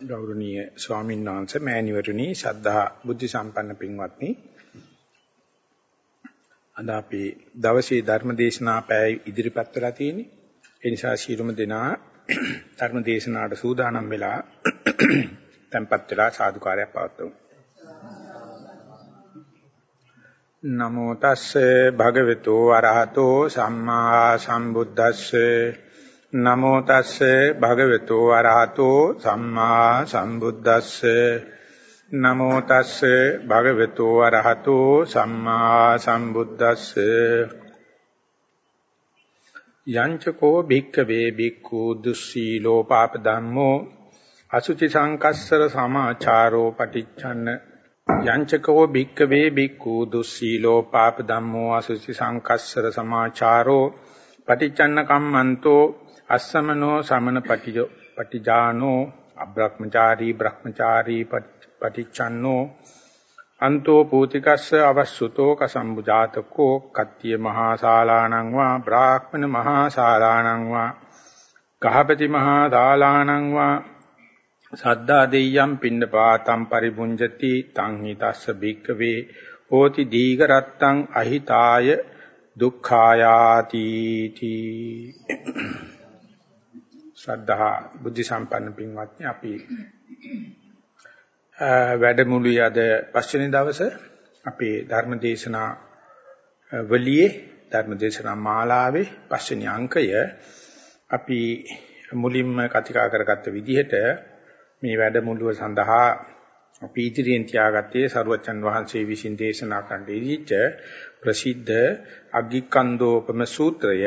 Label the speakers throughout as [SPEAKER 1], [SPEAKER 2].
[SPEAKER 1] ගෞරවනීය ස්වාමීන් වහන්සේ මෑණිවරණි ශ්‍රද්ධා බුද්ධ සම්පන්න පින්වත්නි. අද අපි දවසේ ධර්ම දේශනා පැය ඉදිරිපත් වෙලා තියෙන්නේ. ඒ නිසා ශීලමු දෙනා ධර්ම දේශනාවට සූදානම් වෙලා tempත් වෙලා සාදුකාරයක් පවත්වමු. නමෝ තස්සේ භගවතු වරහතෝ සම්මා සම්බුද්දස්සේ නමෝ තස්සේ භගවතු වරහතෝ සම්මා සම්බුද්දස්සේ. නමෝ තස්සේ භගවතු වරහතෝ සම්මා සම්බුද්දස්සේ. යංචකෝ භික්ඛවේ භික්ඛු දුස්සීලෝ පාප ධම්මෝ අසුචි සංකස්සර සමාචාරෝ පටිච්චන්න. යංචකෝ භික්ඛවේ භික්ඛු දුස්සීලෝ පාප ධම්මෝ අසුචි සංකස්සර සමාචාරෝ පටිච්චන්න කම්මන්තෝ අස්සමනෝ සමන පටිජෝ පටිජානෝ අබ්‍රහ්මචාරී බ්‍රහ්මචාරී පටිච්චන්නෝ අන්තෝ පූතිකස්ස අවස්සුතෝ කසම්බුජාතකෝ කත්තිය මහා ශාලාණං වා බ්‍රාහ්මණ මහා ශාලාණං වා කහපති මහා ශාලාණං වා සද්දා දෙය්‍යම් පින්නපාතම් පරිභුංජති තං හිතස්ස භික්කවේ හෝති දීඝ රත්තං අහිතාය දුක්ඛායාති තී ශ්‍රද්ධා බුද්ධ සම්පන්න පින්වත්නි අපි වැඩමුළුවේ අද පස්වෙනි දවසේ අපේ ධර්ම දේශනා වලියේ ධර්ම දේශනා මාලාවේ පස්වෙනි අංකය අපි මුලින්ම කතිකා කරගත්ත විදිහට මේ වැඩමුළුව සඳහා අපි ඉදිරියෙන් තියාගත්තේ සරුවචන් වහන්සේ විසින් දේශනා කරන්න ඉදිච්ච ප්‍රසිද්ධ අග්ගිකන්දෝපම සූත්‍රය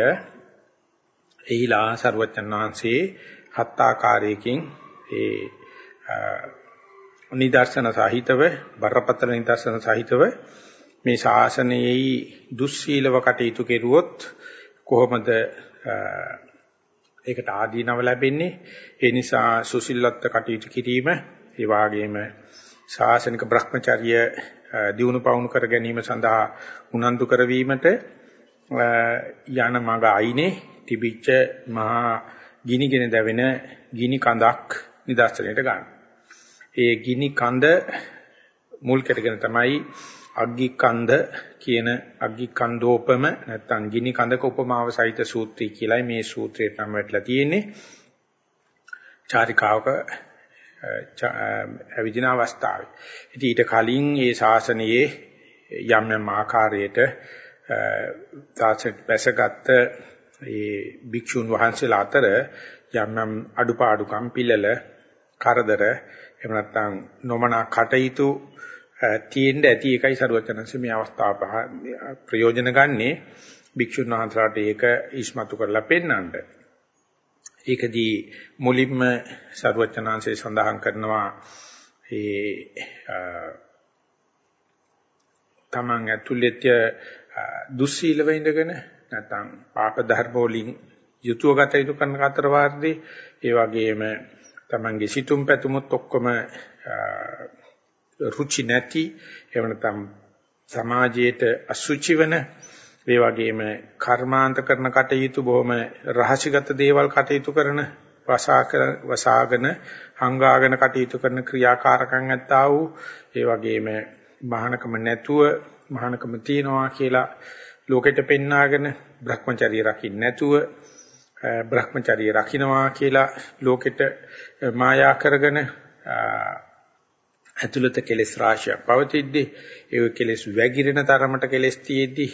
[SPEAKER 1] එහිලා සර්වචන් වහන්සේ හත් ආකාරයකින් ඒ නිදර්ශන සහිතව බරපතල නිදර්ශන සහිතව මේ ශාසනයේ දුස්සීලව කටයුතු කෙරුවොත් කොහොමද ඒකට ආදීනව ලැබෙන්නේ? ඒ නිසා සුසිල්ලත්ව කටයුතු කිරීම ඒ වගේම ශාසනික භ්‍රමචර්ය දිනු පවුණු කර ගැනීම සඳහා උනන්දු කරවීමට යන මඟ අයිනේ තිබිච්ච මහා ගිනිගෙන දැවෙන ගිනි කඳක් නිදර්ශනයට ගන්න. ඒ ගිනි කඳ මුල් කරගෙන තමයි අග්ගි කන්ද කියන අග්ගි කන්දෝපම නැත්නම් ගිනි කඳක උපමාව සහිත සූත්‍රය කියලායි මේ සූත්‍රයට නම් වැටලා තියෙන්නේ. චාරිකාවක අවිජින අවස්ථාවේ. ඉතින් ඊට කලින් මේ ශාසනයේ යම් යම් ආකාරයට තාසෙත් බැසගත් ඒ භික්ෂුන් වහන්සේලා අතර යම් යම් අඩුපාඩුකම් පිළල කරදර එහෙම නැත්නම් නොමනා කටයුතු තියෙන්න ඇති එකයි සරුවචනන්සේ මේ අවස්ථාව ප්‍රයෝජන ගන්නේ භික්ෂුන් වහන්සේලාට ඒක ඉස්මතු කරලා පෙන්නන්න. ඒකදී මුලින්ම සරුවචනන්සේ සඳහන් කරනවා ඒ තමන් ඇතුළත දුස්සීලව ඉඳගෙන නැත්නම් පාප ධර්ම වලින් යුතුව ගත යුතු කරන අතර වාර්දී ඒ වගේම තමන්ගේ සිතුම් පැතුමුත් ඔක්කොම රුචි නැති එහෙම නැත්නම් සමාජයේට අසුචි වෙන ඒ වගේම කර්මාන්ත කරන කටයුතු බොහොම රහසිගත දේවල් කටයුතු කරන වසාගෙන හංගාගෙන කටයුතු කරන ක්‍රියාකාරකම් ඇත්තා වූ ඒ වගේම මහානකම නැතුව මහානකම තියනවා කියලා ලෝකෙට පෙන්නාගෙන Brahmacharya රකින්න නැතුව Brahmacharya රකින්නවා කියලා ලෝකෙට මායා කරගෙන ඇතුළත කෙලෙස් රාශියක් පවතිද්දී ඒ කෙලෙස් වැగిරෙන තරමට කෙලෙස් තියෙද්දී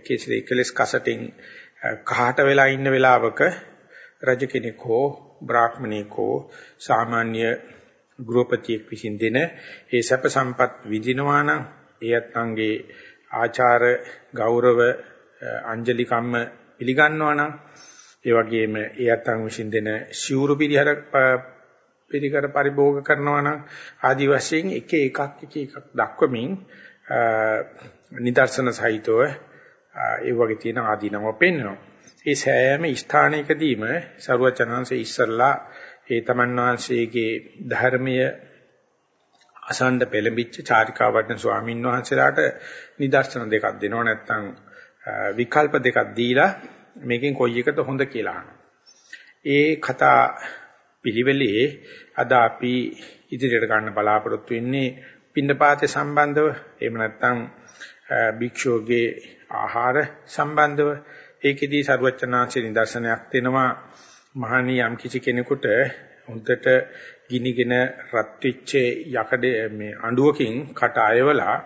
[SPEAKER 1] කෙලෙස් කෙලෙස් කසටින් කහට වෙලා ඉන්න වෙලාවක රජ කෙනෙක් හෝ බ්‍රාහ්මණෙක් හෝ සාමාන්‍ය ගෘහපතියෙක් විසින් දෙන ඒ සැප සම්පත් විඳිනවා නම් ඒ අත්ංගේ ආචාර ගෞරව අංජලි කම්ම පිළිගන්නවා නම් ඒ වගේම ඒ අතන් විසින් දෙන සිවුරු පිරිහර පිරිකර පරිභෝග කරනවා නම් ආදි වශයෙන් එක එකක් එක එකක් දක්වමින් නිදර්ශන සහිතව ඒ වගේ තියෙන ආදීනම පෙන්වනවා. ඒ සෑම ස්ථානයකදීම ਸਰුවචනංශේ ඉස්සල්ලා ඒ තමන් වහන්සේගේ ධර්මීය අසන්න පෙළඹිච්ච චාරිකා වඩන ස්වාමීන් වහන්සේලාට නිදර්ශන දෙකක් දෙනවා නැත්නම් විකල්ප දෙකක් දීලා මේකෙන් කොයි එකද හොඳ කියලා අහනවා. ඒ කතා පිළිවෙලේ අද අපි ඉදිරියට ගන්න බලාපොරොත්තු වෙන්නේ පින්නපාතේ සම්බන්ධව එහෙම නැත්නම් භික්ෂුවගේ ආහාර සම්බන්ධව ඒකෙදී සරුවචනාංශේ නිදර්ශනයක් දෙනවා මහණී යම් කිසි කෙනෙකුට හොඳට ගිනිගෙන රත් වෙච්ච යකඩ මේ අඬුවකින් කට අයවලා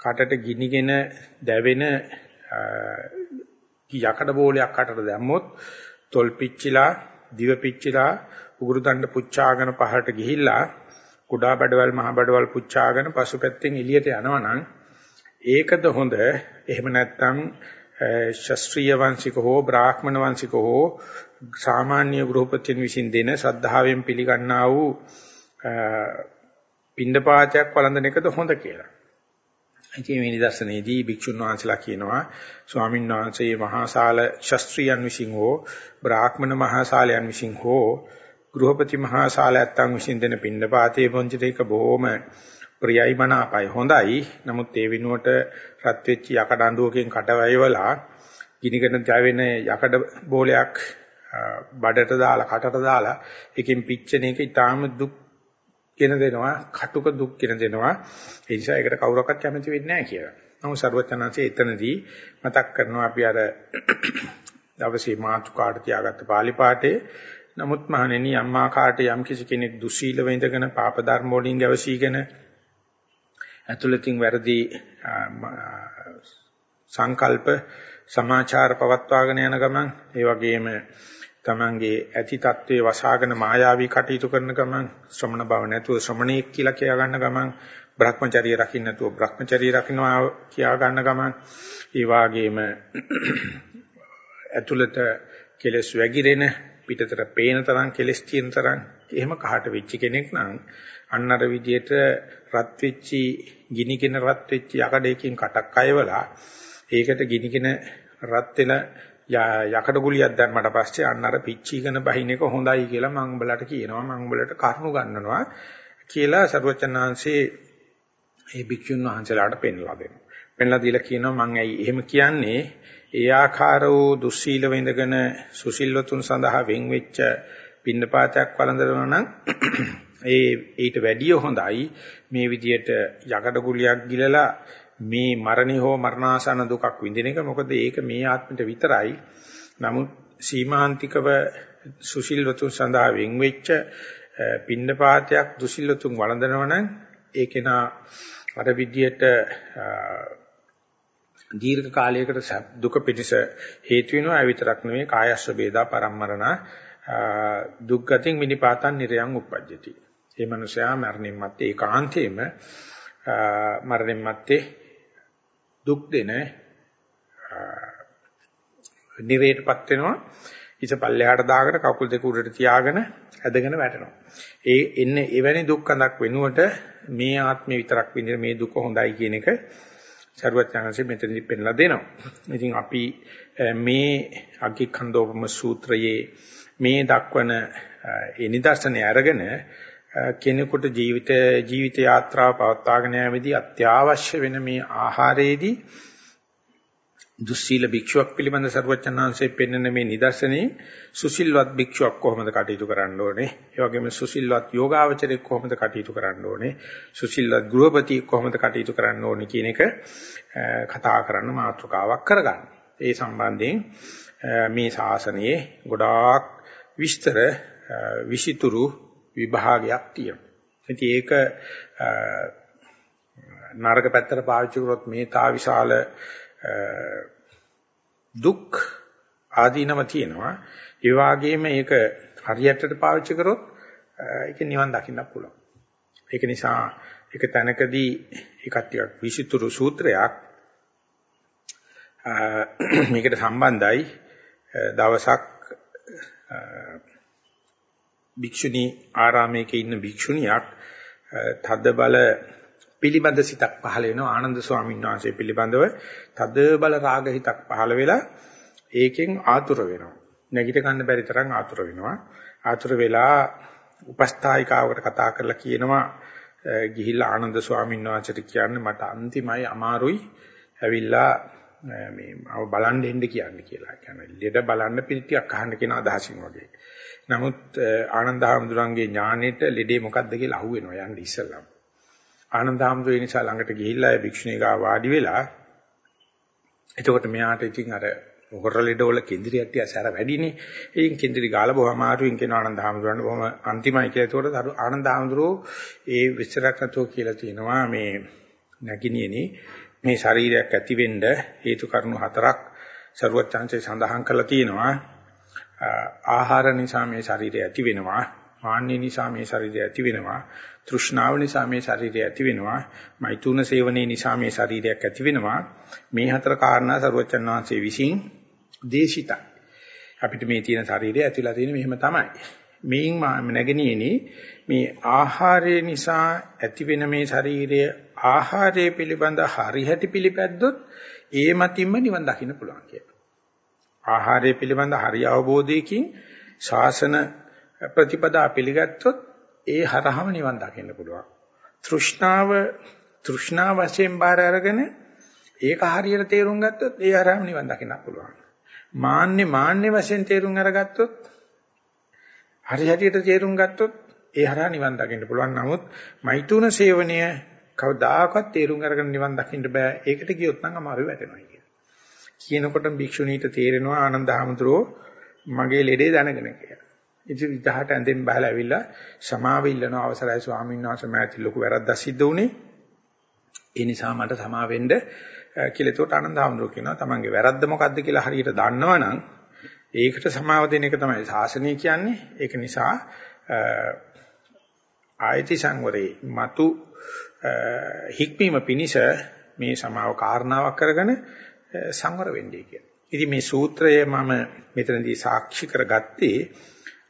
[SPEAKER 1] කටට ගිනිගෙන දැවෙන යකඩ බෝලයක් කටට දැම්මොත් තොල් පිච්චිලා දිව පිච්චිලා උගුරු දණ්ඩ පුච්චාගෙන පහළට ගිහිල්ලා කුඩා බඩවල් මහ බඩවල් පුච්චාගෙන පසුපැත්තෙන් එළියට යනවනම් ඒකද හොඳ. එහෙම නැත්නම් ශාස්ත්‍රීය වංශික හෝ බ්‍රාහ්මණ වංශික හෝ සාමාන්‍ය ගෘහපතින් විසින් දෙන ශ්‍රද්ධාවෙන් පිළිගන්නා වූ පින්ඩපාතයක් වළඳන එකද හොඳ කියලා. ඉතින් මේ නිදර්ශනයේදී භික්ෂුන් වහන්සේලා කියනවා ස්වාමීන් වහන්සේ මහාසාල ශාස්ත්‍රීයන් විසින් හෝ බ්‍රාහ්මණ මහාසාලයන් විසින් හෝ ගෘහපති මහාසාලයන් විසින් දෙන පින්ඩපාතයේ පොන්චිත එක බොහොම ප්‍රියයි මනාපයි හොඳයි. නමුත් ඒ විනුවට රත් වෙච්ච යකඩ අඬුවකින් කටවැයවලා ගිනිගෙන දැවෙන යකඩ බෝලයක් බඩට දාලා කටට දාලා එකෙන් පිච්චෙන එක ඊටාම දුක් කියන දෙනවා කටුක දුක් කියන දෙනවා ඒ නිසා ඒකට කවුරක්වත් කැමති වෙන්නේ නැහැ කියලා. නමුත් ਸਰවචනanse එතනදී මතක් කරනවා අපි අර දවසේ මාතුකාට තියාගත්ත පාලි පාඨයේ නමුත් මහණෙනි අම්මා කාට යම් කිසි කෙනෙක් දුස්සීලව ඉඳගෙන පාප ධර්ම වලින් ගැවසීගෙන ඇතුළතින් වැරදි සංකල්ප සමාචාර පවත්වාගෙන යන ගමන් ඒ වගේම තමන්ගේ ඇති తත්වයේ වසාගෙන මායාවී කටයුතු කරන ගමන් ශ්‍රමණ භව නැතුව ශ්‍රමණේක් කියලා කියා ගන්න ගමන් Brahmacharya රකින්න නැතුව Brahmacharya රකින්නවා කියා ගන්න ගමන් ඒ වගේම ඇතුළත කෙලස් වැగిරෙන පිටතට පේන තරම් කෙලස් තියෙන තරම් එහෙම කහට වෙච්ච කෙනෙක් නම් අන්න අර විදියට රත් වෙච්චි ගිනිගෙන රත් වෙච්ච යකඩයකින් කටක් අයවලා ඒකට ගිනිගෙන රත් වෙන යකඩ ගුලියක් දැම්මට පස්සේ අන්න අර පිච්චීගෙන බහින එක හොඳයි කියලා මම උඹලට කියනවා. මම උඹලට කරුණු ගන්නනවා කියලා සරුවචනාංශේ ඒ භික්ෂුන් වහන්සේලාට පෙන්ලා දෙනවා. පෙන්ලා දීලා කියනවා මම ඇයි එහෙම කියන්නේ? ඒ ආකාර වූ දුස්සීල වෙඳගෙන සුසිල්වතුන් සඳහා වෙන් වෙච්ච පින්නපාතයක් වළඳනවා නම් ඒ ඊට වැඩිය හොඳයි. මේ විදියට යකඩ ගුලියක් ගිලලා මේ මරණේ හෝ මරණාසන්න දුකක් විඳින එක. මොකද ඒක මේ ආත්මෙට විතරයි. නමුත් සීමාන්තිකව සුසිල්වතුන් සඳහා වෙන් වෙච්ච පින්නපාතයක් දුසිල්වතුන් වළඳනවා නම් ඒකේනා අර විදියට දීර්ඝ කාලයකට දුක පිටිස හේතු වෙනවා. ඒ විතරක් නෙවෙයි කායස්ස වේදා පරම්මරණ දුක්ගතින් විනිපාතන් නිරයන් උපජ්ජති. ඒ මනුස්සයා මරණින් මත්තේ ඒකාන්තයෙන්ම මරණින් මත්තේ දුක් දෙන නිරේටපත් වෙනවා ඉත පල්ලෙහාට දාගෙන කකුල් දෙක උඩට තියාගෙන ඇදගෙන වැටෙනවා. ඒ එන්නේ එවැනි දුක්ඛඳක් වෙනුවට මේ ආත්මේ විතරක් විඳින මේ දුක හොඳයි කියන එක සර්වඥාන්සේ මෙතනදි පෙන්ලා දෙනවා. ඉතින් අපි මේ අග්ගිඛන්දෝපම සූත්‍රයේ මේ දක්වන ඒ නිදර්ශනය අරගෙන කෙනෙකුට ජීවිත ජීවිත යාත්‍රාව පවත්වාගෙන යාමේදී අත්‍යවශ්‍ය වෙන මේ ආහාරයේදී දුස්සීල භික්ෂුවක් පිළිබඳ සර්වචනාංශයේ පෙන්වන මේ නිදර්ශනේ සුසිල්වත් භික්ෂුවක් කොහොමද කටයුතු කරන්න ඕනේ ඒ වගේම සුසිල්වත් යෝගාවචරයෙක් කොහොමද කටයුතු කරන්න ඕනේ සුසිල්වත් ගෘහපති කොහොමද කටයුතු කරන්න ඕනේ කියන එක කතා කරන්න මාතෘකාවක් කරගන්න. ඒ සම්බන්ධයෙන් මේ ශාසනයේ ගොඩාක් විස්තර විසිතුරු විභාගයක් තියෙනවා. ඉතින් ඒක නරක පැත්තට පාවිච්චි කරොත් මේ තා විශාල දුක් ආදීනම තියෙනවා. ඒ වගේම ඒක හරියටට පාවිච්චි කරොත් ඒක නිවන් දකින්න පුළුවන්. ඒක නිසා ඒක තැනකදී එකක් ටිකක් විසිතුරු සූත්‍රයක් මේකට සම්බන්ධයි දවසක් භික්ෂුණී ආරාමයක ඉන්න භික්ෂුණියක් තද බල පිළිබඳ සිතක් පහළ වෙනවා ආනන්ද ස්වාමීන් වහන්සේ පිළිබඳව තද බල රාග හිතක් පහළ වෙලා ඒකෙන් ආතුර වෙනවා නැගිට ගන්න බැරි තරම් ආතුර වෙනවා ආතුර වෙලා උපස්ථායිකාවකට කතා කරලා කියනවා ගිහිල්ලා ආනන්ද ස්වාමීන් වහන්සේට කියන්නේ මට අන්තිමයි අමාරුයි ඇවිල්ලා මේ අව බලන්න එන්න කියන්නේ කියලා. කියන්නේ ලෙඩ බලන්න පිළිටියක් අහන්න කියන අදහසින් වගේ. නමුත් ආනන්ද හැමදුරන්ගේ ඥානෙට ලෙඩේ මොකද්ද කියලා අහුවෙනවා යන්න ඉස්සෙල්ලා. ආනන්ද හැමදුර ඒ නිසා ළඟට ගිහිල්ලා ඒ භික්ෂුණී ගා වාඩි වෙලා එතකොට මෙයාට ඉතින් අර හොරලෙඩ වල කේන්ද්‍රියක් තියා සැර වැඩිනේ. ඒකින් කේන්ද්‍රි ගාලා බොහොම අමාරුවෙන් කියන ආනන්ද හැමදුරන්ට බොහොම අන්තිමයි කියලා. ඒතකොට ආනන්ද හැමදුරෝ ඒ විස්තරක් නැතුව කියලා තියෙනවා මේ නැගිනියනේ මේ ශරීරයක් ඇති වෙන්න හේතු කාරණු හතරක් ਸਰුවත් chance සඳහන් කරලා තියෙනවා. ආහාර නිසා මේ ශරීරය ඇති වෙනවා මාන්නේ නිසා මේ ශරීරය ඇති වෙනවා තෘෂ්ණාව නිසා මේ ශරීරය ඇති වෙනවා මෛතුන සේවනයේ නිසා මේ ශරීරයක් ඇති වෙනවා. මේ හතර කාරණා සරුවචන් වහන්සේ විසින් දේශිතයි. අපිට මේ තියෙන ශරීරය ඇතිලා තියෙන මෙහෙම තමයි. මේන් නැගෙනියනේ මේ ආහාරය නිසා ඇති වෙන මේ ශරීරය ආහාරය පිළිබඳ හරිහැටි පිළිපැද්දොත් ඒ මතින්ම නිවන් දකින්න පුළුවන් කියලා. ආහාරය පිළිබඳ හරි අවබෝධයකින් ශාසන ප්‍රතිපදා පිළිගත්තොත් ඒ හරහම නිවන් දකින්න පුළුවන්. තෘෂ්ණාව තෘෂ්ණා වශයෙන් බාර අරගෙන ඒක හරියට තේරුම් ගත්තොත් ඒ හරහම නිවන් දකින්න පුළුවන්. මාන්නේ මාන්නේ වශයෙන් තේරුම් අරගත්තොත් හරි හැටියට තේරුම් ගත්තොත් ඒ හරහා නිවන් දකින්න පුළුවන්. නමුත් මෛතුන සේවනය කවදාකවත් තේරුම් අරගෙන නිවන් දකින්න බෑ. ඒකට ගියොත් නම් අමාරු වෙටෙනවා. කියනකොට භික්ෂුණීට තේරෙනවා ආනන්ද හැමතුරෝ මගේ ලෙඩේ දැනගෙන කියලා. ඉතින් විදහාට ඇඳෙන් බහලා ඇවිල්ලා සමාව ඉල්ලන අවසරයි ස්වාමීන් වහන්සේ මෑති ලොකු වැරද්දක් සිද්ධ වුණේ. ඒ නිසා මට සමා වෙන්න කියලා ඒකට ආනන්ද හැමතුරෝ කියනවා තමන්ගේ වැරද්ද මොකද්ද කියලා හරියට දන්නවනම් ඒකට සමාව දෙන එක තමයි ශාසනය කියන්නේ. ඒක නිසා ආයති සංවරේ మతు හික්මීම පිනිස මේ සමාව කාරණාවක් කරගෙන සංවර වෙන්නේ කියලා. ඉතින් මේ සූත්‍රය මම මෙතනදී සාක්ෂි කරගත්තේ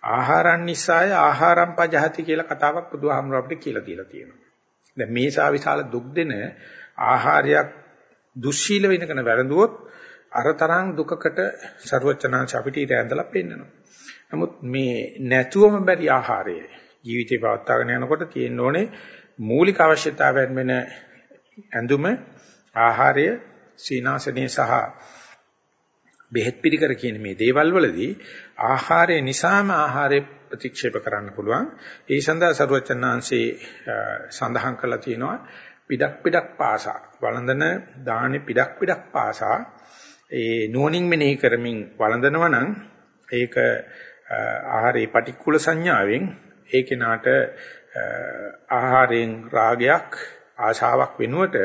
[SPEAKER 1] ආහාරන් නිසාය ආහාරම් පජහති කියලා කතාවක් බුදුහාමුදුර අපිට කියලා දීලා තියෙනවා. දැන් මේ සා විශාල දුක් දෙන ආහාරයක් දුස්සීල වෙනකන වැරඳුවොත් අරතරන් දුකකට ਸਰවචනාංශ අපිට ඊට ඇඳලා පෙන්නනවා. නමුත් මේ නැතුවම බැරි ආහාරය ජීවිතේ පවත්වාගෙන යනකොට තියෙන්න ඕනේ මූලික අවශ්‍යතාවයන් වෙන ඇඳුම ආහාරය සීනාසනේ සහ බෙහෙත් පිළිකර කියන මේ දේවල් වලදී ආහාරය නිසාම ආහාරය ප්‍රතික්ෂේප කරන්න පුළුවන්. ඒ සඳහා සරුවචනාංශේ සඳහන් කරලා තියෙනවා පිටක් පිටක් පාසා වළඳන දාහනේ පිටක් පිටක් පාසා ඒ නුවණින් මෙනෙහි කරමින් වළඳනවා නම් ඒක ආහාරේ පටික්කුල සංඥාවෙන් ඒ කෙනාට ආහාරයෙන් රාගයක් ආශාවක් වෙනුවට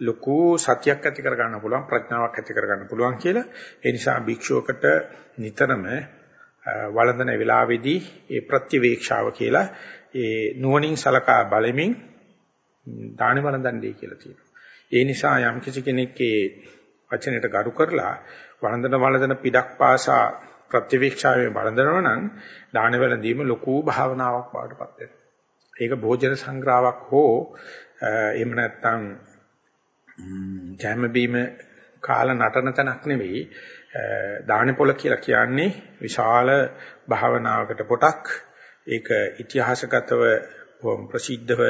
[SPEAKER 1] ලොකු සතියක් ඇති කර ගන්න පුළුවන් ප්‍රඥාවක් ඇති කර ගන්න පුළුවන් කියලා ඒ නිසා භික්ෂුවකට නිතරම වළඳන වෙලාවේදී ඒ ප්‍රතිවේක්ෂාව කියලා ඒ නුවණින් සලකා බලමින් දාන වළඳන්නේ කියලා තියෙනවා. ඒ නිසා යම් කිසි කෙනෙක්ගේ වචනයට ගරු කරලා වළඳන වළඳන පිටක් පාසා ප්‍රතිවේක්ෂාවේ වළඳනවා නම් දාන වළඳීම ලොකු භාවනාවක් බවට පත් වෙනවා. ඒක භෝජන සංග්‍රහයක් හෝ එහෙම නැත්නම් කැම බීම කාල නටන තැනක් නෙවෙයි. දාන පොළ කියලා කියන්නේ විශාල භාවනාවකට පොටක්. ඒක ඉතිහාසගතව ප්‍රසිද්ධව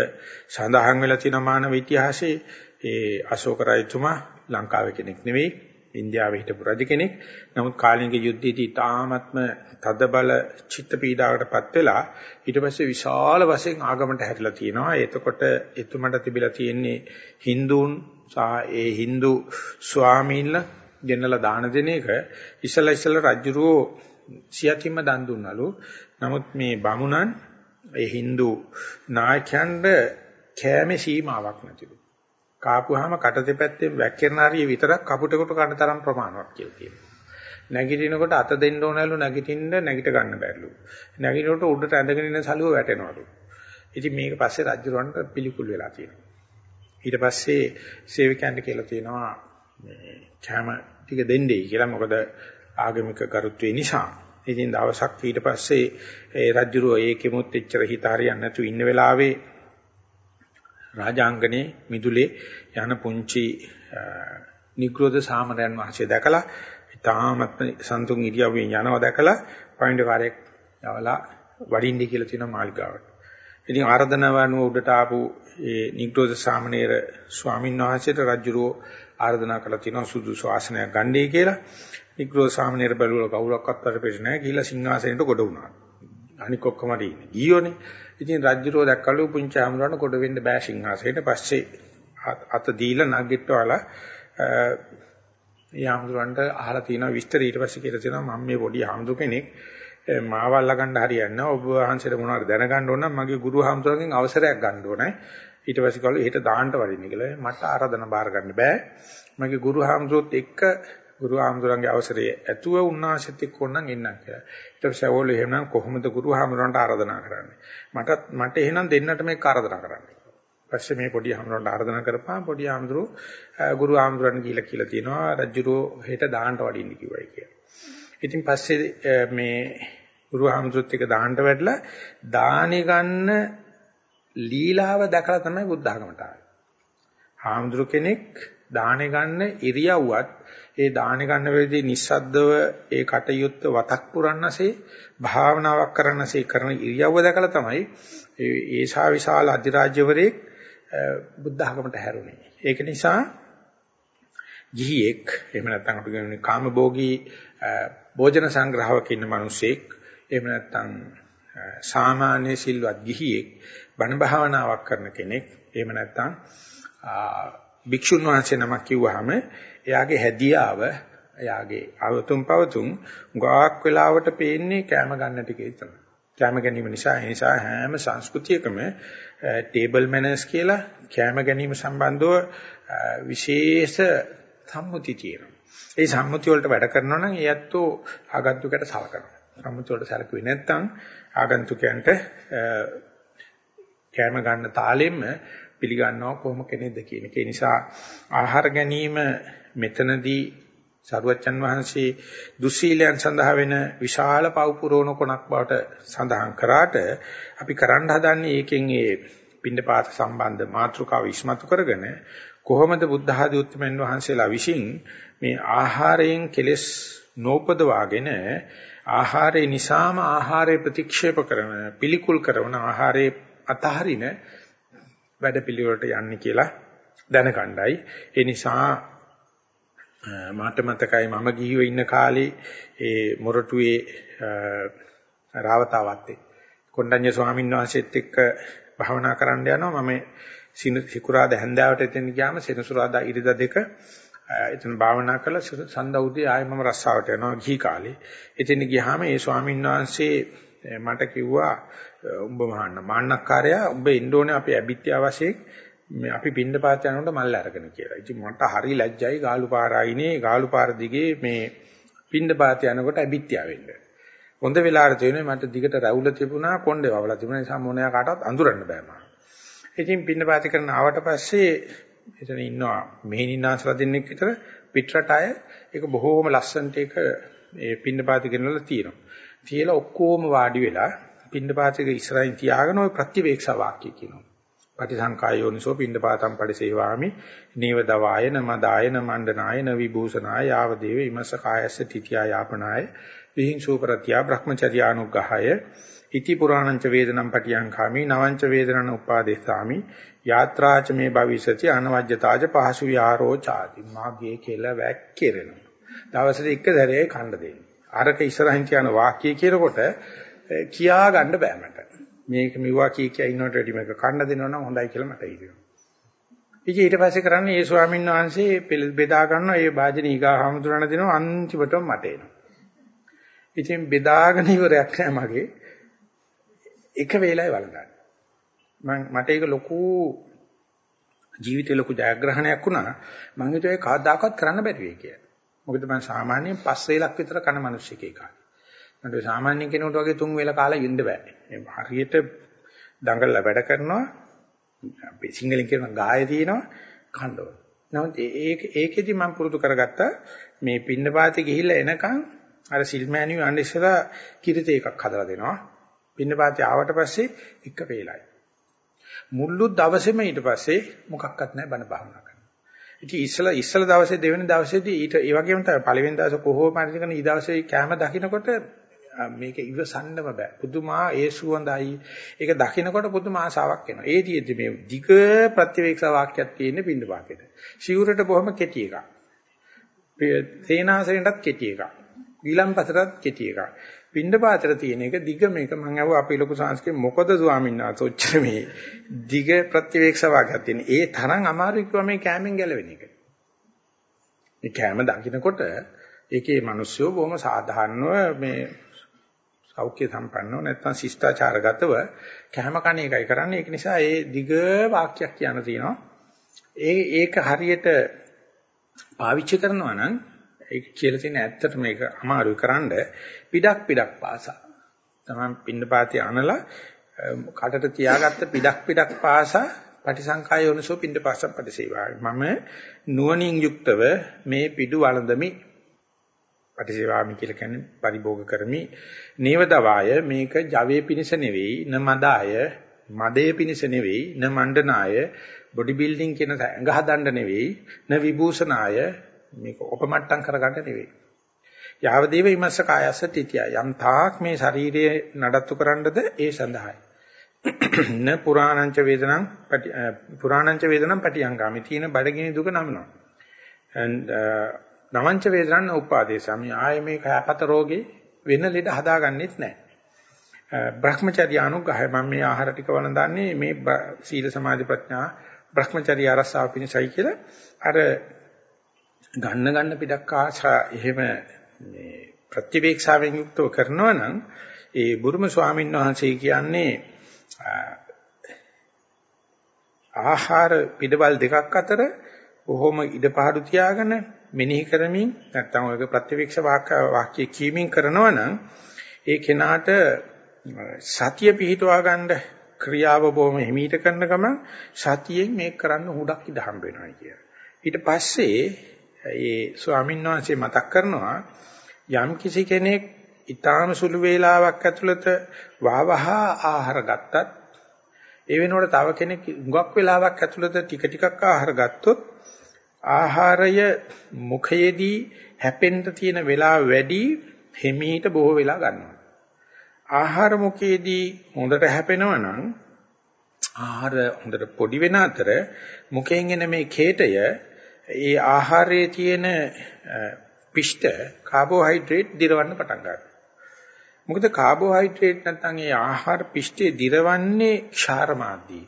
[SPEAKER 1] සඳහන් වෙලා තියෙන මානව ඉතිහාසයේ ඒ අශෝක රජතුමා ලංකාවේ කෙනෙක් නෙවෙයි. ඉන්දියාවේ හිටපු රජ කෙනෙක්. නමුත් කාලිංග යුද්ධයේදී තාමත්ම තද බල චිත්ත පීඩාවකටපත් වෙලා ඊට පස්සේ විශාල වශයෙන් ආගමට හැරිලා තියෙනවා. එතකොට එතුමන්ට තිබිලා තියෙන්නේ Hinduන් සහ ඒ Hindu ස්වාමීන්ලා ගෙනලා දාන දෙන එක ඉස්සලා ඉස්සලා රජුරෝ සියතිම්ම දන් දුන්නලු. නමුත් මේ බමුණන් ඒ Hindu නායකයන්ට කෑමේ සීමාවක් නැතිලු. කාපුවාම කට දෙපැත්තෙන් වැක්කිරන හරිය විතරක් කපුටෙකුට කන තරම් ප්‍රමාණවත් කියලා කියනවා. නැගිටිනකොට අත දෙන්න ඕනලු නැගිටින්න නැගිට ගන්න බැරිලු. නැගිටිනකොට උඩට ඇඳගෙන ඉන්න සලුව වැටෙනවලු. ඉතින් මේක පස්සේ රජුරවන්ට පිළිකුල් වෙලා තියෙනවා. ඊට පස්සේ සේවකයන්ට කියලා තියෙනවා මේ කැම ටික දෙන්නයි කියලා මොකද ආගමික කරුත්වේ නිසා. ඉතින් දවසක් ඊට පස්සේ ඒ රජුරෝ ඒකෙමුත් එච්චර හිත හරියන්නේ නැතු ඉන්න වෙලාවේ රාජාංගනේ මිදුලේ යන පුංචි නිග්‍රෝධ සාමරයන් වහන්සේ දැකලා ඊටාමත්ම සන්තුන් ඉරියව්වෙන් යනවා දැකලා පයින්ඩ කාර්යයක් යවලා වඩින්නේ කියලා තියෙනවා මාල්ගාවට. ඉතින් ආර්දනාවනුව උඩට ආපු ඒ නිග්‍රෝධ සාමණේර ස්වාමීන් වහන්සේට රජුරෝ ආර්දනා කළා තියෙනවා සුදුසු ආසනයක් ගන්නයි කියලා. නිග්‍රෝධ සාමණේර බැලුවල කවුරක්වත් අරපෙන්නේ නැහැ. ගිහිල්ලා සිංහාසනෙට ගොඩ වුණා. අනික ඔක්කොම ඉන්නේ. ගියෝනේ. ඉතින් රජුරෝ දැක්කලු පුංචි ආමරණ කොට වෙන්න බෑ සිංහාසයට. පස්සේ අත දීලා නගිට්ටවලා යාමතුරන්ට අහලා තියෙනවා විස්තර ඊට පස්සේ කියලා තියෙනවා මම මේ පොඩි ආමතු කෙනෙක් මාව අල්ලගන්න හරියන්නේ නැහැ. ඔබ වහන්සේට මොනවද දැනගන්න ඕන නම් මගේ ගුරු ආමතුරගෙන් අවසරයක් ගන්න ඕනේ. ඊට පස්සේ කළු හෙට දාන්න වරින්න කියලා. මට ආරාධන බාර ගන්න බෑ. මගේ ගුරු ආමතුරුත් එක්ක ගුරු ආමතුරන්ගේ අවසරය ඇතුව උන්වහන්සේත් එක්ක ඕනනම් එන්නම් කියලා. ඊට පස්සේ ඕගොල්ලෝ එහෙමනම් කොහොමද ගුරු ආමතුරන්ට ආරාධනා කරන්නේ? මටත් මට එහෙනම් දෙන්නට මේක ආරාධනා කරන්න. පස්සේ මේ පොඩි ආමතුරන්ට ආරාධනා කරපුවාම පොඩි ආමතුරු ගුරු ආමතුරන් කියලා කියලා තියෙනවා රජුරෝ හෙට දාන්න වඩින්න කිව්වයි කියලා. ඉතින් පස්සේ මේ ගුරු ආමතුරුත් එක දාන්න වැඩලා දානි ගන්න ලීලාව දැකලා තමයි බුද්ධ ආගමට ආවේ. ආමතුරු කෙනෙක් දාහනේ ගන්න ඉරියව්වත් ඒ දාහනේ ගන්න වෙලදී නිස්සද්දව ඒ කටයුත්ත වතක් පුරන්නසේ භාවනාවක් කරන්නසේ කරන ඉරියව්ව දැකලා තමයි ඒසා විශාල අධිරාජ්‍යවරයෙක් බුද්ධ ආගමට හැරුණේ. ඒක නිසා ගිහියෙක් එහෙම නැත්නම් අපි කියන්නේ කාමභෝගී භෝජන සංග්‍රහවක ඉන්න මිනිසෙක් එහෙම නැත්නම් සාමාන්‍ය සිල්වත් ගිහියෙක් බණ භාවනාවක් කරන කෙනෙක් එහෙම නැත්නම් භික්ෂුන් වහන්සේ නමක් කිව්වහම එයාගේ හැදියාව එයාගේ අවතුම් පවතුම් ගාක් වෙලාවට පේන්නේ කැම ගන්න ටිකේ තමයි. කැම ගැනීම නිසා ඒ නිසා හැම සංස්කෘතියකම ටේබල් මැනර්ස් කියලා කැම ගැනීම සම්බන්ධව විශේෂ සම්මුති තියෙනවා. ඒ සම්මුති වලට වැඩ කරනවා නම් ඒ ඇත්තෝ ආගන්තුකයට සලකනවා. සම්මුති වලට සලකුවේ නැත්නම් ආගන්තුකයන්ට කැම ගන්න තාලෙන්න පිළිගන්නවා කොහොම කෙනෙක්ද කියන එක. ඒ නිසා ආහාර ගැනීම මෙතනදී සරුවච්චන් වහන්සේ දුස්සීලයන් සඳහා වෙන විශාල පව් පුරවන කොනක් බවට සඳහන් කරාට අපි කරන්න හදන්නේ ඒකෙන් ඒ පින්නපාත සම්බන්ධ මාතෘකාව ඉස්මතු කරගෙන කොහොමද බුද්ධ ආදී උත්තරමන් වහන්සේලා විසින් මේ ආහාරයෙන් කෙලස් නෝපදවාගෙන ආහාරය නිසාම ආහාරය ප්‍රතික්ෂේප කරන පිළිකුල් කරන ආහාරයේ අතහරින වැඩපිළිවෙලට යන්නේ කියලා දැනගණ්ඩයි. ඒ නිසා මට මතකයි මම ගිහිව ඉන්න කාලේ ඒ මොරටුවේ රාවතාවත්තේ. කොණ්ඩඤ්ඤ ස්වාමීන් වහන්සේත් එක්ක භවනා කරන්න යනවා. මම සිකුරාදා හැන්දෑවට එතන ගියාම සෙනසුරාදා ඉරිදා දෙක එතන භාවනා කළා. සඳ උදේ ආයෙ මම රස්සාවට යනවා ගිහි කාලේ. එතන ගියාම ඒ ස්වාමීන් වහන්සේ මට කිව්වා උඹ මහන්න මාන්නක්කාරයා උඹ එන්න ඕනේ අපේ ඇබිත්‍ය වශයෙන් මේ අපි පින්න පාත යනකොට මල්ල අරගෙන කියලා. ඉතින් මට හරි ලැජ්ජයි ගාලු පාරායිනේ ගාලු පාර දිගේ මේ පින්න පාත යනකොට ඇබිත්‍ය වෙන්න. හොඳ වෙලාවට තියෙනවා මට දිගට රැවුල තිබුණා කොණ්ඩේ වවලා තිබුණා නිසා මොනයා කාටවත් අඳුරන්න බෑ මම. ඉතින් පින්න පාත කරන ආවට පස්සේ එතන ඉන්නවා මෙහෙණින්නාසලා දෙන්නෙක් විතර පිටරට අය ඒක බොහෝම ලස්සනට ඒක ඒ පින්න පාත කරනලා තියෙනවා. තියලා ඔක්කොම වාඩි වෙලා පින්නපාතයක ඉස්සරහින් තියාගෙන ওই ප්‍රතිවේක්ෂා වාක්‍ය කියනවා. පටිසංකායෝනිසෝ පින්නපාතම් පරිසේවාමි නේව දවාය නමදාය නමණ්ඩනාය නවිභූෂනාය ආව දේව ඉමස කායස්ස තිතියා යාපනාය විහිංසෝ ප්‍රත්‍යා බ්‍රහ්මචර්යානුග්‍රහය ඉති පුරාණංච වේදනම් පටියං කාමි නවංච වේදනං උපාදේසාමි යාත්‍රාච මේ භවිසති අනවජ්‍යතාජ පහසු විහාරෝ චාති මාගේ කියලා වැක්කිරෙනවා. දවසට එක සැරේ කණ්ඩ දෙන්න. අරක ඉස්සරහින් කියන වාක්‍යය කියනකොට කියා ගන්න බෑ මට. මේක මෙවුවා කී කිය ඉන්නවට වැඩි මේක කන්න දෙනවා නම් හොඳයි කියලා මට හිතෙනවා. ඉතින් ඊට පස්සේ කරන්නේ ඒ ස්වාමීන් වහන්සේ බෙදා ගන්නවා ඒ වාජන ඊගා හමුදුරන දෙනවා අන්තිමටම මට එනවා. ඉතින් බෙදාගෙන ඉවරයක් නෑ මගේ. එක වේලයි වළඳන්නේ. මම මට ඒක ලොකු ජීවිතේ ලොකු ජයග්‍රහණයක් වුණා. මම හිතුවේ කවදාකවත් කරන්න බැරි වෙයි කියලා. මොකද මම සාමාන්‍යයෙන් පස් වේලක් විතර කන මිනිස්සෙක් එකයි. මට සාමාන්‍ය කෙනෙකුට වගේ තුන් වේල කාලා ඉන්න බෑ. හරියට දඟලලා වැඩ කරනවා. අපි සිංහලෙන් කියන ගාය තියෙනවා කණ්ඩව. නමුත් ඒක ඒකෙදි මම පුරුදු කරගත්තා මේ පින්නපාතේ ගිහිල්ලා එනකන් අර සිල්මෑනියු යන්න ඉස්සලා කිරිත එකක් හදලා දෙනවා. පින්නපාතේ ආවට පස්සේ එක වේලයි. මුළු දවසේම ඊට පස්සේ මොකක්වත් නැහැ බණ භාවනා කරනවා. ඉතින් ඉස්සලා ඉස්සලා දවසේ දෙවෙනි දවසේදී ඊට ඒ වගේම තමයි පළවෙනි දවසේ කොහොම පරිදි කරන ඊ දවසේ කැම දකින්නකොට මේක ඉවසන්නම බෑ. පුදුමා ඒ සුවඳයි. ඒක දකිනකොට පුදුම ආසාවක් එනවා. ඒ දිෙද්දි මේ ධික ප්‍රතිවේක්ෂ වාක්‍යයක් තියෙන්නේ පින්න වාක්‍යෙට. සිවුරට බොහොම කෙටි එකක්. තේනාසරෙන්ටත් කෙටි එකක්. ඊළම්පසටත් කෙටි එකක්. පින්න පාතර තියෙන එක දිග මේක මම අහුව අපේ ලොකු සංස්කෘතිය මොකද ස්වාමීන් වහන්සේ ඔච්චර මේ දිග ප්‍රතිවේක්ෂ වාක්‍යයක් තියෙන. ඒ තරම් අමාරු කිව්වා මේ කැමෙන් ගැලවෙන එක. මේ කැම දකින්නකොට ඒකේ මිනිස්සු බොහොම සාධාරණව මේ සෞඛ්‍ය සම්පන්නව නැත්නම් ශිෂ්ටාචාරගතව කැම කණ එකයි කරන්නේ. ඒක නිසා ඒ දිග වාක්‍යයක් කියන තියෙනවා. ඒ ඒක හරියට පාවිච්චි කරනවා නම් ඒක කියලා තියෙන ඇත්තට මේක අමාරුයි කරන්න පිටක් පිටක් පාසා. තමන් පින්නපාතේ අනලා කටට තියාගත්ත පිටක් පිටක් පාසා පටිසංකාය යොනසෝ පින්නපාසම් පටිසේවායි. මම නුවණින් යුක්තව මේ පිටු වළඳමි පටිසේවාමි කියලා කියන්නේ පරිභෝග කරමි. නේවදවාය මේක ජවයේ පිනිස නෙවෙයි, න මදාය, මදයේ පිනිස නෙවෙයි, න මණ්ඩනාය, බොඩි බිල්ඩින් කියන ඇඟ හදන්න නෙවෙයි, න විභූෂනාය මේක උපමට්ටම් කරගන්න නෙවෙයි. යාවදේව විමස්ස කායස්ස තිතිය යම් තාක් මේ ශරීරයේ නඩත්තු කරන්නද ඒ සඳහායි. න පුරාණංච වේදනං පුරාණංච වේදනං පටියංගාමි තියෙන බඩගිනි දුක නමනවා. Uh, and uh, නවංච වේදනං උපාදේශාමි ආයේ මේ කයපත රෝගේ වෙන ලෙඩ හදාගන්නෙත් නැහැ. බ්‍රහ්මචර්ය අනුග්‍රහය මම මේ ආහාර ටික වළඳන්නේ මේ සීල සමාධි ප්‍රඥා බ්‍රහ්මචර්ය අරසාව පිණිසයි කියලා අර ගන්න ගන්න පිටක් ආශා එහෙම මේ ප්‍රතිවේක්ෂාවෙන් යුක්තව කරනවා නම් ඒ බුරුම ස්වාමීන් වහන්සේ කියන්නේ ආහාර පිටවල් දෙකක් අතර කොහොම ඉඩපාඩු තියාගෙන මෙනෙහි කරමින් නැත්නම් ඔයක ප්‍රතිවීක්ෂ වාක්‍ය කීමින් කරනවා නම් ඒ කෙනාට සතිය පිහිටවා ගන්න ක්‍රියාව බොහොම හිමීට කරන ගමන් සතියෙන් මේක කරන්න හුඩක් ඉඳ හම්බ වෙනවා කිය. ඊට පස්සේ ඒ ස්වාමීන් වහන්සේ මතක් කරනවා යම් කිසි කෙනෙක් ඊටාම සුළු වේලාවක් ඇතුළත වහවහ ආහාර ගත්තත් ඒ වෙනකොට තව කෙනෙක් හුඟක් වෙලාවක් ඇතුළත ටික ටිකක් ආහාර ගත්තොත් ආහාරය මුඛයේදී හැපෙන්න තියෙන වෙලාව වැඩි හිමීට බොහෝ වෙලා ගන්නවා. ආහාර මුඛයේදී හොඳට හැපෙනවා නම් ආහාර හොඳට පොඩි වෙන අතර මුඛයෙන් එන මේ කේටය ඒ ආහාරයේ තියෙන පිෂ්ඨ කාබෝහයිඩ්‍රේට් දිරවන්න පටන් ගන්නවා. මොකද කාබෝහයිඩ්‍රේට් නැත්නම් ඒ ආහාර පිෂ්ඨේ දිරවන්නේ ක්ෂාර මාධ්‍යය.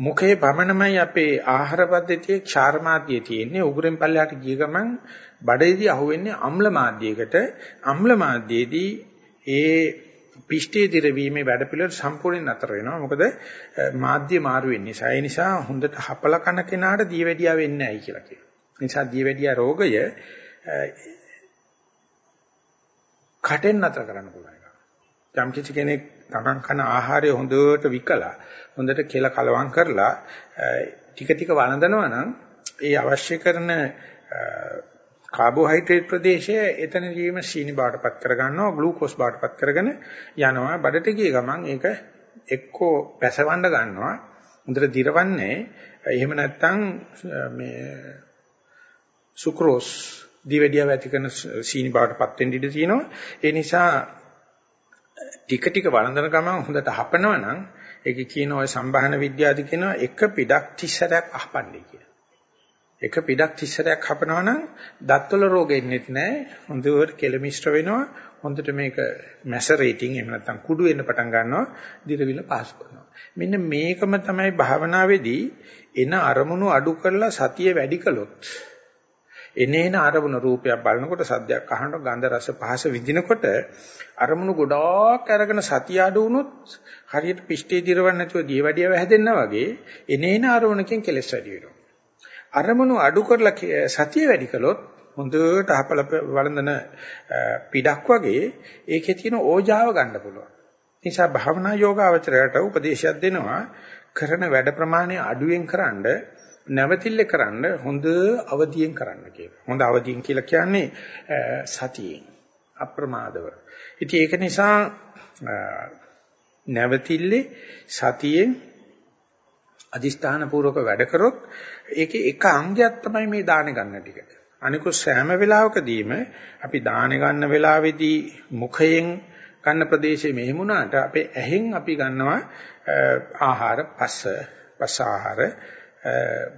[SPEAKER 1] මුඛයේ පමණමයි අපේ ආහාර පද්ධතියේ ක්ෂාර මාධ්‍යය තියෙන්නේ. උගුරෙන් පල්ලයට ගිය ගමන් බඩේදී අහුවෙන්නේ අම්ල මාධ්‍යයකට. අම්ල මාධ්‍යයේදී ඒ පිෂ්ඨයේ දිරවීමේ වැඩ පිළිවෙල සම්පූර්ණයෙන් නතර වෙනවා. මොකද මාධ්‍ය මාරු වෙන නිසා. ඒ නිසා හොඳට හපල කන කෙනාට දීවැඩියා වෙන්නේ නැහැ කියලා කියනවා. නිසා දීවැඩියා රෝගය කටෙන් නතර කරන්න පුළුවන් එක. යම් කිසි කෙනෙක් තමන් කන ආහාරය හොඳට විකලා හොඳට කෙල කලවම් කරලා ටික ටික වළඳනවා නම් ඒ අවශ්‍ය කරන කාබෝහයිඩ්‍රේට් ප්‍රදේශය එතනදීම සීනි බාටපත් කරගන්නවා ග්ලූකෝස් බාටපත් කරගෙන යනවා. බඩට ගිය ගමන් ඒක එක්කෝ පැසවන්න ගන්නවා. හොඳට දිරවන්නේ. එහෙම නැත්නම් මේ සුක්‍රෝස් දිවෙඩියව ඇති කරන සීනි බාටපත් වෙන්න ඉඩ තියෙනවා. ඒ නිසා ටික ටික වළඳන ගමන් හොඳට හපනවා නම් ඒකේ කියන ඔය සම්භාහන විද්‍යාවදී කියනවා එක පිටක් 30 සැරයක් අහපන්නේ කියලා. එක පිටක් 30 සැරයක් හපනවා නම් දත්වල රෝගෙ ඉන්නෙත් නැහැ. හොඳට කෙලමිස්ට්‍ර වෙනවා. හොඳට මේක මැසරේටින් එහෙම නැත්නම් කුඩු වෙන්න පටන් ගන්නවා. දිරවිල පාස් කරනවා. මෙන්න මේකම තමයි භාවනාවේදී එන අරමුණු අඩු කරලා සතිය වැඩි කළොත් එනේන අරමුණ රූපයක් බලනකොට සද්දයක් අහනකොට ගන්ධ රස පහස විඳිනකොට අරමුණු ගොඩාක් අරගෙන සතිය අඩු වුණොත් හරියට පිෂ්ටේ දිරවන්න නැතුව දියවැඩියව හැදෙන්නා වගේ එනේන අරමුණකින් කෙලස් වැඩි වෙනවා. අරමුණු අඩු කරලා සතිය වැඩි කළොත් හොඳට අහපල වළඳන පිටක් වගේ ඒකේ තියෙන ඕජාව ගන්න පුළුවන්. නිසා භාවනා යෝගාවචරයට උපදේශයක් දෙනවා කරන වැඩ ප්‍රමාණය අඩුවෙන් කරන්ඩ නැවතිල්ල කරන්න හොඳ අවදියෙන් කරන්න කියලා. හොඳ අවදියෙන් කියලා කියන්නේ සතියෙන් අප්‍රමාදව. ඉතින් ඒක නිසා නැවතිල්ලේ සතියෙන් අදිස්ථාන පූර්වක වැඩ කරොත් ඒකේ එක අංගයක් තමයි මේ දාන ගන්න ටික. අනිකුත් සෑම වෙලාවකදීම අපි දාන ගන්න වෙලාවේදී මුඛයෙන් ගන්න ප්‍රදේශයේ මෙහෙම වුණාට අපේ ඇහෙන් අපි ගන්නවා ආහාර පස්ස පස්ස ආහාර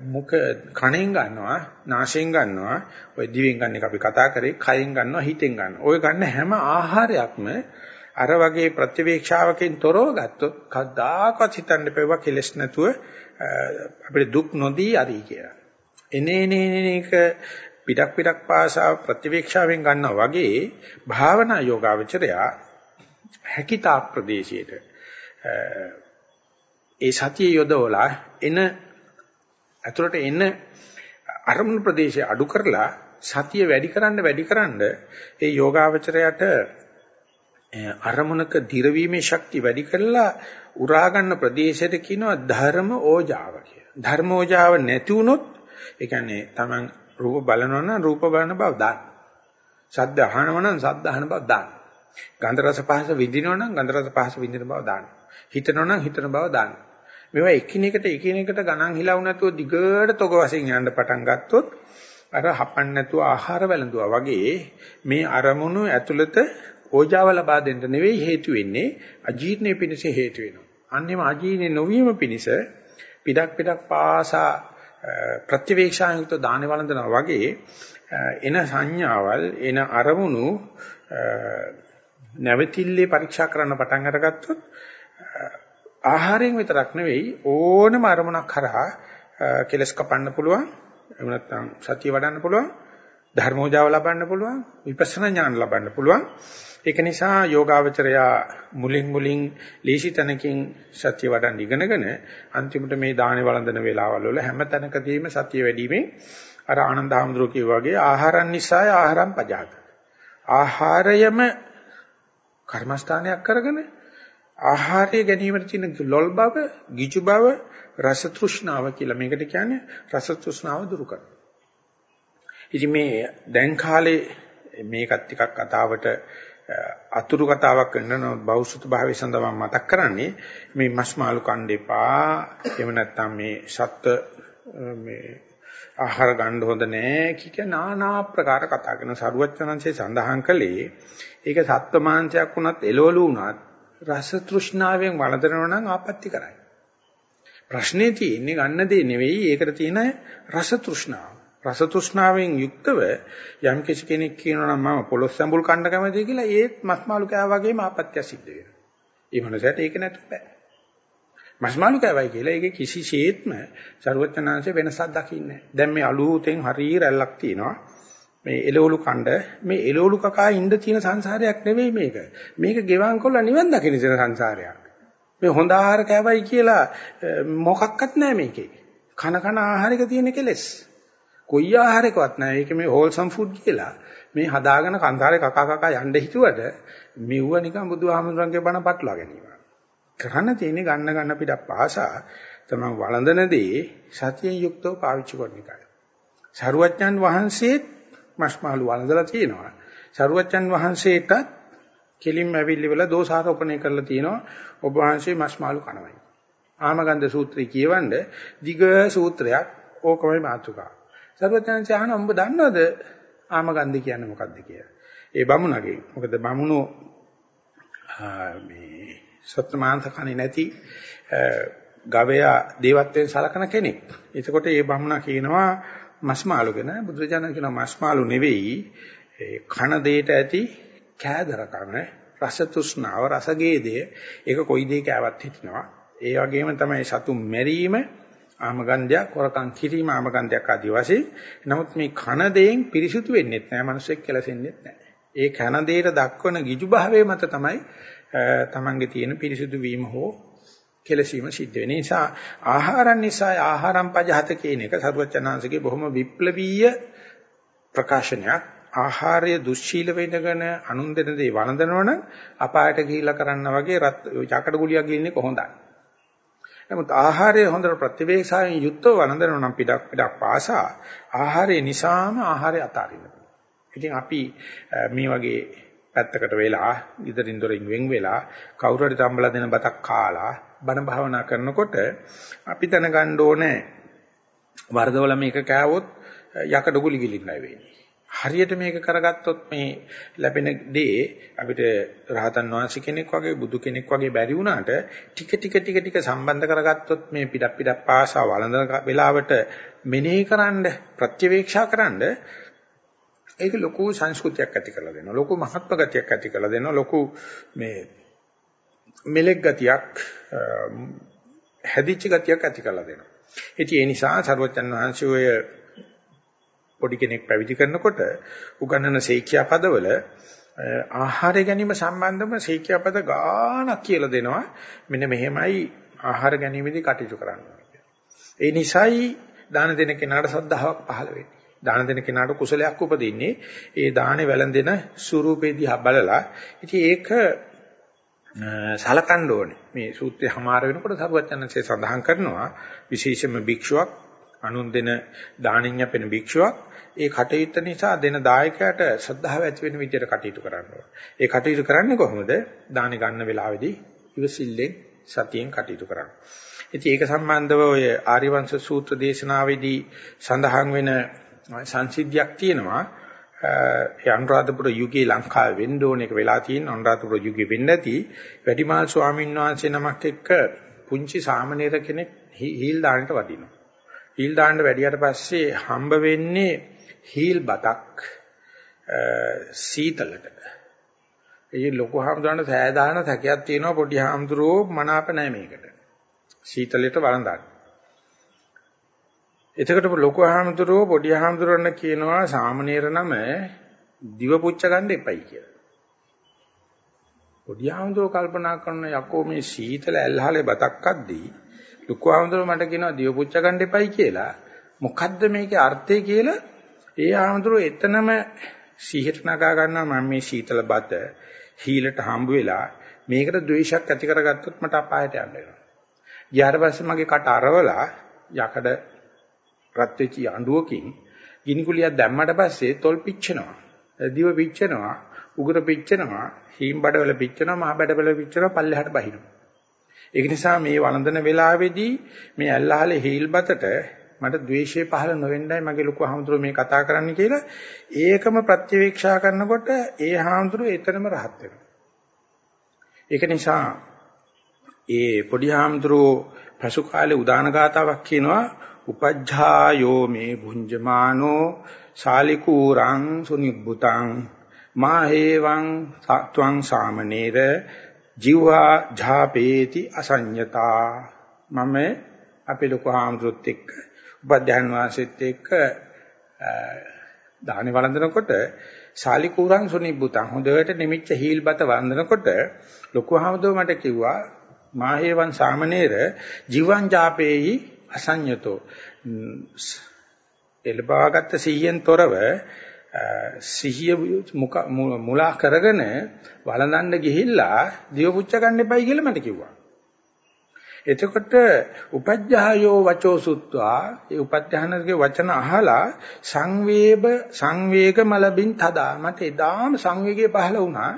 [SPEAKER 1] මුඛ කණෙන් ගන්නවා නාසයෙන් ගන්නවා ඔය දිවෙන් ගන්න එක අපි කතා කරේ කයෙන් ගන්නවා හිතෙන් ගන්නවා ඔය ගන්න හැම ආහාරයක්ම අර වගේ ප්‍රතිවේක්ෂාවකින් තොරව ගත්තොත් කවදාකවත් හිතන්න එපා කෙලස් නැතුව අපිට දුක් නොදී අරි කියලා. එනේ එනේ එක පිටක් පිටක් පාසා ප්‍රතිවේක්ෂාවෙන් ගන්නවා වගේ භාවනා යෝගාවචරයා හැකිතා ප්‍රදේශයට ඒ සතිය යොදවලා එන අතුරට එන අරමුණු ප්‍රදේශය අඩු කරලා සතිය වැඩි කරන්න වැඩි කරන්න ඒ යෝගාවචරයට අරමුණක දිරවීමේ ශක්තිය වැඩි කරලා උරා ගන්න ප්‍රදේශයට කියනවා ධර්ම ඕජාව කියලා. ධර්ම ඕජාව නැති වුණොත් ඒ කියන්නේ Taman රූප බලනවා නම් රූප බලන බව දාන්න. ශබ්ද අහනවා නම් ශබ්ද අහන බව දාන්න. ගන්ධ රස පහස විඳිනවා නම් ගන්ධ රස පහස විඳින බව දාන්න. හිතනවා නම් හිතන බව දාන්න. මේවා එකිනෙකට එකිනෙකට ගණන් හිලවු නැතුව දිගට තොග වශයෙන් යන්න පටන් ගත්තොත් අර හපන්න නැතුව ආහාර වැළඳුවා වගේ මේ අරමුණු ඇතුළත ඕජාව ලබා දෙන්න නෙවෙයි හේතු වෙන්නේ අජීර්ණේ පිණිස හේතු වෙනවා. අන්නේම අජීර්ණේ නොවීම පිණිස පිටක් පිටක් පාසා ප්‍රතිවේක්ෂායුක්ත දාන වළඳනවා වගේ එන සංඥාවල් එන අරමුණු නැවතිල්ලේ පරීක්ෂා කරන්න පටන් අරගත්තොත් ආහාරයෙන් විතරක් නෙවෙයි ඕනම අරමුණක් කරා කෙලස් කපන්න පුළුවන් එහෙම නැත්නම් සතිය වඩන්න පුළුවන් ධර්මෝජාව ලබන්න පුළුවන් විපස්සනා ඥාන ලබන්න පුළුවන්. ඒක නිසා යෝගාවචරයා මුලින් මුලින් ලීසි තැනකින් සතිය වඩන් ඉගෙනගෙන අන්තිමට මේ දානේ වළඳන වේලාවල් වල හැම තැනකදීම සතිය වැඩිමේ අර ආනන්ද හැමදෙරෝ කියවා වගේ ආහාරන් නිසාය ආහාරම් පජාත ආහාරයම කර්මස්ථානයක් කරගෙන ආහාරය ගැනීමට තියෙන ලොල් බව, ගිජු බව, රස තෘෂ්ණාව කියලා. මේකට කියන්නේ රස තෘෂ්ණාව දුරු කරනවා. ඉතින් මේ දැන් කාලේ මේකත් ටිකක් කතාවට අතුරු කතාවක් කරන බෞසුත භාවයේ සඳහා මතක් කරන්නේ මේ මස් මාළු කන්න එපා. එහෙම නැත්නම් මේ සත්ත්ව මේ ආහාර ගන්න හොඳ නෑ කික নানা ආකාර කතා කරන සරුවචනංශේ සඳහන් කළේ ඒක සත්ත්ව මාංශයක් වුණත් එළවලු වුණත් රස තෘෂ්ණාවෙන් වළඳනවා නම් ආපත්‍ති කරයි. ප්‍රශ්නේ තියෙන්නේ ගන්න දේ නෙවෙයි ඒකට තියෙන රස තෘෂ්ණාව. රස තෘෂ්ණාවෙන් යුක්තව යම් කිසි කෙනෙක් කියනවා නම් මම පොලොස් සම්බුල් කන්න කැමතියි කියලා ඒත් මස්මාළු කෑවා වගේම ආපත්‍ය සිද්ධ වෙනවා. ඒ මනසට ඒක නැතු බෑ. මස්මාළු කෑවයි කියලා ඒකේ කිසිසේත්ම ਸਰවඥාන්සේ වෙනසක් දකින්නේ නැහැ. දැන් මේ අලුතෙන් හරිය රැල්ලක් තියෙනවා. මේ එළවලු කණ්ඩ මේ එළවලු කකා ඉන්න තියෙන සංසාරයක් නෙවෙයි මේක. මේක ගෙවම් කරලා නිවන් දකින්න තියෙන සංසාරයක්. මේ හොඳ ආහාර කෑවයි කියලා මොකක්වත් නැහැ මේකේ. කන කන ආහාරයක තියෙන කෙලෙස්. කොයි ආහාරයකවත් නැහැ. ඒක මේ හෝල්සම් ෆුඩ් කියලා. මේ හදාගෙන කන්දාරේ කකා කකා යන්න හිතුවට මෙව්ව නිකන් බුදුහාමුදුරන්ගේ බණ පටලවා ගැනීම. කරන්න තියෙන්නේ ගන්න ගන්න පිට පාසා තමයි වළඳන දේ සතියෙන් යුක්තව පාවිච්චි කරන එකයි. සරුවච්චන් වහන්සේත් මස්මාළු වළඳලා තියෙනවා. සරුවච්චන් වහන්සේටත් කෙලින්ම ඇවිල්ලි වෙලා දෝෂාරෝපණය කරලා තියෙනවා. ඔබ වහන්සේ මස්මාළු කනවයි. ආමගන්ධ සූත්‍රය කියවන්නේ දිග සූත්‍රයක් ඕකමයි මාතෘකාව. සරුවච්චන්සේ අහන උඹ දන්නවද ආමගන්ධ කියන්නේ මොකක්ද කියලා. ඒ බමුණගේ. මොකද බමුණෝ මේ සත්‍යමාන්ත කණේ නැති ගවයා දේවත්වයෙන් සලකන කෙනෙක්. එතකොට මේ බමුණා කියනවා මස් මාළු ගැන බුදුරජාණන් කියනවා මස් මාළු නෙවෙයි කන දෙයට ඇති කෑදරකම රස තෘෂ්ණාව රසගේදය ඒක කොයි දෙයක ආවත් හිටිනවා. ඒ වගේම තමයි සතුන් මැරීම ආමගන්ධයක් කොරකම් කිරීම ආමගන්ධයක් ආදී වශයෙන්. නමුත් මේ කන දෙයෙන් පිරිසුදු වෙන්නේ නැහැ මිනිස්සෙක් කෙලසෙන්නේ නැහැ ඒ කන දෙයට දක්වන ගිජු භාවයේ මත තමයි තමන්ගේ තියෙන පිරිසුදු වීම හෝ කෙලසීම සිද්ධ වෙන නිසා ආහාරන් නිසා ආහාරම් පජහත කියන එක සරුවචනාංශගේ බොහොම විප්ලවීය ප්‍රකාශනයක් ආහාරය දුස්සීල වෙනගෙන අනුන් දෙන දේ වළඳනවනම් අපායට ගිහිලා කරන්න වගේ යකඩ ගුලියක් ගින්නේ කොහොඳයි. නමුත් ආහාරය හොඳට ප්‍රතිවේක්ෂාවෙන් යුක්තව වළඳනවා නම් පිටක් පිටක් පාසා ආහාරය නිසාම ආහාරය අතාරින්න. ඉතින් අපි මේ වගේ පැත්තකට වෙලා, ඉදිරින් දොරින් වෙන් වෙලා කවුරු හරි තම්බලා දෙන බතක් කාලා බණ භාවනා කරනකොට අපි දැනගන්න ඕනේ වරදවල මේක කෑවොත් යකඩ ගුලි ගිලින්නයි වෙන්නේ. හරියට මේක කරගත්තොත් මේ ලැබෙන දේ අපිට රහතන් වහන්සේ කෙනෙක් වගේ බුදු කෙනෙක් වගේ බැරි වුණාට ටික ටික ටික ටික සම්බන්ධ කරගත්තොත් මේ පිටක් පිටක් පාසා වළඳන වෙලාවට මෙනෙහි කරන්න ප්‍රත්‍යවේක්ෂා කරන්න ඒක ලොකු සංස්කෘතියක් ඇති කරලා දෙනවා ලොකු මහත්ම ගතියක් ඇති කරලා දෙනවා ලොකු මේ මෙලෙක් ගතියක් හැදිච්ච ගතියක් ඇති කරලා දෙනවා ඉතින් ඒ නිසා සර්වචන් වහන්සේ ඔය පොඩි කෙනෙක් පැවිදි කරනකොට උගන්නන සීක්ෂා පදවල ආහාර ගැනීම සම්බන්ධව සීක්ෂා පද ගානක් කියලා දෙනවා මෙන්න මෙහෙමයි ආහාර ගැනීමේදී කටයුතු කරන්න ඒ නිසායි දාන දෙන කෙනාට සද්ධාාවක් පහළ වෙන්නේ. දාන දෙන කෙනාට කුසලයක් උපදින්නේ ඒ දානේ වැළඳෙන ස්වරූපේදී බලලා. ඉතින් ඒක සලකන්න ඕනේ. මේ සූත්‍රය හමාර වෙනකොට සරුවචනන්සේ සඳහන් කරනවා විශේෂම භික්ෂුවක් අනුන් දෙන දානින් යපෙන භික්ෂුවක් ඒ කටයුත්ත නිසා දෙන දායකයාට ශ්‍රද්ධාව ඇති වෙන විදිහට කටයුතු කරන්න ඕනේ. ඒ කටයුතු කරන්නේ කොහොමද? දාන ගන්න වෙලාවේදී ඉවසිල්ලෙන් සතියෙන් කටයුතු කරන්න. ඉතින් ඒක සම්බන්ධව ඔය ආර්යවංශ සූත්‍ර දේශනාවේදී සඳහන් වෙන සංසිද්ධියක් තියෙනවා. ඒ අනුරාධපුර යුගයේ ලංකාවේ වෙන්න ඕන එක වෙලා තියෙන අනුරාධපුර යුගයේ වෙන්න ඇති වැඩිමාල් ස්වාමීන් වහන්සේ නමක් එක්ක පුංචි සාමණේර කෙනෙක් හීල් දාන්නට වදිනවා. හීල් දාන්න වැඩියට පස්සේ හම්බ වෙන්නේ හීල් බතක් සීතලට. ඒ ලොකු හාමුදුරන්ට සෑදාන සැකයක් තියෙනවා පොඩි හාමුදුරුවෝ මනාප නැහැ මේකට. සීතලයට වළඳන්න. එතකොට ලොකු හාමුදුරුවෝ පොඩි හාමුදුරන්න කියනවා සාමණේර නම දිව පුච්ච ගන්න එපයි කියලා. පොඩි හාමුදුරුවෝ කල්පනා කරන යකෝ මේ සීතල ඇල්හලේ බතක් අද්දී ලොකු හාමුදුරුවෝ මට කියනවා දිව පුච්ච ගන්න එපයි කියලා. මොකද්ද මේකේ අර්ථය කියලා ඒ හාමුදුරුවෝ එතනම සිහිට නගා ගන්නවා මම මේ සීතල බත හීලට හම්බ වෙලා මේකට ද්වේෂයක් ඇති කරගත්තොත් මට අපායට යන්න වෙනවා. ගියාට පස්සේ මගේ කට අරවලා යකඩ රත් වෙච්ච අඬුවකින් ගිනි කුලියක් දැම්මට පස්සේ තොල් පිච්චෙනවා. දිව පිච්චෙනවා, උගුර පිච්චෙනවා, හීම් බඩවල පිච්චෙනවා, මහ බඩවල පිච්චෙනවා, පල්ලෙහාට බහිනවා. ඒක නිසා මේ වළඳන වෙලාවේදී මේ ඇල්ලහලේ හීල් බතට මට ද්වේෂය පහළ නොවෙන්නයි මගේ ලොකු හාමුදුරුව මේ කතා කරන්න කියලා ඒකම ප්‍රත්‍යවේක්ෂා කරනකොට ඒ හාමුදුරුව එතරම් rahat වෙනවා. ඒක නිසා ඒ පොඩි හාමුදුරුව පසු කාලේ උදාන ගාතාවක් කියනවා උපජ්ජායෝ මේ භුඤ්ජමානෝ ශාලිකූරං සුනිබ්බුතං මාහේවං සත්වං සාමනීර ජීවා ఝාපේති අසඤ්ඤතා. මම අපේ ලොකු හාමුදුරුවොත් එක්ක උපධ්‍යාන වාසෙත් එක්ක දාහනේ වළඳනකොට ශාලිකූරං සුනිබ්බුතං හොඳට නිමිච්ච හීල්බත වළඳනකොට ලොකු හාමුදුරුවෝ මට කිව්වා මාහේවන් සාමනීර ජීවං ජාපේයි අසඤ්ඤතෝ එළබාගත් සිහියෙන් තොරව සිහිය මුලා කරගෙන වළඳන්න ගිහිල්ලා දිව පුච්ච ගන්න එපයි කියලා මට කිව්වා. එතකොට උපජ්ජායෝ වචෝ සුත්වා ඒ උපජ්ජානගේ වචන අහලා සංවේබ සංවේග මලබින් තදා මට එදාම සංවේගය පහළ වුණා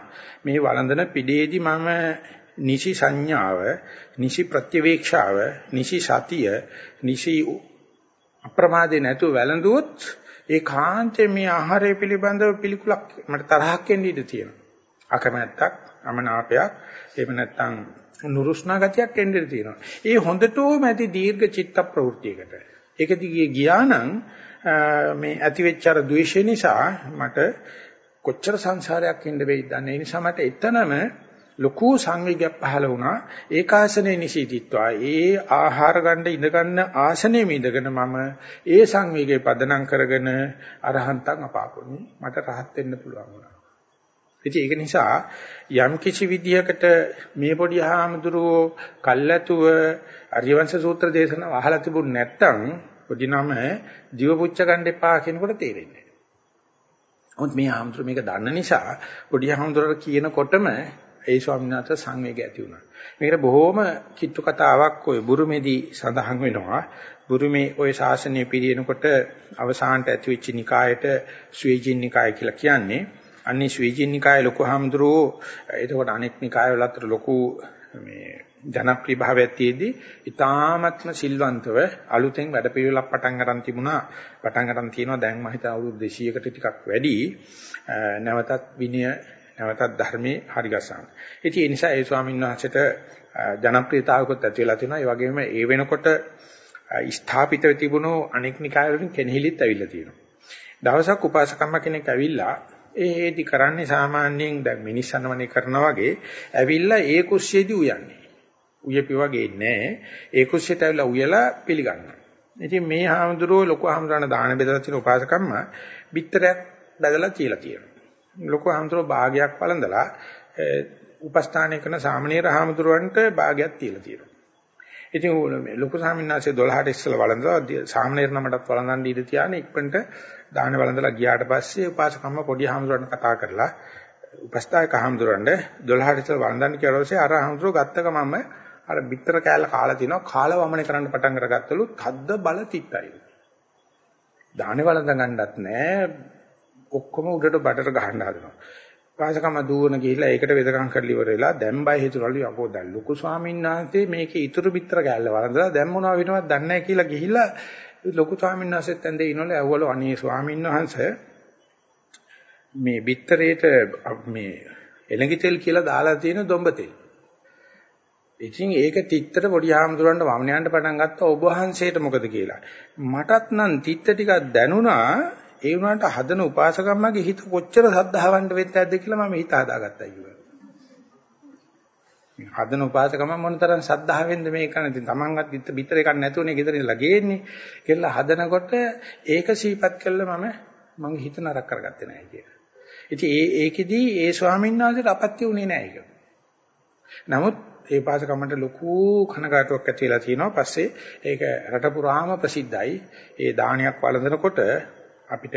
[SPEAKER 1] මේ වළඳන පිටේදී මම නිසි සංඥාව නිසි ප්‍රත්‍යවේක්ෂාව නිසි සතිය නිසි අප්‍රමාදේ නැතුව වැළඳුවොත් ඒ කාන්තේ මේ ආහාරය පිළිබඳව පිළිකුලක් මට තරහක් එන්න ඉඩ තියෙනවා අකමැත්තක් අමනාපයක් එහෙම නැත්නම් නුරුස්නා ගතියක් එන්න තියෙනවා. ඒ හොඳටම ඇති දීර්ඝ චිත්ත ප්‍රවෘත්තියකට. ඒක දිගේ ගියා නම් මේ ඇති වෙච්ච අර ද්වේෂය නිසා මට කොච්චර සංසාරයක් ඉන්න වෙයිද දන්නේ. ඒ නිසා මට එතනම ලොකු සංවේගයක් පහළ වුණා. ඒකාසනේ නිසීතිත්වා. ඒ ආහාර ගන්න ඉඳ ගන්න ආසනයේ ඉඳගෙන මම ඒ සංවේගය පදනම් කරගෙන අරහන්තන් අපාපුණි. මට rahat වෙන්න පුළුවන් වුණා. ඉතින් ඒක නිසා යම් කිසි විදියකට මේ පොඩි හාමුදුරුවෝ කල්ැතුව අරියවංශ සූත්‍ර දේශනාව අහලා තිබුණ නැත්නම් පොඩි නම ජීව පුච්ච ගන්න එපා කියනකොට තේරෙන්නේ නැහැ. මේ හාමුදුරුවෝ මේක දන්න නිසා පොඩි හාමුදුරුවෝ කියනකොටම ඒ ස්වාමීන් වහන්සේ සංවේගය ඇති වුණා. මේකට බොහොම කිට්ටු කතාවක් ඔය බුරුමේදී සඳහන් වෙනවා. බුරුමේ ඔය ශාසනය පිරිනකොට අවසානට ඇතිවෙච්ච නිකායට ස්වීජින් නිකාය කියලා කියන්නේ. අන්නේ ස්වීජින් නිකාය ලොකු හාමුදුරුවෝ එතකොට අනෙක් නිකායවල අතර ලොකු මේ ජනප්‍රිය භාවයක් තියේදී ඊ타ත්ම සිල්වන්තව අලුතෙන් වැඩපිළිවෙලක් පටන් ගන්න තිබුණා පටන් ගන්න තියෙනවා දැන් මම හිතා අවුරුදු 200කට ටිකක් වැඩි නැවතත් විනය නැවතත් ධර්මයේ හරි ගසන්න. ඉතින් ඒ නිසා ඒ ස්වාමීන් වහන්සේට ජනප්‍රියතාවකුත් ඇති වෙලා තියෙනවා. ඒ වගේම ඒ වෙනකොට ස්ථාපිත තිබුණු අනෙක් නිකාය වලින් කෙනෙහිලිත් ඇවිල්ලා තියෙනවා. දවසක් උපාසකම්ම කෙනෙක් ඇවිල්ලා ඒ හේති කරන්නේ සාමාන්‍යයෙන් දැන් මිනිස්සුන්වනේ කරනා වගේ ඇවිල්ලා ඒ කුස්සියේදී උයන්නේ. උයපි වගේ නෑ. ඒ කුස්සියට ඇවිල්ලා උයලා පිළිගන්නවා. ඉතින් මේ හාමුදුරුවෝ ලොකු හාමුදුරන දාන බෙදලා තියෙන උපාසකම්ම බිත්තරයක් බෙදලා තියලා තියෙනවා. ලොකු හාමුදුරුවෝ භාගයක් වළඳලා උපස්ථානය කරන සාමණේර හාමුදුරුවන්ට භාගයක් තියලා තියෙනවා. ඉතින් ලොකු ස්වාමීන් වහන්සේ 12ට ඉස්සෙල්ලා වළඳලා සාමණේර නමටත් වළඳන් ඉඳ තියානේ ඉක්පන්ට දාන වළඳලා ගියාට පස්සේ උපාසකම්ම පොඩි හාමුදුරන්ට කතා කරලා උපස්ථායක හාමුදුරන්ට 12ට ඉස්සෙල්ලා වළඳන් කියලා පස්සේ අර හාමුදුරුවෝ ගත්ත ගමන්ම අර බිත්තර කෑල්ල කාලා තිනවා කාලා වමනේ කරන්න පටන් අරගත්තලු තද්ද බල තිත්තයි. දානේ වළඳ ගන්නවත් නැහැ ඔක්කොම උඩට බඩට ගහන්න හදනවා. පාසකම දුවන ගිහිල්ලා ඒකට වෙදකම් කරලා ඉවර වෙලා දැන් බය හිතුවලු යකෝ දැන් ලොකු ස්වාමීන් වහන්සේ මේකේ ඉතුරු පිටර කැල්ල වරඳලා දැන් මොනව වෙනවද දන්නේ නැහැ කියලා ගිහිල්ලා ලොකු ස්වාමීන් වහන්සේත් ඇඳේ ඉනවල ඇව්වලු අනේ ස්වාමීන් වහන්සේ මේ පිටරේට මේ එළඟි තෙල් කියලා දාලා තියෙන දොඹ තෙල්. ඉතින් ඒක තිත්තට පොඩි ආම්දුරන්ට වමනයන්ට පටන් ගත්තා ඔබ වහන්සේට මොකද කියලා. මටත් නම් තිත්ත ටිකක් දැනුණා ඒ වුණාට හදන උපාසකම්මගේ හිත කොච්චර සද්ධාවන්ට වෙත් ඇද්ද කියලා මම හිත හදාගත්තා කිව්වා. හදන උපාසකම මොනතරම් සද්ධාවෙන්ද මේ කරන්නේ. ඉතින් තමන්වත් විතර විතර එකක් නැතුවනේ ගෙදර ඉඳලා ගේන්නේ. කියලා හදනකොට ඒක සීපත් කළා මම මගේ හිත නරක කරගත්තේ නැහැ කියලා. ඉතින් ඒ ඒකෙදී ඒ ස්වාමීන් වහන්සේට අපත්‍ය උනේ නැහැ ඒක. නමුත් ඒ පාසකමට ලොකු කනගාටුවක් ඇති වෙලා තියෙනවා. පස්සේ ඒක රට පුරාම ප්‍රසිද්ධයි. ඒ දානයක් වළඳනකොට අපිට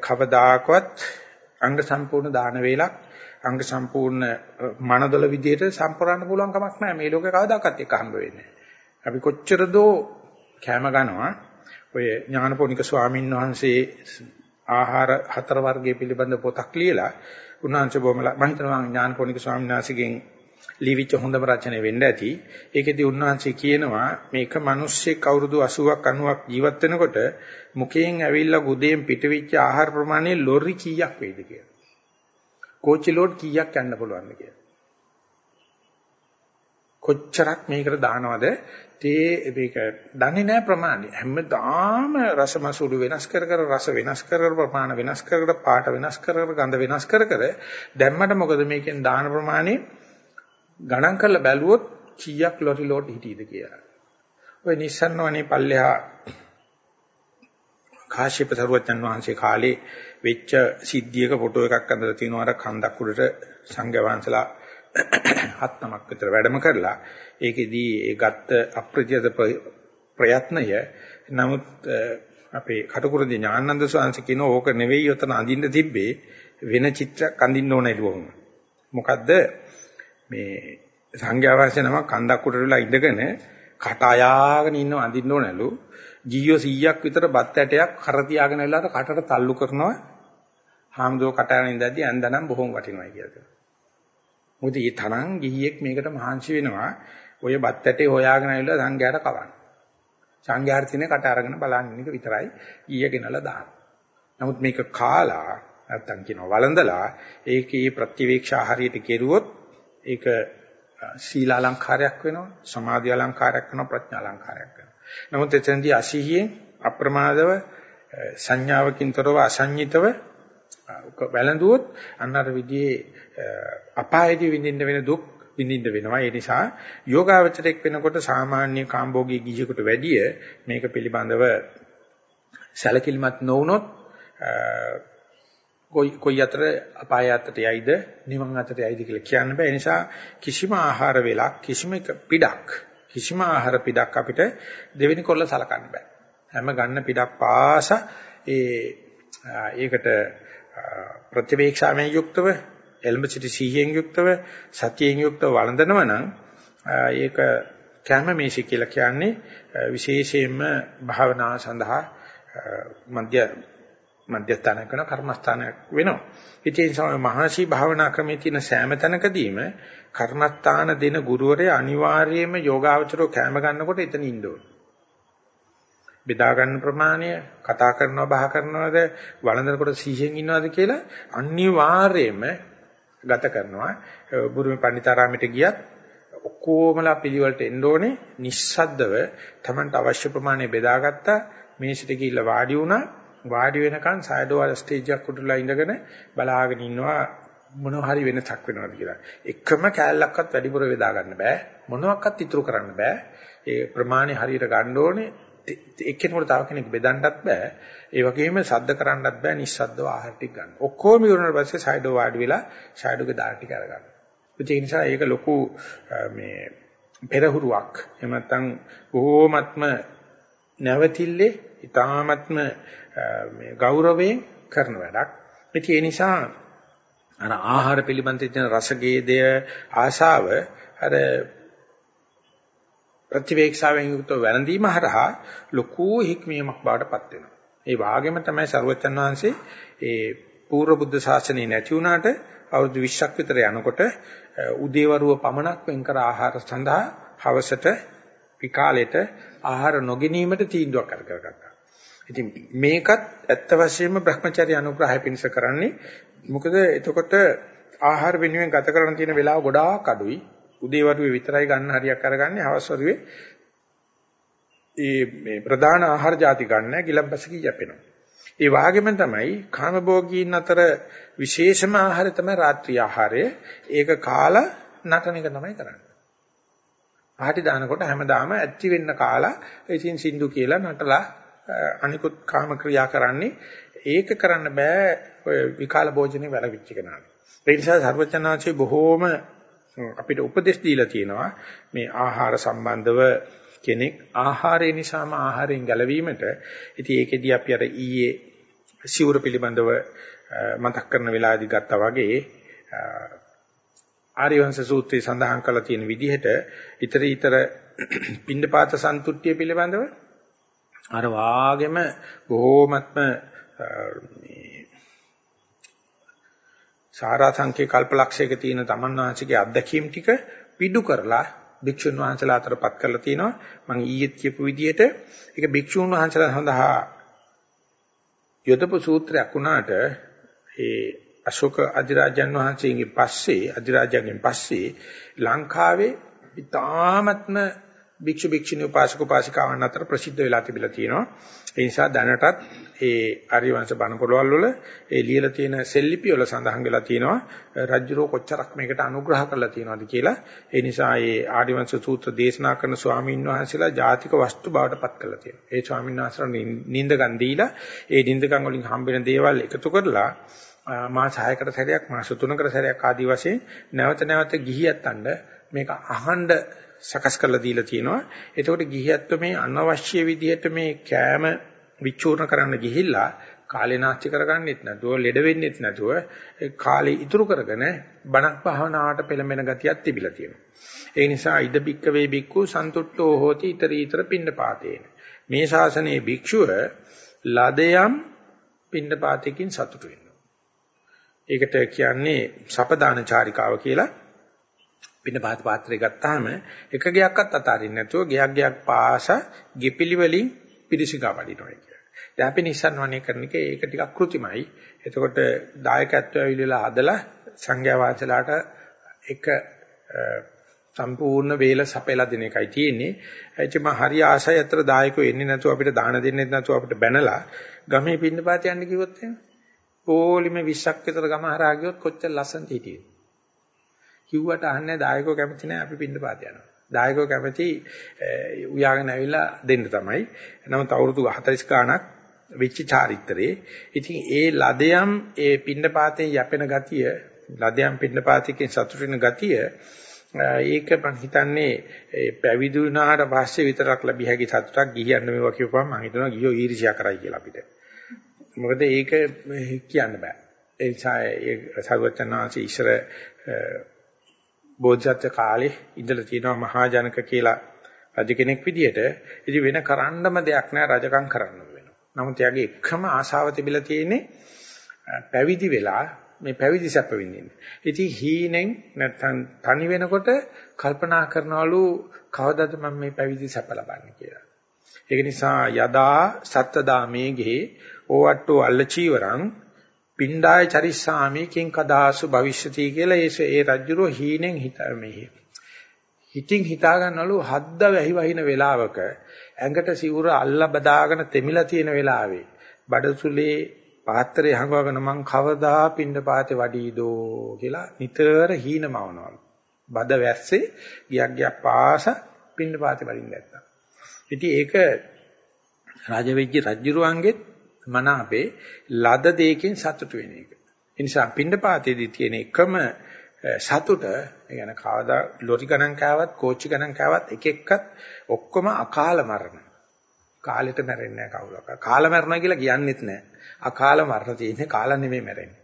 [SPEAKER 1] කවදාකවත් අංග සම්පූර්ණ දාන වේලක් අංග සම්පූර්ණ මනදොල විදියට සම්පූර්ණ පුළුවන් කමක් නැහැ. මේ ලෝකේ කවදාකවත් එක හම්බ වෙන්නේ අපි කොච්චර දෝ කැම ගන්නවා ඔය ඥානපෝනික ස්වාමීන් වහන්සේ ආහාර හතර වර්ගයේ පිළිබඳ පොතක් ලියලා උන්වහන්සේ බොහොම මම හිතනවා ඥානපෝනික ස්වාමීන් වහන්සේගෙන් ලිවිච්ච හොඳම රචනය වෙන්න ඇති. ඒකෙදි උන්වහන්සේ කියනවා මේක මිනිස්සෙක් අවුරුදු 80ක් 90ක් ජීවත් වෙනකොට මුඛයෙන් ඇවිල්ලා ගුදයෙන් පිටවිච්ච ආහාර ප්‍රමාණය ලොරි කීයක් වේද කියලා. කෝච්චි ලෝඩ් කීයක් යන්න පුළුවන්ද කියලා. කොච්චරක් මේකට දානවද? තේ මේක දන්නේ නැහැ ප්‍රමාණය. හැමදාම රසමසුළු වෙනස් කර කර රස වෙනස් කර කර ප්‍රමාණ වෙනස් කර කර පාට වෙනස් කර කර ගඳ වෙනස් කර කර දැම්මට මොකද මේකෙන් දාන ප්‍රමාණය ගණන් කරලා බැලුවොත් කීයක් ලොරි ලෝඩ් හිටියද කියලා. ඔය නිස්සන්නවනේ පල්ලෙහා කාශ්‍යප සරුවචන් වහන්සේ කාලේ වෙච්ච සිද්ධියක ෆොටෝ එකක් අඳලා තිනවා අර කන්දක් උඩට සංඝ වහන්සලා හත්නමක් විතර වැඩම කරලා ඒකෙදී ඒ ගත්ත අප්‍රත්‍යත ප්‍රයත්නය නමුත් අපේ කටුකුරුදී ඥානන්ද ස්වාමීන් කියන ඕක නෙවෙයි උතන අඳින්න තිබ්බේ වෙන චිත්‍රයක් අඳින්න ඕනයිලු වුණ. මොකද්ද මේ සංඝයා වහන්සේ නම කන්දක් උඩට වෙලා ඉඳගෙන කට අයාගෙන ඉන්නව අඳින්න ඕනලු ජීයෝ 100ක් විතර බත් ඇටයක් කර තියාගෙන ඉලාට කටට තල්ලු කරනවා. හාමුදුරුව කටහඬ ඉඳද්දී ඇඳනම් බොහොම වටිනවා කියලා කියනවා. මොකද මේ තරම් ගිහියෙක් මේකට මහන්සි වෙනවා. ඔය බත් ඇටේ හොයාගෙන ඉලා සංඝයාට කවන්න. සංඝයාට තියෙන කට අරගෙන බලන්න එක විතරයි ඊය ගෙනලා දාන්න. නමුත් මේක කාලා නැත්තම් කියනවා වළඳලා ඒකේ ප්‍රතිවීක්ෂා හරියට කෙරුවොත් ඒක සීල අලංකාරයක් වෙනවා සමාධි අලංකාරයක් වෙනවා ප්‍රඥා අලංකාරයක් වෙනවා නමුත් එතනදී අසීහියෙන් අප්‍රමාදව සංඥාවකින් තොරව අසංඤිතව වැළඳුවොත් අන්නතර විදිහේ අපායදී විඳින්න වෙන දුක් විඳින්න වෙනවා. ඒ නිසා යෝගාවචරයක් වෙනකොට සාමාන්‍ය කාම්භෝගී ගිහියෙකුට වැඩිය මේක පිළිබඳව සැලකිලිමත් නොවුනොත් කොයි කොයි අතර අපාය අතට යයිද නිවන් අතට යයිද කියලා කියන්න බෑ. ඒ නිසා කිසිම ආහාර වේලක් කිසිම පිටක් කිසිම ආහාර පිටක් අපිට දෙවෙනි කොල්ල සලකන්න බෑ. හැම ගන්න පිටක් පාස ඒ ඒකට ප්‍රතිවේක්ෂාවෙන් යුක්තව එල්ම සිටි සීයෙන් යුක්තව සතියෙන් යුක්තව වළඳනව නම් ඒක කැමමේෂි කියලා කියන්නේ විශේෂයෙන්ම භාවනාව සඳහා මධ්‍ය මධ්‍යස්ථානයක් වෙනවා කර්මස්ථානයක් වෙනවා. ඉතින් ඒ නිසා මහසි භාවනා ක්‍රමයේ තියෙන සෑම තැනකදීම කර්මස්ථාන දෙන ගුරුවරයා අනිවාර්යයෙන්ම යෝගාවචරෝ කැම ගන්නකොට එතන ඉන්න ඕනේ. බෙදා ගන්න ප්‍රමාණය කතා කරනවා බහ කරනවද වළඳනකොට සීහෙන් ඉන්නවද කියලා අනිවාර්යයෙන්ම ගත කරනවා. බුරුමේ පණිතාරාමයට ගියත් ඔක්කොමලා පිළිවෙලට එන්න ඕනේ නිස්සද්දව Tamanට අවශ්‍ය ප්‍රමාණය බෙදාගත්තා මේසිට ගිහිල්ලා වාඩි වුණා වාඩි වෙනකන් සයඩෝ ස්ටේජ් එකක් උඩලා ඉඳගෙන බලාගෙන ඉන්නවා මොනවා හරි වෙනසක් වෙනවද කියලා. එකම කෑල්ලක්වත් වැඩිපුර වේදා ගන්න බෑ. මොනවාක්වත් ඉතුරු කරන්න බෑ. ඒ ප්‍රමාණය හරියට ගන්න ඕනේ. එක්කෙනෙකුට තව කෙනෙක් බෙදන්නත් බෑ. ඒ වගේම සද්ද කරන්නත් බෑ. නිස්සද්දව ආහාර ටික ගන්න. ඔක්කොම ඉවරනට පස්සේ සයිඩෝ වාඩි වෙලා ෂයිඩෝගේ දාන ටික අරගන්න. ඒ නිසා ඒක ලොකු මේ පෙරහුරුවක්. එහෙම නැත්නම් බොහෝමත්ම නැවතිල්ලේ ඊ타මත්ම මේ ගෞරවයෙන් කරන වැඩක්. ඒ නිසා අර ආහාර පිළිබඳ තියෙන රසගේදය ආශාව අර ප්‍රතිවේක්ෂාවෙන් යුක්තව වැළඳීම හරහා ලොකු හික්මීමක් බාටපත් වෙනවා. ඒ වාගෙම තමයි සරුවචන් වහන්සේ ඒ පූර්ව බුද්ධ ශාසනය නැති වුණාට අවුරුදු 20ක් විතර යනකොට උදේවරුව පමණක් වෙන් කර ආහාර සඳහා හවසට විකාලෙට ආහාර නොගැනීමට තීන්දුවක් කර කරගත්තා. ඉතින් මේකත් ඇත්ත වශයෙන්ම Brahmacharya අනුග්‍රහය පිණිස කරන්නේ මොකද එතකොට ආහාර වෙනුවෙන් ගත කරන්න තියෙන වෙලාව ගොඩාක් අඩුයි. උදේවරුේ විතරයි ගන්න හරියක් අරගන්නේ හවස් වරුවේ ඒ මේ ප්‍රධාන ආහාර ಜಾති ගන්න ගිලම්පසකී යැපෙනවා. ඒ වාගෙම තමයි කාමභෝගීන් අතර විශේෂම ආහාරය තමයි රාත්‍රී ආහාරය. ඒක කාලා නටන එක තමයි කරන්නේ. ආහටි දානකොට හැමදාම ඇත්ති වෙන්න කාලා ඉතින් සින්දු කියලා නටලා අනිකුත් කාම ක්‍රියා කරන්නේ ඒක කරන්න බෑ ඔය විකාල භෝජනේ වැළවිච්ච කෙනාට. ඒ නිසා සර්වචනාංශේ බොහෝම අපිට උපදෙස් දීලා තියෙනවා මේ ආහාර සම්බන්ධව කෙනෙක් ආහාරය නිසාම ආහාරයෙන් ගැලවීමට ඉතින් ඒකෙදී අපි අර ඊයේ සිවුර පිළිබඳව මතක් කරන වෙලාවදී ගත්තා වගේ ආර්යවංශ සූත්‍රයේ සඳහන් කරලා තියෙන විදිහට ඊතර ඊතර පින්ඩපාත සන්තුට්ඨිය පිළිබඳව අර වාගෙම බොහෝමත්ම මේ සාරා සංකේ කල්පලක්ෂයක තියෙන තමන්වාංශිකේ අත්දැකීම් ටික පිටු කරලා භික්ෂුන් වහන්සේලා අතරපත් කරලා තිනවා. මම ඊයේත් කියපු විදිහට ඒක භික්ෂුන් වහන්සේලා සඳහා යොදපු සූත්‍රයක් වුණාට ඒ අශෝක අධිරාජයන් වහන්සේගෙන් පස්සේ අධිරාජයන්ගෙන් පස්සේ ලංකාවේ ඉතාමත්ම භික්ෂු භික්ෂුණී උපාසක උපාසිකාවන් අතර ප්‍රසිද්ධ වෙලා තිබිලා තියෙනවා. ඒ නිසා දැනටත් ඒ ආර්යවංශ බණ පොළවල් වල ඒ ලියලා තියෙන සෙල්ලිපි වල සඳහන් වෙලා තියෙනවා රජ්ජුරෝ කොච්චරක් මේකට අනුග්‍රහ කරලා තියෙනවද කියලා. ඒ නිසා ඒ ආර්යවංශ සූත්‍ර දේශනා කරන ස්වාමීන් වහන්සේලා ජාතික වස්තු බවට පත් කරලා තියෙනවා. ඒ ස්වාමීන් වහන්සේලා නින්දගන් දීලා ඒ නින්දගන් වලින් හම්බෙන දේවල් එකතු කරලා මාස 6කට සැරයක් මාස 3කට සැරයක් ආදී වශයෙන් නැවත නැවත ගිහියත් අඬ මේක අහඬ සකස් කරලා දීලා තියෙනවා. එතකොට ගිහියත්ව මේ අනවශ්‍ය විදිහට මේ කෑම විචූර්ණ කරන්න ගිහිල්ලා කාලේ නාස්ති කරගන්නෙත් නැතුව ලෙඩ වෙන්නෙත් නැතුව කාලේ ඉතුරු කරගෙන බණක් භාවනාවට පෙළඹෙන ගතියක් තිබිලා තියෙනවා. ඒ නිසා ඉද බික්ක වේ බික්කු සන්තුට්ඨෝ හෝති ඊතරීතර පින්නපාතේන. මේ ශාසනයේ භික්ෂුව ලදයම් පින්නපාතකින් සතුටු වෙනවා. ඒකට කියන්නේ සපදාන චාරිකාව කියලා. පින්න පාත පාත්‍රය ගත්තාම එක ගයක්වත් අතාරින්න නැතුව ගයක් ගයක් පාස ගෙපිලි වලින් පිරිසිගා වඩිනවා කියන්නේ. දැන් අපි නිස්සන් වණේ කරන එක ඒක ටිකක් કૃතිමයි. එතකොට දායකත්වය ඇවිල්ලා හදලා සංඝයා වහන්සේලාට එක සම්පූර්ණ වේල සපයලා දෙන එකයි තියෙන්නේ. එච්චම හරි ආසයි අතර දායකෝ එන්නේ නැතුව අපිට දාන දෙන්නේ නැතුව අපිට බැනලා ගමේ පින්න පාත යන්න කිව්වොත් එහෙම. ඕලිමේ 20ක් විතර ගම හරහා ගියොත් කොච්චර ලස්සනට හිටියේ. කිව්වට අහන්නේ දායකෝ කැමති නැහැ අපි පින්න පාත යනවා. දායකෝ කැමති උයාගෙන ඇවිල්ලා දෙන්න තමයි. නමුත් අවුරුදු 40 ගාණක් වෙච්ච චාරිත්‍රයේ ඉතින් ඒ ලදයම් ඒ පින්න පාතේ යැපෙන ගතිය ලදයම් පින්න පාතකින් සතුටු වෙන ගතිය ඒක මම හිතන්නේ පැවිදි වුණාට පස්සේ විතරක් ලැබිය හැකි සතුටක් ගිහියන්න මේවා කියපුවම මම හිතනවා ගියෝ ඊර්ෂ්‍යා කරයි කියලා අපිට. මොකද ඒක කියන්න බෑ. ඒ නිසා ඒ සර්වචනාංශ ඉස්සර බෝධිසත්ව කාලේ ඉඳලා තියෙනවා මහා ජනක කියලා රජ කෙනෙක් විදියට. ඉතින් වෙන කරන්නම දෙයක් නෑ රජකම් කරන්න වෙනවා. නමුත් එයාගේ එකම ආශාව තිබිලා තියෙන්නේ පැවිදි වෙලා මේ පැවිදි සැප විඳින්න. ඉතින් හීනෙන් නැත්තම් තනි වෙනකොට කල්පනා කරනවලු කවදාද මම මේ පැවිදි සැප ලබන්නේ කියලා. ඒක නිසා යදා සත්තදා මේගේ ඕවට්ටෝ අල්ලචීවරං පිණ්ඩාය චරිස්සාමි කිං කදාසු භවිෂ්‍යති කියලා ඒ ඒ රජුරෝ හීනෙන් හිත මේ හිතින් හිතා ගන්නවලු හද්ද වැහි වහින වෙලාවක ඇඟට සිවුර අල්ලා බදාගෙන තෙමිලා තියෙන වෙලාවේ බඩසුලේ පාත්‍රය හංගවගෙන මං කවදා පින්න පාතේ වඩීදෝ කියලා නිතර හීනමවනවලු. බද වැස්සේ ගියක් ගියක් පාස පින්න පාතේ වඩින්න නැත්තම්. ඉතින් ඒක රාජවෙජ්ජි රජුරුවන්ගෙත් මන අපේ ලද දෙයකින් සතුට වෙන එක. ඒ නිසා පින්න පාතේදී තියෙන එකම සතුට يعني කවදා ලොරි ගණන් කෑවත් කෝච්චි ගණන් කෑවත් එක එක්කත් ඔක්කොම අකාල මරණ. කාලෙට මැරෙන්නේ නැහැ කවුරක්. කාල මරණා කියලා කියන්නෙත් නැහැ. අකාල මරණ තියෙන්නේ කාල නෙමෙයි මැරෙන්නේ.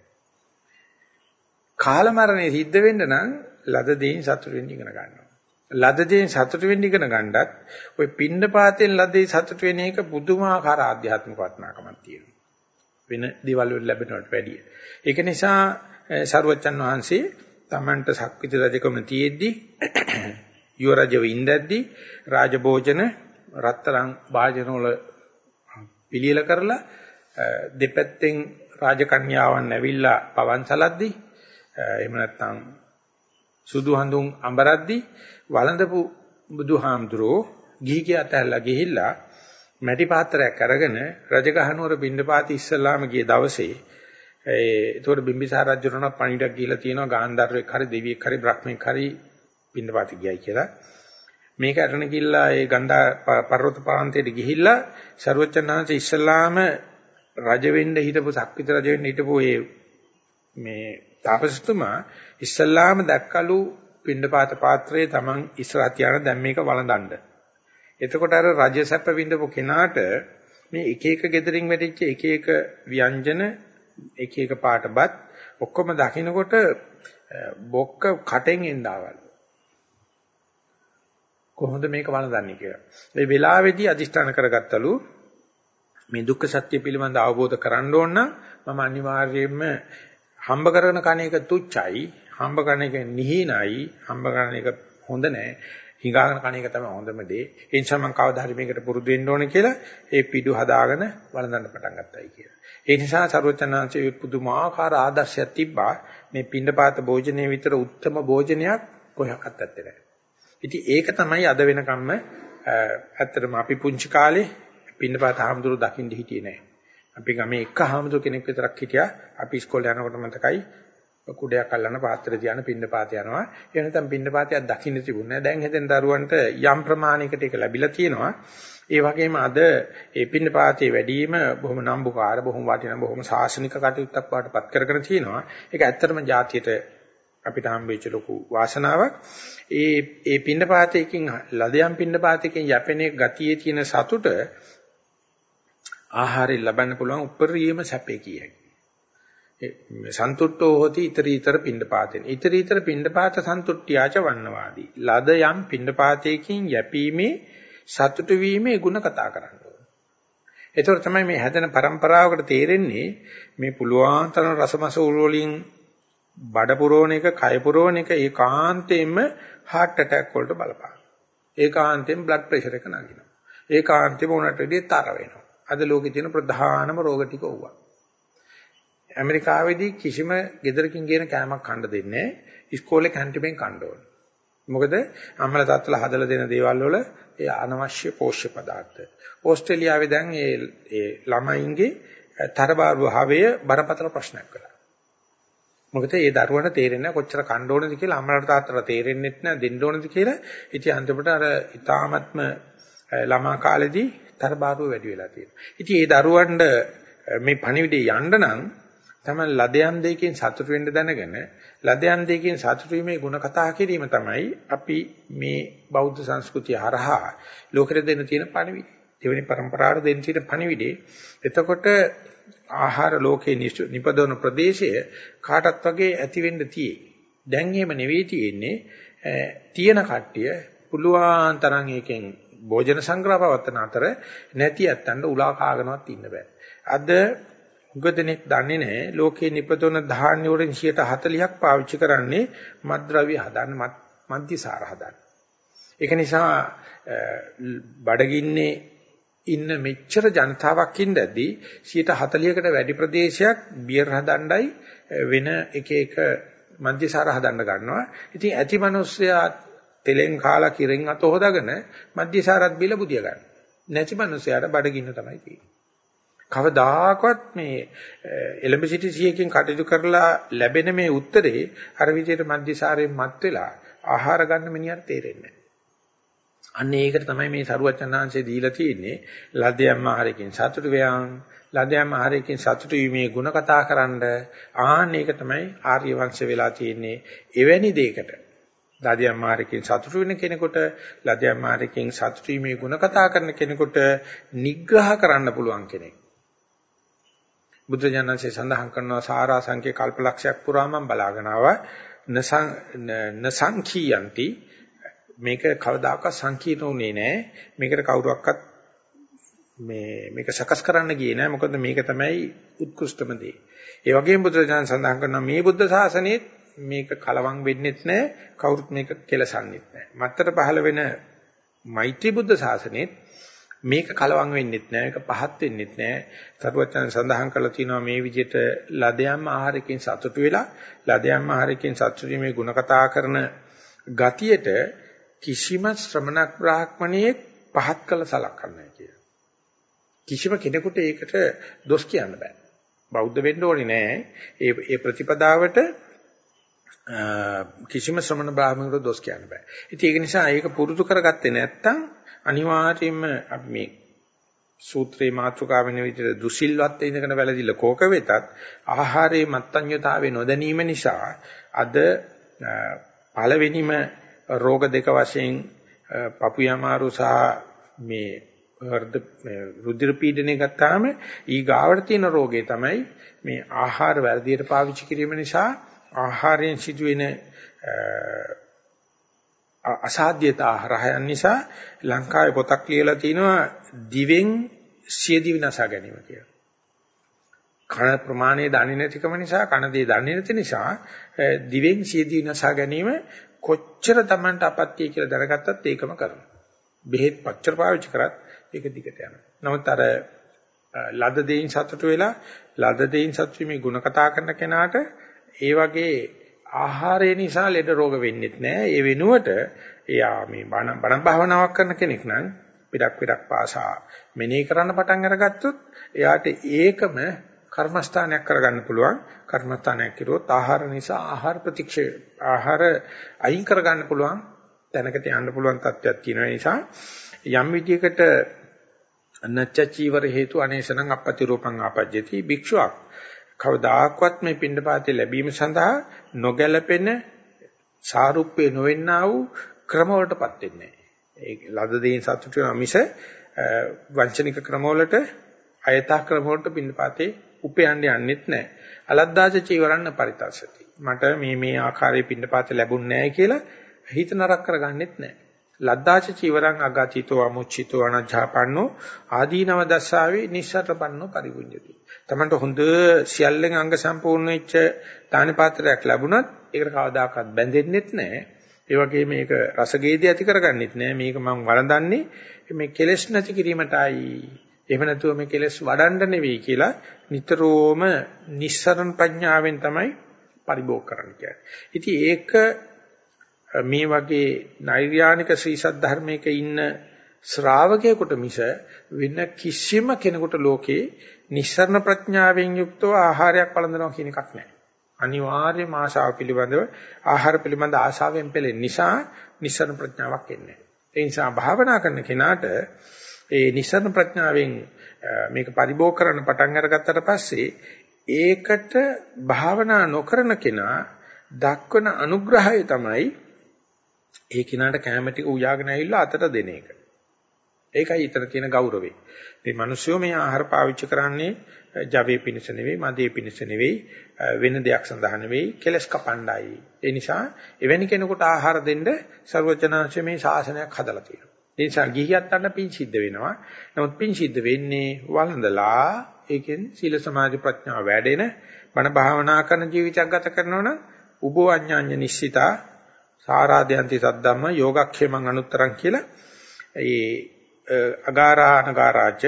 [SPEAKER 1] කාල මරණය සිද්ධ වෙන්න නම් ලද දෙයින් සතුට වෙන්න ඉගෙන ගන්නවා. ලද දෙයින් සතුට වෙන්න ඉගෙන ගන්නත් ওই පින්න පාතෙන් ලදේ සතුට වෙන එක පුදුමාකාර ආධ්‍යාත්මික වටිනාකමක් තියෙනවා. වෙන දේවල් වල ලැබෙනවට වැඩිය. ඒක නිසා සරුවච්චන් වහන්සේ Tamanට ශක්විති රජකම තියෙද්දි යුව රජව ඉඳද්දි රාජභෝජන රත්තරන් වාජන වල පිළියෙල කරලා දෙපැත්තෙන් රාජකන්‍යාවන් ඇවිල්ලා පවන් සලද්දි එහෙම නැත්නම් සුදු හඳුන් අඹරද්දි වළඳපු බුදුහාමුදුරෝ ගිහි කියට ඇල්ලා ගිහිල්ලා මැටි පාත්‍රයක් අරගෙන රජගහනුවර බින්දපාති ඉස්සල්ලාම ගිය දවසේ ඒ ඒතකොට බිම්බිසාර රජුරණ පණිඩක් ගිහිලා තියෙනවා ගාන්ධාරෙක් හරි දෙවියෙක් හරි බ්‍රහ්මෙක් හරි බින්දපාති ගියයි කියලා. මේක අරණ ගිහිල්ලා ඒ ගණ්ඩා පර්වත පාන්තයට ගිහිල්ලා ਸਰවචනාංශ ඉස්සල්ලාම රජ වෙන්න හිටපු සක්විත රජ වෙන්න හිටපු ඒ මේ තාපසතුමා ඉස්සල්ලාම දැක්කලු පින්නපාත පාත්‍රයේ Taman ඉස්සරහ තියාන දැන් මේක වළඳන්න. එතකොට අර රජ සැප විඳපු කෙනාට මේ එක එක gederin වැටිච්ච එක එක ව්‍යංජන එක එක පාටපත් ඔක්කොම දකින්නකොට බොක්ක කටෙන් එන්දාවලු. කොහොමද මේක වළඳන්නේ කියලා. ඒ වෙලාවේදී අදිෂ්ඨාන කරගත්තලු මේ දුක්ඛ සත්‍ය පිළිබඳ අවබෝධ කරගන්න ඕන නම් මම අනිවාර්යයෙන්ම හම්බ කරන කණ එක තුච්චයි, හම්බ කරන එක නිහිනයි, හම්බ කරන එක හොඳ නැහැ. හිඟාගෙන කණ එක තමයි හොඳම දේ. ඒ නිසා මම කවදා හරි මේකට පුරුදු වෙන්න ඕනේ කියලා ඒ පිඩු හදාගෙන වළඳන්න පටන් ගත්තයි කියලා. ඒ නිසා සර්වචනාංශයේ පුදුමාකාර ආදර්ශයක් තිබ්බා මේ පින්ඩපාත භෝජනයේ විතර උත්තරම භෝජනයක් කොහොක්වත් නැත්තේ නෑ. ඉතින් ඒක තමයි අද වෙනකම්ම ඇත්තටම අපි පුංචි කාලේ පින්නපාත හාමුදුරු දකින්න හිටියේ නෑ. අපි ගමේ එක හාමුදුරු කෙනෙක් විතරක් හිටියා. අපි ඉස්කෝලේ යනකොට මතකයි කුඩයක් අල්ලන පාත්‍රය තියාන පින්නපාත යනවා. ඒ නැත්නම් පින්නපාතයක් දකින්න තිබුණේ නෑ. දැන් හෙතෙන් දරුවන්ට යම් ප්‍රමාණයකට ඒක ලැබිලා තියෙනවා. ඒ වගේම අද ඒ පින්නපාතේ වැඩිම බොහොම නම්බුකාර බොහොම වටිනා බොහොම සාසනික කටයුත්තක් වඩපත් කරගෙන තියෙනවා. ඒක ඇත්තටම જાතියට අපිට හම්බෙච්ච ලොකු වාසනාවක්. ඒ ඒ පින්නපාතයකින් ලදයන් පින්නපාතයකින් යැපෙනේ ගතියේ තියෙන සතුට ආහාරය ලබන්න පුළුවන් උපරිම සැපේ කියයි. සන්තුට්ඨෝ හොති iterator පින්ඩපාතෙන්. iterator පින්ඩපාත සන්තුට්ඨියාච වන්නවාදී. ලද යම් පින්ඩපාතයකින් යැපීමේ සතුටු වීමේ ಗುಣ කතා කරන්න ඕනේ. ඒතර තමයි මේ හැදෙන પરම්පරාවකට තේරෙන්නේ මේ පුලුවන් තරම් රසමස උරවලින් බඩ පුරෝණ එක, කය පුරෝණ එක ඒකාන්තයෙන්ම heart attack වලට බලපාන. ඒකාන්තයෙන් blood pressure එක නගිනවා. ඒකාන්තයෙන්ම උනට වැඩි තර වෙනවා. අද ලෝකේ තියෙන ප්‍රධානම රෝග ටික ඕවා. ඇමරිකාවේදී කිසිම ගෙදරකින් ගේන කෑමක් කන්න දෙන්නේ නැහැ. ඉස්කෝලේ කැන්ටිමෙන් කන්න ඕනේ. මොකද අම්මලා තාත්තලා හදලා දෙන දේවල් වල ඒ අනවශ්‍ය පෝෂ්‍ය පදාර්ථ. ඕස්ට්‍රේලියාවේ දැන් ඒ ඒ ළමයින්ගේ තරබාරු භාවය බරපතල ප්‍රශ්නයක් කළා. මොකද ඒ දරුවන්ට තේරෙන්නේ කොච්චර කන්න ඕනද කියලා අම්මලාට තාත්තලා තේරෙන්නේ නැහැ දෙන්න ඕනද කියලා. ඉතින් අන්තිමට අර ඊ타මත්ම ළමා කාලෙදී තරබාරුව වැඩි වෙලා තියෙනවා. ඉතින් ඒ දරුවන්ට මේ පණිවිඩේ යන්න නම් තමයි ලදයන් දෙකෙන් සතුටු වෙන්න දැනගෙන ලදයන් දෙකෙන් සතුටු වීමේ ಗುಣ කතා කිරීම තමයි අපි මේ බෞද්ධ සංස්කෘතිය හරහා ලෝකෙට දෙන්න තියෙන පණිවිඩය. දෙවෙනි પરම්පරාවට දෙන්න තියෙන පණිවිඩේ. එතකොට ආහාර ලෝකේ නිපදවන ප්‍රදේශය කාටත් වගේ ඇති වෙන්න තියේ. දැන් එහෙම නෙවෙයි තියෙන්නේ. තියෙන කට්ටිය පුළුවන් තරම් ඒකෙන් භෝජන සංග්‍රහ පවත්තන අතර නැති ඇත්තන්ට උලා කාගෙනවත් ඉන්න බෑ. අද උගදෙනෙක් දන්නේ නැහැ ලෝකේ නිපදවන ධාන්‍ය වලින් 140ක් පාවිච්චි කරන්නේ මත්ද්‍රව්‍ය හදන්න මන්තිසාර හදන්න. ඒක නිසා බඩගින්නේ ඉන්න මෙච්චර ජනතාවක් ඉඳද්දී 140කට වැඩි ප්‍රදේශයක් බියර් හදන්නයි වෙන එක එක මන්තිසාර හදන්න ගන්නවා. ඉතින් ඇති මිනිස්සයා තෙලෙන් කාලා කිරෙන් අත හොදාගෙන මන්තිසාරත් බිල බුදිය ගන්න. නැති මිනිස්සයාට බඩගින්න තමයි තියෙන්නේ. කවදාකවත් මේ එලඹ සිටි සියකින් කටයුතු කරලා ලැබෙන මේ උත්තරේ අර විදිහට මන්තිසාරයෙන් මත් වෙලා ආහාර ගන්න මිනිහට තේරෙන්නේ අන්න ඒකට තමයි මේ සරුවචනාංශය දීලා තියෙන්නේ ලදයම් ආහාරයෙන් සතුටු වේයන් ලදයම් ආහාරයෙන් සතුටු වීමේ ಗುಣ කතා කරන්න ආන්න ඒක තමයි ආර්ය වංශ වෙලා තියෙන්නේ එවැනි දෙයකට ලදයම් ආහාරයෙන් සතුටු වෙන කෙනෙකුට ලදයම් ආහාරයෙන් සතුටු වීමේ ಗುಣ කතා කරන කෙනෙකුට නිග්‍රහ කරන්න පුළුවන් කෙනෙක්. බුද්ධ ඥානසේ සඳහන් කරනවා සාරා සංකේ කල්පලක්ෂයක් පුරාම බලාගෙන ආවා නසංඛීයන්ති. මේක කවදාකවත් සංකීර්ණ වුණේ නැහැ මේකට කවුරුවක්වත් මේ මේක සකස් කරන්න ගියේ නැහැ මොකද මේක තමයි උත්කෘෂ්ඨම දේ. ඒ වගේම බුදුරජාණන් සඳහන් කරනවා මේ බුද්ධ ශාසනයේ මේක කලවම් වෙන්නෙත් නැහැ කවුරුත් මේක කෙලසන්නෙත් නැහැ. මත්තර පහළ වෙන මෛත්‍රී බුද්ධ ශාසනයේ මේක කලවම් වෙන්නෙත් නෑ මේක පහත් වෙන්නෙත් නෑ. තරුවචන සඳහන් කරලා තිනවා මේ විදිහට ලදයන් ආහාරයෙන් සතුටු වෙලා ලදයන් ආහාරයෙන් සතුටු වීමේ ಗುಣ කතා කරන ගතියට කිසිම ශ්‍රමණක් බ්‍රාහ්මණයෙක් පහත් කළ සලකන්නේ කියලා. කිසිම කෙනෙකුට ඒකට දොස් කියන්න බෑ. බෞද්ධ වෙන්න ඕනේ නෑ. ඒ ඒ ප්‍රතිපදාවට කිසිම ශ්‍රමණ බ්‍රාහ්මණයෙකුට දොස් කියන්න බෑ. ඉතින් ඒක නිසා ඒක පුරුදු කරගත්තේ නැත්නම් අනිවාර්යයෙන්ම අපි මේ සූත්‍රේ මාතෘකාව වෙන විදිහට දුසිල්වත් ඉඳගෙන වැළදිලා කෝක වෙතත් ආහාරයේ මත්ඤ්‍යතාවේ නොදැනීම නිසා අද පළවෙනිම රෝග දෙක වශයෙන් පපු යමාරු සහ මේ හෘද රුධිර පීඩනය ගත්තාම ඊ ගාවට තියෙන රෝගේ තමයි මේ ආහාර වැරදියට පාවිච්චි කිරීම නිසා ආහාරයෙන් සිදුවෙන අසාධ්‍යතා හරහයන් නිසා ලංකාවේ පොතක් ලියලා තිනවා දිවෙන් සියදිවි නසා ගැනීම කියලා. කන ප්‍රමාණය දන්නේ නැතිකම නිසා කන දේ දන්නේ නැති නිසා දිවෙන් සියදිවි නසා ගැනීම කොච්චර Tamanට අපත්‍ය කියලා දැනගත්තත් ඒකම කරනවා. බෙහෙත් පච්චර පාවිච්චි කරත් ඒක දිගට යනවා. නමුත් අර ලද දෙයින් සතුට වෙලා ලද දෙයින් සතුට මේ ಗುಣ කතා කරන කෙනාට ඒ වගේ ආහාරය නිසා ලෙඩ රෝග වෙන්නේත් නැහැ. ඒ වෙනුවට එයා මේ බණ බණ භාවනාවක් කරන කෙනෙක් නම් පිටක් පිටක් පාසා මෙනෙහි කරන්න පටන් අරගත්තොත් එයාට ඒකම කර්මස්ථානයක් කරගන්න පුළුවන්. කර්මස්ථානයක් කිරුවොත් ආහාර නිසා ආහාර ප්‍රතික්ෂේප ආහාර අයින් කරගන්න පුළුවන් තැනකට යන්න පුළුවන් තත්ත්වයක් තියෙන නිසා යම් විදියකට නච්ච චීවර හේතු අනේසනං අපපති රූපං ආපජ්ජති භික්ෂුවක් කවදාකවත් මේ පින්ඩපාතේ ලැබීම සඳහා නොගැලපෙන සාරුප්පේ නොවෙන්නා වූ ක්‍රම වලටපත් වෙන්නේ නැහැ. ඒ ලද දෙයින් සතුටු වෙන මිස වංචනික ක්‍රම වලට අයථා ක්‍රම වලට පින්ඩපාතේ උපයන්න යන්නෙත් නැහැ. අලද්දාච චීවරන්න පරිතස්සති. මට මේ මේ ආකාරයේ පින්ඩපාතේ ලැබුණ නැහැ කියලා හිත නරක කරගන්නෙත් නැහැ. ලද්දාච චීවරං අගතිතෝ අමුච්චිතෝ අනජ්ජාපන්නෝ ආදීනව දස්සාවේ නිස්සතපන්නෝ පරිපුඤ්ජති. Tamanට හොඳ සියල්ලෙන් අංග සම්පූර්ණ වෙච්ච දාන පාත්‍රයක් ලැබුණත් ඒකට කවදාකවත් බැඳෙන්නෙත් නැහැ. ඒ වගේම මේක රසගේදී ඇති කරගන්නෙත් නැහැ. මේක මම වළඳන්නේ මේ කෙලෙස් නැති කිරීමටයි. එහෙම නැතුව මේ කෙලෙස් වඩන්න නෙවෙයි කියලා නිතරම නිස්සරණ ප්‍රඥාවෙන් තමයි පරිභෝග කරන්න කියන්නේ. ඉතින් ඒක මේ වගේ නෛර්යානික ශ්‍රී සද්ධර්මයක ඉන්න ශ්‍රාවකයෙකුට මිස වෙන කිසිම කෙනෙකුට ලෝකේ නිස්සරණ ප්‍රඥාවෙන් යුක්තව ආහාරයක් වළඳනවා කියන එකක් නැහැ. අනිවාර්යයෙන්ම ආශාව පිළිබඳව ආහාර පිළිබඳ ආශාවෙන් පෙළෙන නිසා නිස්සරණ ප්‍රඥාවක් එන්නේ. ඒ නිසා භාවනා කරන කෙනාට ඒ නිස්සරණ ප්‍රඥාවෙන් මේක පරිභෝග කරන්න පටන් අරගත්තට පස්සේ ඒකට භාවනා නොකරන කෙනා දක්වන අනුග්‍රහය තමයි ඒ කිනාට කැම ටික උයාගෙන ඇවිල්ලා අතට දෙන එක. ඒකයි ඊතර තියෙන ගෞරවේ. ඉතින් මිනිස්සුෝ මේ ආහාර පාවිච්චි කරන්නේ ජවයේ පිණිස නෙවෙයි, මදේ පිණිස නෙවෙයි, වෙන දෙයක් සඳහා නෙවෙයි, කෙලස් කපණ්ඩායි. ඒ නිසා එවැනි කෙනෙකුට ආහාර දෙන්න ਸਰවචනාංශ මේ ශාසනයක් හදලා තියෙනවා. ඒ නිසා ගිහියත්තන්න පින් සිද්ධ වෙනවා. නමුත් පින් සිද්ධ වෙන්නේ වළඳලා ඒකෙන් සීල සමාධි ප්‍රඥා වැඩෙන බණ භාවනා කරන ජීවිතයක් ගත කරනවා නම් උබෝ අඥාඤ්ඤ නිශ්චිතා සාරාදයන්ති සද්දම්ම යෝගක්ෂේමං අනුත්තරං කියලා ඒ අගාරානගාරාච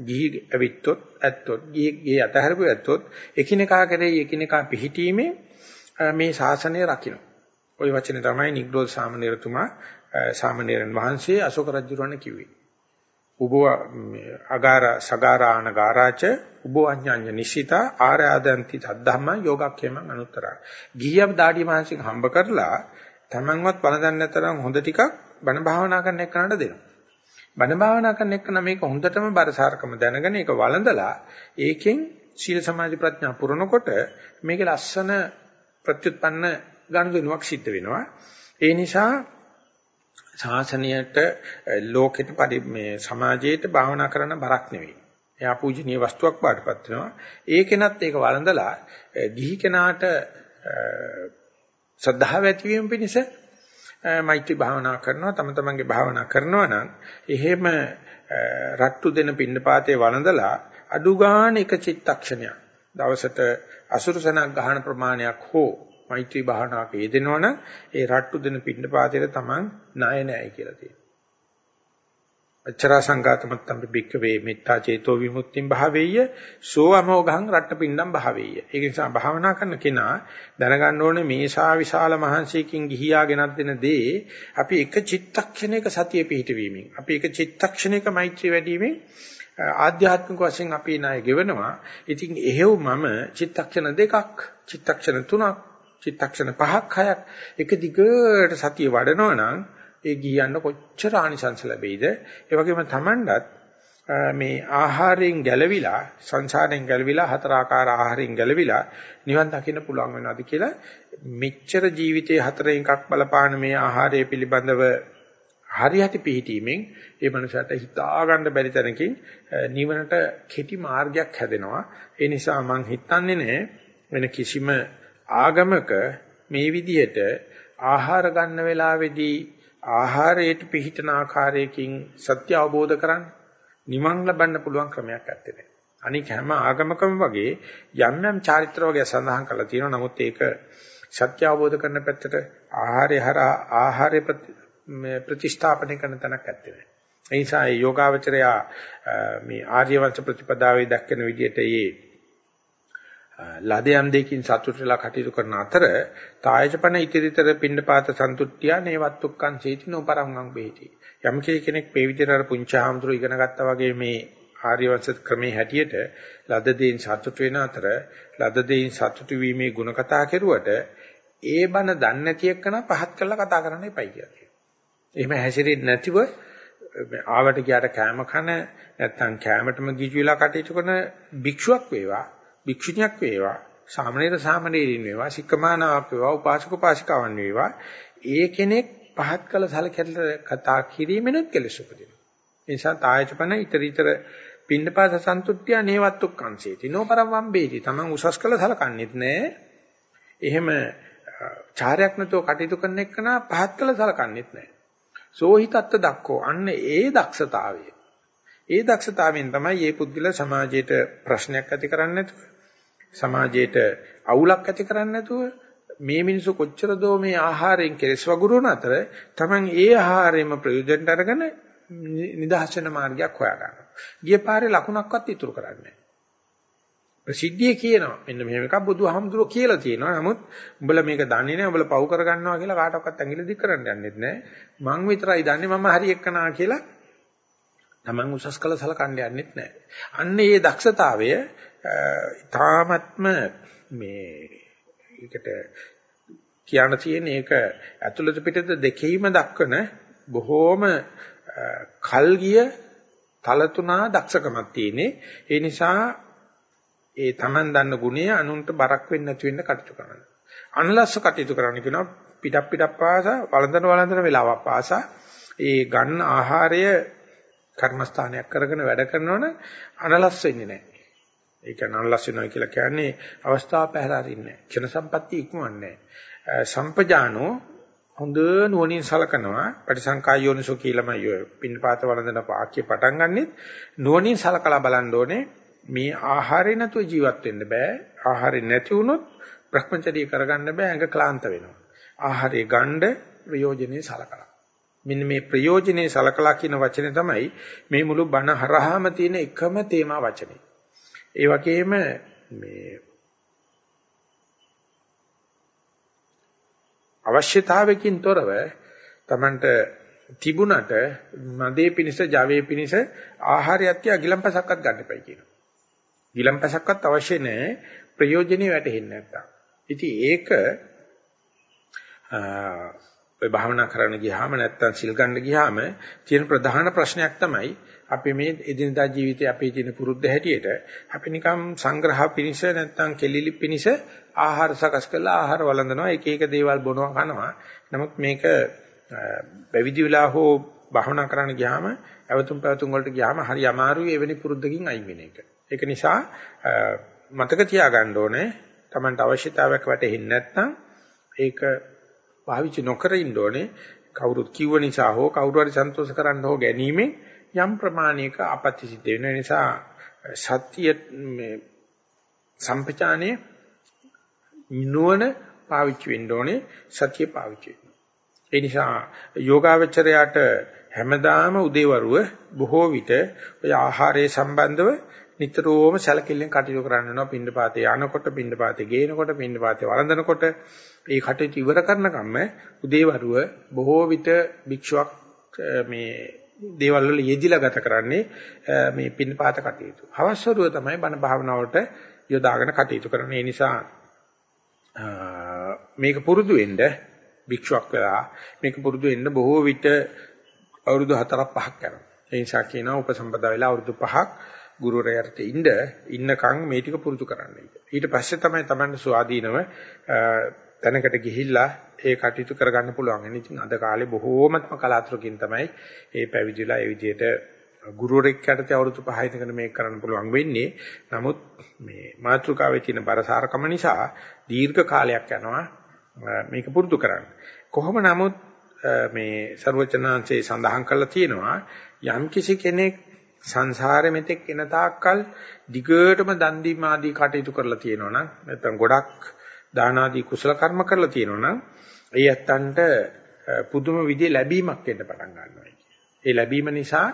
[SPEAKER 1] ගිහි ඇවිත්තොත් ඇත්තොත් ගිහි ගිහි අතහැරපු ඇත්තොත් එකිනෙකා කෙරෙහි එකිනෙකා පිහිටීමේ මේ ශාසනය රකින්න. ওই වචනේ තමයි නිග්‍රෝධ සාමණේරතුමා සාමණේරයන් වහන්සේ අශෝක රජුරණ කිව්වේ. උබෝ අගාර සගාරාණ ගාරාච උබෝ අඤ්ඤඤ්ඤ නිශිතා ආරාදන්ති සද්ධම්ම යෝගක්ඛේම අනුත්තරා. ගිහියම් දාඩිය මහන්සියෙන් හම්බ කරලා තමන්වත් බලදන්නේ නැතරම් හොඳ ටිකක් බණ භාවනා කරන එක්කනට දෙනවා. බණ භාවනා කරන එක්කන මේක හොඳටම බරසාරකම දැනගෙන ඒක වළඳලා ඒකෙන් සීල සමාධි ප්‍රඥා පුරනකොට මේකේ ලස්සන ප්‍රත්‍යুৎපන්න ගනුදෙනුවක් සිද්ධ වෙනවා. ඒ නිසා ශාසනයට ලෝකෙට පරි මේ සමාජයට භාවනා කරන බරක් නෙවෙයි. එයා පූජනීය වස්තුවක් බාටපත් වෙනවා. ඒකෙනත් ඒක වළඳලා ගිහි කෙනාට සද්ධාව ඇතිවීම පිණිස මෛත්‍රී භාවනා කරනවා තම තමන්ගේ භාවනා කරනවා නම් එහෙම රට්ටු දෙන පින්නපාතේ වළඳලා අඩු ගන්න එක චිත්තක්ෂණයක් දවසට අසුරසනක් ගහන ප්‍රමාණයක් හෝ මෛත්‍රී භාවනාවක යෙදෙනවනම් ඒ රට්ටු දෙන පින්නපාතේට තමන් ණය නැහැ කියලා තියෙනවා. අච්චරා සංඝාතමත්තම් බික්කවේ මෙත්තා චේතෝ විමුක්තිම් භාවෙය්‍ය සෝ අමෝඝං රට්ටපින්නම් භාවෙය්‍ය. ඒක නිසා භාවනා කරන කෙනා දැනගන්න ඕනේ මේසා විශාල මහන්සියකින් ගිහියා ගෙනත් දෙන දේ අපි එක චිත්තක්ෂණයක සතිය පිහිටවීමෙන් අපි එක චිත්තක්ෂණයක මෛත්‍රී වැඩිවීමෙන් ආධ්‍යාත්මික වශයෙන් අපි ණය ගෙවනවා. ඉතින් එහෙව් මම චිත්තක්ෂණ දෙකක්, චිත්තක්ෂණ තුනක්, චිත්තක්ෂණ පහක් හයක් එක දිගට සතිය වඩනවා නම් ඒ ගියන්න කොච්චර ආනිසංස ලැබෙයිද? ඒ වගේම Tamandat මේ ආහාරයෙන් ගැලවිලා සංසාරයෙන් ගැලවිලා හතර ආකාර ආහාරයෙන් ගැලවිලා නිවන් දකින්න පුළුවන් වෙනවාද කියලා මෙච්චර ජීවිතේ හතරෙන් එකක් බලපාන මේ ආහාරය පිළිබඳව හරියට පිළිහිටීමෙන් ඒ මනසට හිතා ගන්න බැරි තැනකින් නිවනට කෙටි මාර්ගයක් හැදෙනවා. ඒ නිසා මම හිතන්නේ නෑ වෙන කිසිම ආගමක මේ විදිහට ආහාර ගන්න වෙලාවේදී ආහාරයට පිහිටන ආකාරයකින් සත්‍ය අවබෝධ කරගන්න නිවන් ලබන්න පුළුවන් ක්‍රමයක් නැත්තේ. අනික හැම ආගමකම වගේ යම් යම් චාරිත්‍ර වගේ සඳහන් කරලා තියෙනවා. නමුත් ඒක සත්‍ය අවබෝධ කරන පැත්තට ආහාරය හරහා ආහාරය ප්‍රතිස්ථාපනය කරන තැනක් නැත්තේ. ඒ නිසා මේ යෝගාවචරය මේ ආර්ය වංශ ප්‍රතිපදාවේ දක්වන විදිහට මේ ලදයන් දෙකින් සතුට වෙලා කටයුතු කරන අතර තායජපන ඉතිරිතර පින්නපාත සන්තුට්ඨිය නේවත්තුක්කං සීති නොපරංගං බෙහිති යම් කෙනෙක් මේ විදිහට අර පුංචාම්තුරු ඉගෙන ගත්තා වගේ මේ ආර්ය වංශ ක්‍රමේ හැටියට ලද දෙයින් සතුට වෙන අතර ලද දෙයින් සතුට වීමේ ಗುಣ කතා කෙරුවට ඒ බන දන්නේ නැති එක්කන පහත් කරලා කතා කරන්න එපයි කියලා කියනවා. එහෙම හැසිරෙන්නේ නැතිව ආවට ගියාට කෑම කන නැත්තම් කෑමටම ගිජු වෙලා කටයුතු කරන භික්ෂුවක් වේවා භික්ෂුණියක් වේවා සාමණේර සාමණේරින් වේවා සික්කමානාවක් වේවා උපාසක උපාසිකාවන් වේවා ඒ කෙනෙක් පහත් කළ සැලකෙල්ල කතා කිරීමෙනුත් කෙලෙස් උපදිනවා. ඒ නිසා තායචපන ඊතරීතර පින්නපාත සන්තුට්ඨිය නේවත්තුක්කංසේති නෝපරම් වම්බේති. තමන් උසස් කළ සලකන්නේත් නෑ. එහෙම චාරයක් නැතුව කටයුතු කරන එක්කන පහත් කළ සලකන්නේත් නෑ. සෝහිතත්ත දක්කෝ. අන්න ඒ දක්ෂතාවය. ඒ දක්ෂතාවයෙන් තමයි මේ පුද්ගල සමාජයට ප්‍රශ්නයක් ඇති කරන්නේ නැතුව සමාජයට අවුලක් ඇති කරන්නේ නැතුව මේ මිනිස්සු කොච්චර දෝ මේ ආහාරයෙන් කෙලස් වගුරුන අතර Taman ඒ ආහාරයෙන්ම ප්‍රයෝජනට අරගෙන නිදහස් වෙන මාර්ගයක් හොයා ගන්නවා. ගිය පාරේ ලකුණක්වත් ඉතුරු කරන්නේ නැහැ. ප්‍රසිද්ධිය කියනවා මෙන්න මෙහෙම එකක් බුදුහාමුදුරුවෝ කියලා තියෙනවා. නමුත් උඹලා මේක දන්නේ නැහැ. උඹලා පව් කරගන්නවා කියලා කාටවත් ඇඟිලි දික් කරන්න යන්නෙත් නැහැ. මං විතරයි දන්නේ මම හරි එක්කනා කියලා Taman උසස් කළ සලකන්න යන්නෙත් නැහැ. අන්න ඒ දක්ෂතාවය තාමත්ම මේ ඒකට කියන්න තියෙන ඒක ඇතුළත පිටත දෙකීම දක්වන බොහෝම කල්ගිය තලතුණා දක්ෂකමක් තියෙන්නේ. ඒ නිසා ඒ Taman දන්න ගුණය අනුන්ට බරක් වෙන්නේ නැති වෙන්න කටයුතු කරන්න. අනලස්ස කටයුතු කරන්න කියනවා පිටක් පිටක් පාසා වළඳන වළඳන වෙලාවක් පාසා ඒ ගන්න ආහාරය කර්මස්ථානයක් කරගෙන වැඩ කරනවනම් අනලස් වෙන්නේ නැහැ. ඒ කියන්නේ අනලස් වෙනවා කියලා කියන්නේ අවස්ථාව පැහැර අරින්නේ නැහැ. ක්ෂණ සම්පatti ඉක්මවන්නේ නැහැ. සම්පජානෝ හොඳ නුවණින් සලකනවා පටිසංකා යෝනිසෝ කියලාම පින්පාත වළඳන වාක්‍ය පටන් ගන්නෙත් නුවණින් සලකලා බලන්න ඕනේ මේ ආහාරය නැතුව ජීවත් වෙන්න බෑ ආහාරය නැති වුණොත් භ්‍රමචර්ය කරගන්න බෑ ඇඟ ක්ලාන්ත වෙනවා ආහාරය ගන්න ප්‍රයෝජනේ සලකලා මෙන්න මේ ප්‍රයෝජනේ සලකලා කියන වචනේ තමයි මේ මුළු බණ හරහාම තියෙන එකම තේමා වචනේ ඒ වගේම මේ අවශ්‍යතාවයකින් තොරව Tamanට තිබුණට මදේ පිනිස ජවයේ පිනිස ආහාරයත් යා ගිලම්පසක්වත් ගන්න එපයි කියනවා. ගිලම්පසක්වත් අවශ්‍ය නැහැ ප්‍රයෝජනෙ වැටෙන්නේ නැත්තම්. ඉතින් ඒක ඔය භාවනා කරන්න ගියාම නැත්තම් සිල් ගන්න ගියාම තියෙන ප්‍රධාන ප්‍රශ්නයක් තමයි අපි මේ එදිනදා ජීවිතේ අපේ තියෙන පුරුද්ද හැටියට අපි නිකම් සංග්‍රහ පිනිස නැත්තම් කෙලිලි පිනිස ආහාර සකස් කරලා ආහාර වළඳනවා එක එක දේවල් බොනවා කනවා නමුත් මේක පැවිදි වෙලා හෝ භාවනා කරන්න ගියාම අවතුම් පැවතුම් වලට ගියාම හරි අමාරුයි එවැනි පුරුද්දකින් අයින් වෙන එක. ඒක නිසා මතක තියාගන්න ඕනේ Tamanට අවශ්‍යතාවයක් වැටෙන්නේ නැත්නම් ඒක පාවිච්චි නොකර ඉන්න ඕනේ. කවුරුත් කිව්ව නිසා හෝ කවුරු හරි සන්තෝෂ කරන්න හෝ ගැනීමෙන් යම් ප්‍රමාණයක අපත්‍ය සිද්ධ වෙන නිසා සත්‍ය මේ සම්පචානේ නුවණ පාවිච්චි වෙන්න ඕනේ සත්‍ය පාවිච්චි වෙන්න. ඒ නිසා යෝගාවචරයට හැමදාම උදේවරුව බොහෝ විට ඔය ආහාරයේ සම්බන්ධව නිතරම සැලකිල්ලෙන් කටයුතු කරන්න වෙනවා පින්නපාතේ යනකොට පින්නපාතේ ගේනකොට පින්නපාතේ වළඳනකොට ඒ කටයුතු ඉවර කරනකම්ම උදේවරුව බොහෝ විට භික්ෂුවක් මේ දේවල් වල යෙදිලා ගත කරන්නේ මේ පින්නපාත කටයුතු. හවස්වරුව තමයි බණ භාවනාවට යොදාගෙන කටයුතු කරන්නේ. ඒ නිසා මේක පුරුදු වෙන්න භික්ෂුවක් වෙලා මේක පුරුදු වෙන්න බොහෝ විට අවුරුදු 4ක් 5ක් යනවා. ඒ නිසා කියනවා උපසම්පදා වෙලා අවුරුදු 5ක් ගුරුවරයාට ඉන්න ඉන්නකම් මේ ටික පුරුදු කරන්න ඊට පස්සේ තමයි Tamanne ස්වාධීනව තැනකට ගිහිල්ලා ඒ කටයුතු කරගන්න පුළුවන්. ඉතින් අද කාලේ බොහෝමත්ම කලාතුරකින් තමයි මේ පැවිදිලා ඒ විදිහට ගුරුවරෙක් යටතේ අවුරුදු 5 ඉඳගෙන මේක කරන්න පුළුවන් වෙන්නේ. නමුත් මේ මාතෘකාවේ තියෙන බරසාරකම නිසා දීර්ඝ කාලයක් යනවා මේක පුරුදු කරන්න. කොහොම නමුත් මේ ਸਰවචනාංශේ සඳහන් කරලා තියෙනවා යම් කිසි කෙනෙක් සංසාරෙ මෙතෙක් එන තාක්කල් දිගටම දන් දීම ආදී කටයුතු කරලා තියෙනවා නම් නැත්නම් ගොඩක් දාන ආදී කුසල කර්ම කරලා තියෙනවා නම් ඒ ඇත්තන්ට පුදුම විදිහේ ලැබීමක් වෙන්න පටන් ගන්නවා. ඒ ලැබීම නිසා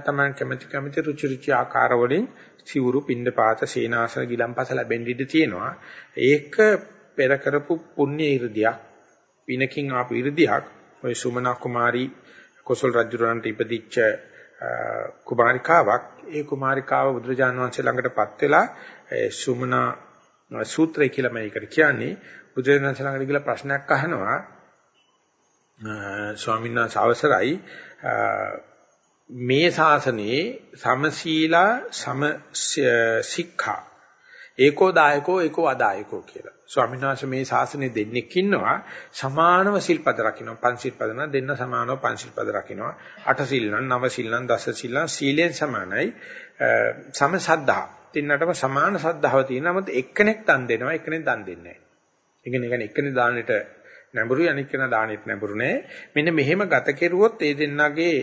[SPEAKER 1] තමයි කැමැති කැමැති රුචි රුචි ආකාර වලින් සිවුරු පින්ඩපාත සේනාසන ගිලම්පස ලැබෙන්න ඉඩ තියෙනවා. ඒක පෙර කරපු පුණ්‍ය ඉර්ධියක් පිනකින් ආපු ඉර්ධියක් ඔය සුමනා කුමාරි කොසල් රජුරන්ට ඉපදිච්ච කුමාරිකාවක්. ඒ කුමාරිකාව බුදුරජාණන් වහන්සේ ළඟටපත් වෙලා සුමනා සූත්‍රය කියලා මේකට කියන්නේ. බුදුරජාණන් වහන්සේ ළඟට ගිහලා ප්‍රශ්නයක් අහනවා. ස්වාමීන් වහන්සේ අවසරයි. මේ ශාසනයේ සමශීලා සම ශික්ෂා ඒකෝ දායකෝ ඒකෝ අදායකෝ කියලා. ස්වාමීන් වහන්සේ මේ ශාසනයේ දෙන්නෙක් ඉන්නවා සමානව සිල්පද රකින්නවා. පංචිල්පද නම් දෙන්න සමානව පංචිල්පද රකින්නවා. අට සිල් නම් නව සිල් නම් දස සිල් නම් සීලෙන් සමානයි. සම සද්ධා. තින්නටම සමාන සද්ධාව තියෙනවා. නමුත් එක්කෙනෙක් දන් දෙනවා එක්කෙනෙක් දන් දෙන්නේ නැහැ. ඒ කියන්නේ එක්කෙනෙක් දානෙට නැඹුරු අනික් කෙනා දානෙත් නැඹුරු නෑ. මෙන්න මෙහෙම ගත කෙරුවොත් ඒ දෙන්නගේ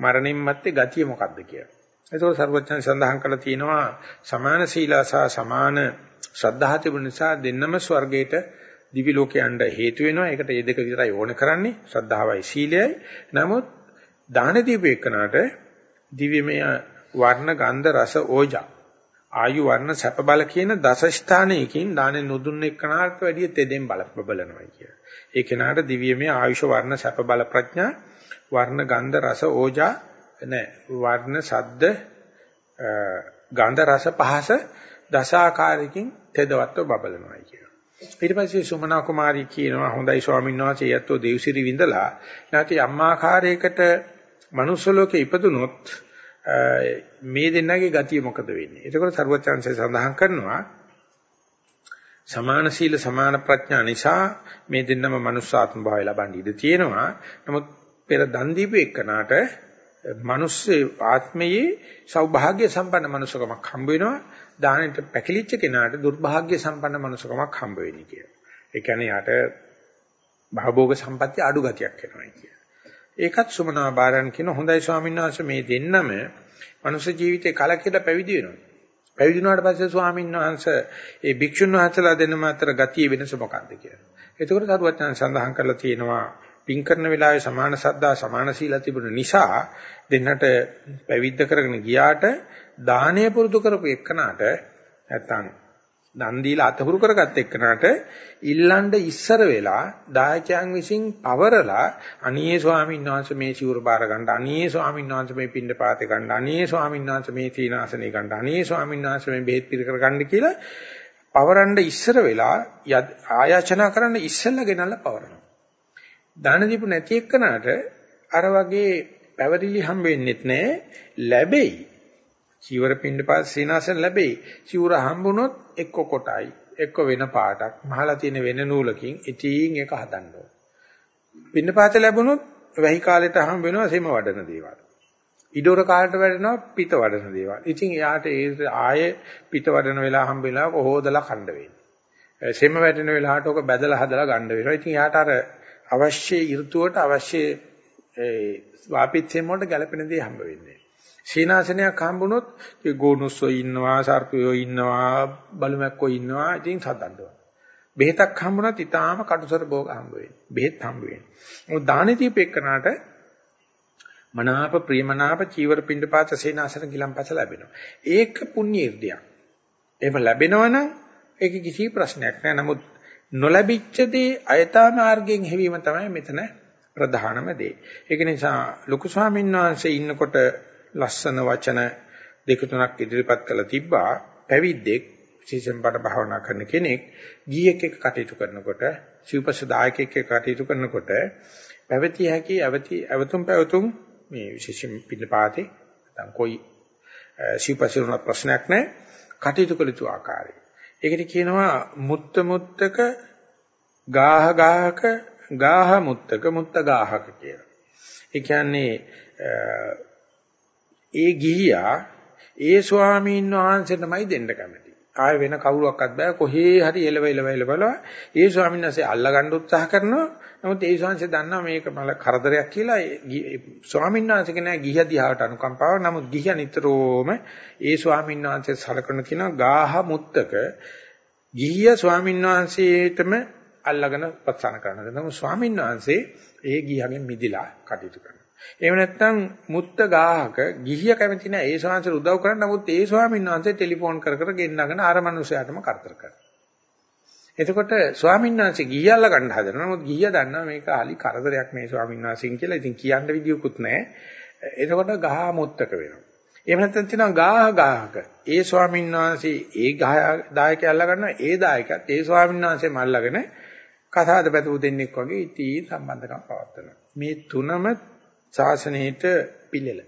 [SPEAKER 1] මරණින් මත්තේ ගතිය මොකද්ද කියලා. ඒකෝ සර්වඥයන් සඳහන් කරලා තියෙනවා සමාන සීලා සහ සමාන ශ්‍රද්ධාව තිබුණ නිසා දෙන්නම ස්වර්ගයට දිවි ලෝකයන්ට හේතු වෙනවා. ඒකට මේ දෙක විතරයි ඕන කරන්නේ. ශ්‍රද්ධාවයි සීලයයි. නමුත් දාන දීපේකනට දිව්‍යමය වර්ණ ගන්ධ රස ඕජා ආයු වර්ණ සැප බල කියන දස ස්ථානයකින් දානේ නුදුන්න එක්කනාට වැඩිය තෙදෙන් බල බලනවා කියලා. ඒ කෙනාට දිව්‍යමය ආයුෂ වර්ණ සැප බල ප්‍රඥා වර්ණ ගන්ධ රස ඕජා නැ වර්ණ සද්ද ගන්ධ රස පහස දසාකාරයකින් තෙදවත්ව බබලනවා කියනවා. ඊට පස්සේ සුමනා කුමාරී කියනවා හොඳයි ස්වාමීන් වහන්සේ යැත්තෝ දේවසිරි විඳලා නැති අම්මාකාරයකට මනුස්ස ලෝකේ ඉපදුනොත් මේ දෙන්නගේ ගතිය මොකද වෙන්නේ? එතකොට සර්වචන්සේ සඳහන් කරනවා සමාන සීල සමාන ප්‍රඥා නිසා මේ දෙන්නම මනුස්සාත්ම භාවය ලබන්න ඉඩ තියෙනවා. නමුත් පෙර දන් දීපු එක්කනට මිනිස් ආත්මයේ සෞභාග්‍ය සම්පන්න මනුස්සකමක් හම්බ වෙනවා. දානෙට පැකිලිච්ච කෙනාට දුර්භාග්‍ය සම්පන්න මනුස්සකමක් හම්බ වෙන්නේ කියලා. ඒ කියන්නේ යාට භවභෝග සම්පatti අඩු ගතියක් වෙනවා කියන. ඒකත් සුමනා බාරයන් කියන හොඳයි ස්වාමීන් වහන්සේ මේ දෙන්නම මනුෂ්‍ය ජීවිතේ කලකිරලා පැවිදි වෙනවා. පැවිදි වුණාට පස්සේ ස්වාමීන් වහන්සේ ඒ භික්ෂුන් වහන්සේලා දෙන්නම අතර ගතිය වෙනස මොකක්ද කියලා. එතකොට සරුවචන සඳහන් කරලා තියෙනවා පින් කරන වෙලාවේ සමාන සද්දා සමාන සීල තිබුණ නිසා දෙන්නට පැවිද්ද කරගෙන ගියාට දානය පුරුදු කරපු එක්කනට නැත්තම් දන් දීලා අතහුරු කරගත්ත එක්කනට ඉල්ලන්න ඉස්සර වෙලා දායකයන් විසින් පවරලා අනියේ ස්වාමීන් වහන්සේ මේ සිවුර බාර ගන්න අනියේ ස්වාමීන් වහන්සේ මේ පින්ඩ පාතේ ගන්න අනියේ ස්වාමීන් වහන්සේ මේ තීනාසනේ ගන්න අනියේ ස්වාමීන් වහන්සේ මේ බෙහෙත් පිළිකර ගන්න කියලා පවරන්න ඉස්සර වෙලා ආයාචනා කරන්න ඉස්සෙල්ලා ගෙනල්ලා පවරනවා. දාන දීපු නැති එක්කනට අර වගේ පැවරිලි හම්බ වෙන්නෙත් නැහැ ලැබෙයි. චීවර පින්න පාස් සීනාසන ලැබෙයි. චීවර හම්බුනොත් එක්ක කොටයි එක්ක වෙන පාටක් මහලා තියෙන වෙන නූලකින් ඉතින් ඒක හදන්න ඕන. පින්න පාත ලැබුණොත් වැහි කාලෙට හම්බ වෙනවා සෙම වඩන දේවල්. ඉඩෝර කාලට වැඩෙනවා පිට වඩන දේවල්. ඉතින් එයාට ඒ ආයේ පිට වඩන වෙලාව හම්බ වෙලා කොහොදලා කණ්ඩ වෙන්නේ. සෙම වැටෙන වෙලාවට ඔක බැදලා හදලා ගන්න වෙනවා. ඉතින් එයාට අර අවශ්‍ය ඍතුවට අවශ්‍ය ඒ වාපිච්චෙම වලට ගැලපෙන දේ හම්බ වෙන්නේ. සීනාසනයක් හම්බුනොත් ඒ ගෝනුස්සෝ ඉන්නවා, සර්පයෝ ඉන්නවා, බලුමැක්කෝ ඉන්නවා. ඉතින් සද්දන්නවා. බෙහෙතක් හම්බුනත් ඊටාම කටුසර භෝග හම්බ වෙන්නේ. බෙහෙත් හම්බ වෙන්නේ. මොකද දානෙ දීපේකනාට මනාප ප්‍රියමනාප චීවර පිණ්ඩපාත සේනාසන ගිලම්පස ලැබෙනවා. ඒක පුණ්‍ය ඉර්ධියක්. එහෙම ලැබෙනවනම් ඒක කිසි ප්‍රශ්නයක් නෑ. නමුත් නොලැබිච්ච දේ අයථා මාර්ගයෙන් හැවීම තමයි මෙතන ප්‍රධානම දේ. ඒක නිසා ලොකු ස්වාමීන් වහන්සේ ඉන්නකොට ලස්සන වචන දෙක තුනක් ඉදිරිපත් කළා තිබ්බා. පැවිද්දෙක් විශේෂයෙන් බඩ භාවනා කරන කෙනෙක් ගීයක් එක්ක කටයුතු කරනකොට, සිව්පස දායකයෙක් එක්ක කටයුතු කරනකොට පැවතිය හැකි අවති අවතුම් පැවතුම් මේ විශේෂයෙන් පිළිපාතේ නැත්නම් કોઈ සිව්පසිරුණ ප්‍රශ්නයක් නැහැ. කටයුතු කළ යුතු ආකාරය. ඒකට කියනවා මුත්ත මුත්තක ගාහ ගාහක ගාහ මුත්තක මුත්ත ගාහක කියලා. ඒ කියන්නේ ඒ ගිහියා ඒ ස්වාමීන් වහන්සේටමයි දෙන්න කැමති. ආය වෙන කවුරුවක්වත් බෑ කොහේ හරි එලව එලව එලවල ඒ ස්වාමීන් වහන්සේ අල්ලගන්න උත්සාහ කරනවා. නමුත් ඒ ස්වාමීන් වහන්සේ දන්නවා මේක මල කරදරයක් කියලා ස්වාමීන් වහන්සේ කෙනා ගිහිය දිහාට අනුකම්පාව. නමුත් ගිහිය නිතරම ඒ ස්වාමීන් වහන්සේ සලකන කියනවා ගාහ මුත්තක ගිහිය ස්වාමීන් වහන්සේටම අල්ලගෙන ප්‍රසන්න කරනවා. නමුත් ස්වාමීන් වහන්සේ ඒ ගිහියගෙන් මිදිලා කටයුතු කරනවා. එහෙම නැත්නම් මුත්ත ගාහක ගිහිය කැමති නැහැ ඒ ස්වාමීන්ට උදව් කරන්න නමුත් ඒ ස්වාමීන් වහන්සේ ටෙලිෆෝන් කර කර ගෙන්නගෙන අර මනුස්සයාටම කරදර කරනවා. එතකොට ස්වාමීන් වහන්සේ ගිහියල්ල ගන්න හදනවා. නමුත් ගිහිය දන්නවා මේක hali කරදරයක් මේ ස්වාමීන් වහන්සේන් කියලා. ඉතින් කියන්න විදියකුත් නැහැ. එතකොට ගහ මුත්තක වෙනවා. එහෙම නැත්නම් තියෙනවා ගාහ ගාහක. ඒ ස්වාමීන් වහන්සේ ඒ දායකය අල්ල ගන්නවා. ඒ දායකයත් ඒ ස්වාමීන් වහන්සේ මල්ලාගෙන කතාවද පැතුම් දෙන්නෙක් වගේ ඉතී සම්බන්ධකම් පවත්වනවා. මේ තුනම ශාසනයේට පිළිල.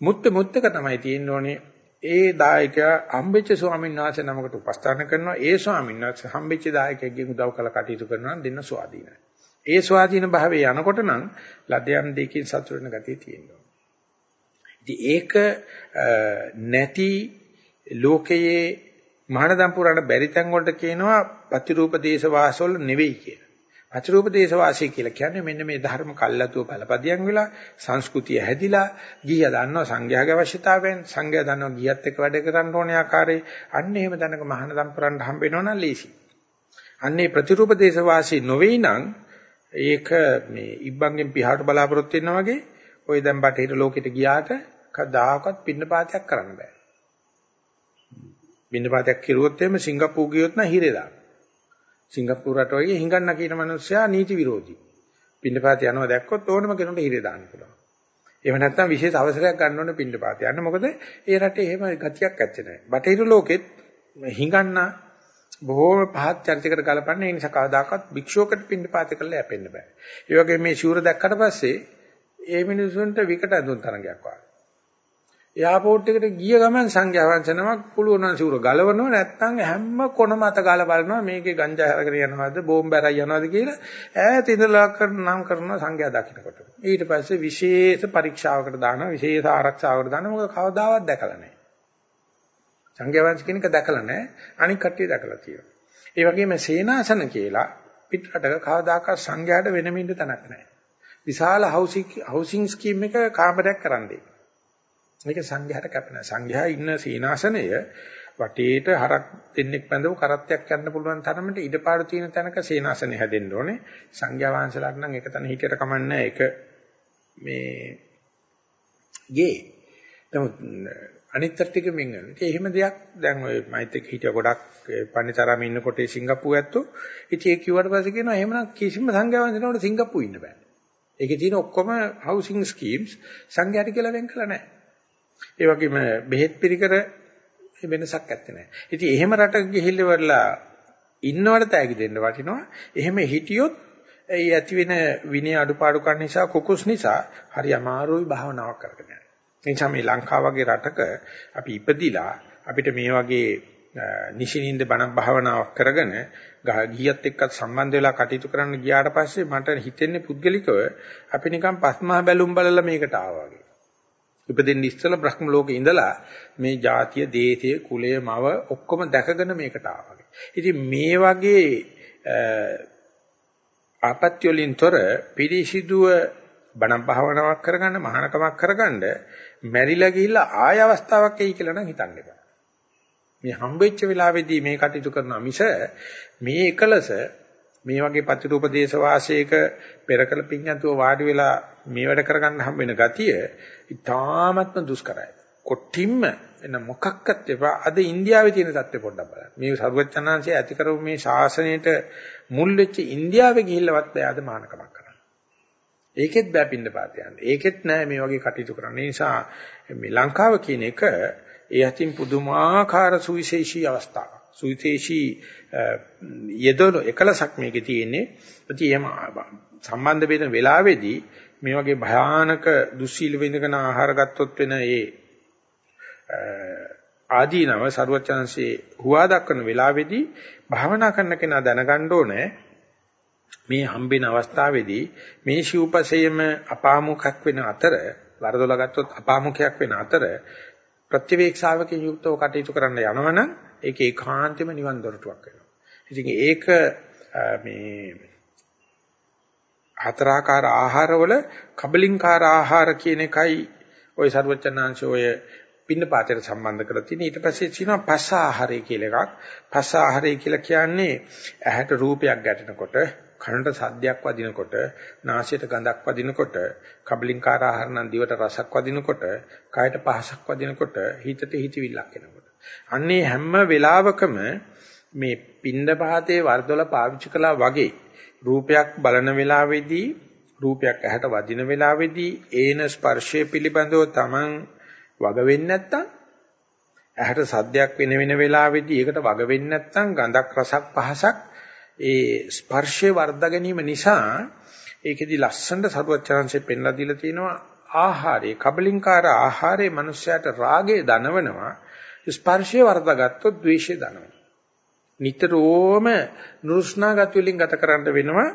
[SPEAKER 1] මුත්ත මුත්තක තමයි තියෙන්න ඕනේ. ඒ දායකයා හම්බෙච්ච ස්වාමීන් වහන්සේ නමකට උපස්ථාන කරනවා. ඒ ස්වාමීන් වහන්සේ හම්බෙච්ච දායකයෙක්ගෙන් උදව් කළ කටයුතු කරනවා දෙන්න ස්වාධීනයි. ඒ ස්වාධීන භාවයේ යනකොට නම් ලදයන් දෙකකින් සතුට වෙන ගතිය තියෙනවා. ඉතින් ඒක නැති ලෝකයේ මහානදම් පුරාණ බැරි තැන් වලට කියනවා ප්‍රතිරූප දේශ වාසවල නෙවෙයි කියලා. අචරූප දේශ වාසී කියලා කියන්නේ මෙන්න මේ ධර්ම කල්ලාතුව බලපදියම් වෙලා සංස්කෘතිය හැදිලා ගිහිය දන්නවා සංඝයාගේ අවශ්‍යතාවයන් සංඝයා දන්නවා ගියත් එක්ක වැඩ කරන්න ඕනේ ආකාරයේ අන්න එහෙම දැනක මහානදම් පුරන්න හම්බ වෙනවා නම් ලේසි. අන්නේ ප්‍රතිරූප දේශ වාසී නොවේ නම් ඒක මේ ඉබ්බන්ගෙන් පිහාට බලාපොරොත්තු වෙනා වගේ ඔය දැන් බටහිර ලෝකෙට ගියාට කවදාකවත් පින්නපාතයක් කරන්න බෑ. පින්නපාතයක් කිරුවොත් එහෙම සිංගප්පූ ගියොත් නම් හිරේ දානවා. සිංගප්පූරට වගේ හිඟන්න කියන මිනිස්සයා නීති විරෝධී. පින්නපාත යනවා දැක්කොත් ඕනම කෙනෙකුට හිරේ දාන්න පුළුවන්. එහෙම නැත්නම් විශේෂ අවසරයක් ගන්න ඕනේ පින්නපාත යන්න. මොකද ඒ රටේ එහෙම ගතියක් ඇත්තේ නැහැ. බටහිර ලෝකෙත් හිඟන්න බොහෝම පහත් චරිතයකට ගලපන්නේ ඒ නිසා කවදාකවත් භික්ෂුවකට පින්නපාත කළා යැපෙන්න බෑ. ඒ වගේ මේ ශූර දැක්කට පස්සේ ඒ මිනිසුන්ට විකට ඇඳුම් තරංගයක් වගේ. එයාපෝට් එකට ගිය ගමන් සංඝයා වහන්සේ නමක් පුළුවන් නම් සිවුර ගලවනවා නැත්නම් හැම කොන මත ගාලා බලනවා මේකේ ගංජා හරගෙන යනවද බෝම්බ ඇරයි යනවද කියලා ඈත ඉඳලා කරන නම් කරනවා සංඝයා දකින්නකොට. ඊට පස්සේ විශේෂ පරීක්ෂාවකට දානවා විශේෂ ආරක්ෂාවකට දානවා. මොකද කවදාවත් දැකලා නැහැ. සංඝයා වහන්සේ කෙනෙක් දැකලා නැහැ. අනික කට්ටිය දැකලා තියෙනවා. ඒ වගේම සේනාසන කියලා පිටරටක කවදාකවත් සංඝයාට වෙනම ඉන්න තැනක් නැහැ. විශාල හවුසින් හවුසින් ස්කීම් එක කාමරයක් කරන්නේ. මේක සංඝයාට කැප නැහැ. සංඝයා ඉන්න සීනාසනය වටේට හරක් දෙන්නෙක් බඳව කරත්තයක් යන්න පුළුවන් තරමට ඉඩපාඩු තියෙන තැනක සීනාසනය හැදෙන්න ඕනේ. සංඝයා වහන්සේලාට නම් එක තැන හිටියට කමන්නේ ඒක මේ ගේ. නමුත් අනිත් ටික මෙන්න. ඉතින් එහෙම දෙයක් දැන් ඔය මයිත් එක්ක හිටිය ගොඩක් පන්නිතරම ඉන්නකොට සිංගප්පූ ඇත්තෝ ඉතින් ඒ කිව්වට පස්සේ කියනවා එහෙමනම් කිසිම සංඝයාවන් දෙනකොට සිංගප්පූ ඉන්න බෑ. ඒකේ තියෙන ඔක්කොම හවුසින් ස්කීම්ස් සංඝයාට කියලා වෙන් කළා නැහැ. ඒ වගේම බෙහෙත් පිළිකර වෙනසක් ඇත්තේ නැහැ. ඉතින් එහෙම රටක ගිහිල්ලා ඉන්නවට තෑගි දෙන්න වටිනවා. එහෙම හිටියොත් ඒ ඇති වෙන විනය අඩුපාඩුකම් නිසා කුකුස් නිසා හරි අමාරුයි භාවනාවක් කරගෙන යන්න. ඒ නිසා මේ ලංකාව වගේ රටක අපි ඉපදිලා අපිට මේ වගේ නිෂිනින්ද බණ භාවනාවක් කරගෙන ගියත් එක්කත් සම්බන්ධ වෙලා කටයුතු කරන්න ගියාට පස්සේ මට හිතෙන්නේ පුද්ගලිකව අපි නිකන් පස්මහ බැලුම් බලලා මේකට ආවා වගේ. ඉපදෙන්න ඉස්සෙල්ලා බ්‍රහ්ම ලෝකේ ඉඳලා මේ ජාතිය, දේශය, කුලය, මව ඔක්කොම දැකගෙන මේකට ආවා. ඉතින් මේ වගේ ආපත්‍ය වලින් තොර පිරිසිදුව බණ භාවනාවක් කරගන්න මහානකමක් කරගන්න මැරිලා ගිහිල්ලා ආය අවස්ථාවක් එයි කියලා නම් හිතන්න එපා. මේ හම්බෙච්ච වෙලාවේදී මේ කටයුතු කරන මිස මේ එකලස මේ වගේ පතිරූප දේශ වාසයක පෙරකල පිඤ්ඤතුව වාඩි වෙලා මේ වැඩ කරගන්න හම්බ වෙන ගතිය ඉතාමත්ම දුෂ්කරයි. කොටින්ම එන මොකක්වත් එපා. අද ඉන්දියාවේ තියෙන தත්ත්වය පොඩ්ඩක් බලන්න. මේ සර්වඥාන්සේ ඇති කරපු මේ ශාසනයට මුල් වෙච්ච ඉන්දියාවේ ගිහිල්ලවත් බෑද මානකමක් කරන්න. ඒකෙත් බෑ පින්න පාත යන්න. ඒකෙත් නෑ මේ වගේ කටයුතු කරන්න. ඒ නිසා මේ ලංකාව කියන එක ඒ අතින් පුදුමාකාර සුවිශේෂී අවස්ථාවක්. සුවිශේෂී යෙදොන එකලසක් මේකේ තියෙන්නේ. ඉතින් එහෙම සම්බන්ධ වෙන වෙලාවේදී මේ වගේ භයානක දුස්සීල වෙඳගෙන ආහාර ගත්තොත් වෙන ඒ ආදීනව ਸਰුවචනන්සේ හුවා දක්වන වෙලාවේදී භාවනා කරන කෙනා දැනගන්න ඕනේ මේ හම්බෙන අවස්ථාවේදී මේ ශූපසයම අපාමුඛක් වෙන අතර වරදොලා ගත්තොත් අපාමුඛයක් වෙන අතර ප්‍රතිවේක්ෂාවකින් යුක්තව කටයුතු කරන්න යනවනම් ඒක ඒකාන්තෙම නිවන් දොරටුවක් වෙනවා. ඉතින් ඒක මේ හතරාකාර ආහාරවල කබලින්කාර ආහාර කියන එකයි ওই ਸਰවචනාංශ ඔය පින්නපාතයට සම්බන්ධ කරලා තියෙන්නේ. ඊට පස්සේ කියනවා පස්ස ආහාරය කියලා එකක්. පස්ස ආහාරය කියලා කියන්නේ ඇහැට රූපයක් ගැටෙනකොට කනට සද්දයක් වදිනකොට නාසයට ගඳක් වදිනකොට කබලින්කාර ආහාර නම් දිවට රසක් වදිනකොට කයට පහසක් වදිනකොට හිතට හිතවිල්ලක් එනකොට. අන්නේ හැම වෙලාවකම මේ පින්නපාතේ වර්ධවල පාවිච්චි කළා වගේ රූපයක් බලන වෙලාවේදී රූපයක් ඇහැට වදින වෙලාවේදී ඒන ස්පර්ශය පිළිබඳව Taman වග වෙන්නේ නැත්තම් ඇහැට සද්දයක් වෙන වෙන වෙලාවේදී ඒකට වග වෙන්නේ නැත්තම් ගඳක් රසක් පහසක් ඒ ස්පර්ශේ වර්ධ ගැනීම නිසා ඒකෙදි ලස්සනට සරුවචාන්සේ පෙන්ලා දීලා තියෙනවා ආහාරේ කබලින්කාර ආහාරේ මනුස්සයාට රාගය දනවනවා ස්පර්ශය වර්ධගත්තොත් ද්වේෂය දනවනවා. නිතරම නුරුස්නාගත වලින් ගත කරන්න වෙනවා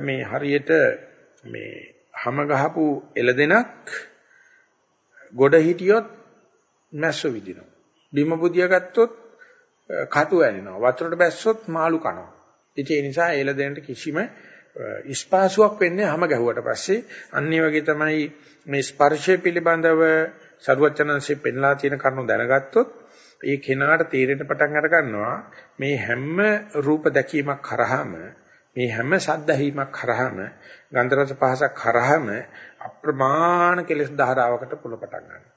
[SPEAKER 1] මේ හරියට මේ හැම ගහපු එළදෙනක් ගොඩ හිටියොත් මැස්සෝ විදිනවා. බිම බුදියා ගත්තොත් කටු ඇනෙනවා. වතුරට බැස්සොත් මාළු කනවා. ඉතින් ඒ නිසා එළදෙනට කිසිම ස්පාසුවක් වෙන්නේ හැම ගැහුවට පස්සේ අනිත් වගේ තමයි මේ ස්පර්ශය පිළිබඳව සරුවචනන්සේ පෙන්ලා තියෙන කරුණු දැනගත්තොත් ඒ කෙනාට තීරණ පටන් අර ගන්නවා මේ හැම රූප දැකීමක් කරාම මේ හැම ශබ්ද ඇහිීමක් කරාම ගන්ධ රස පහසක් කරාම අප්‍රමාණ කෙලෙස් ධාරාවකට පුල පටන් ගන්නවා.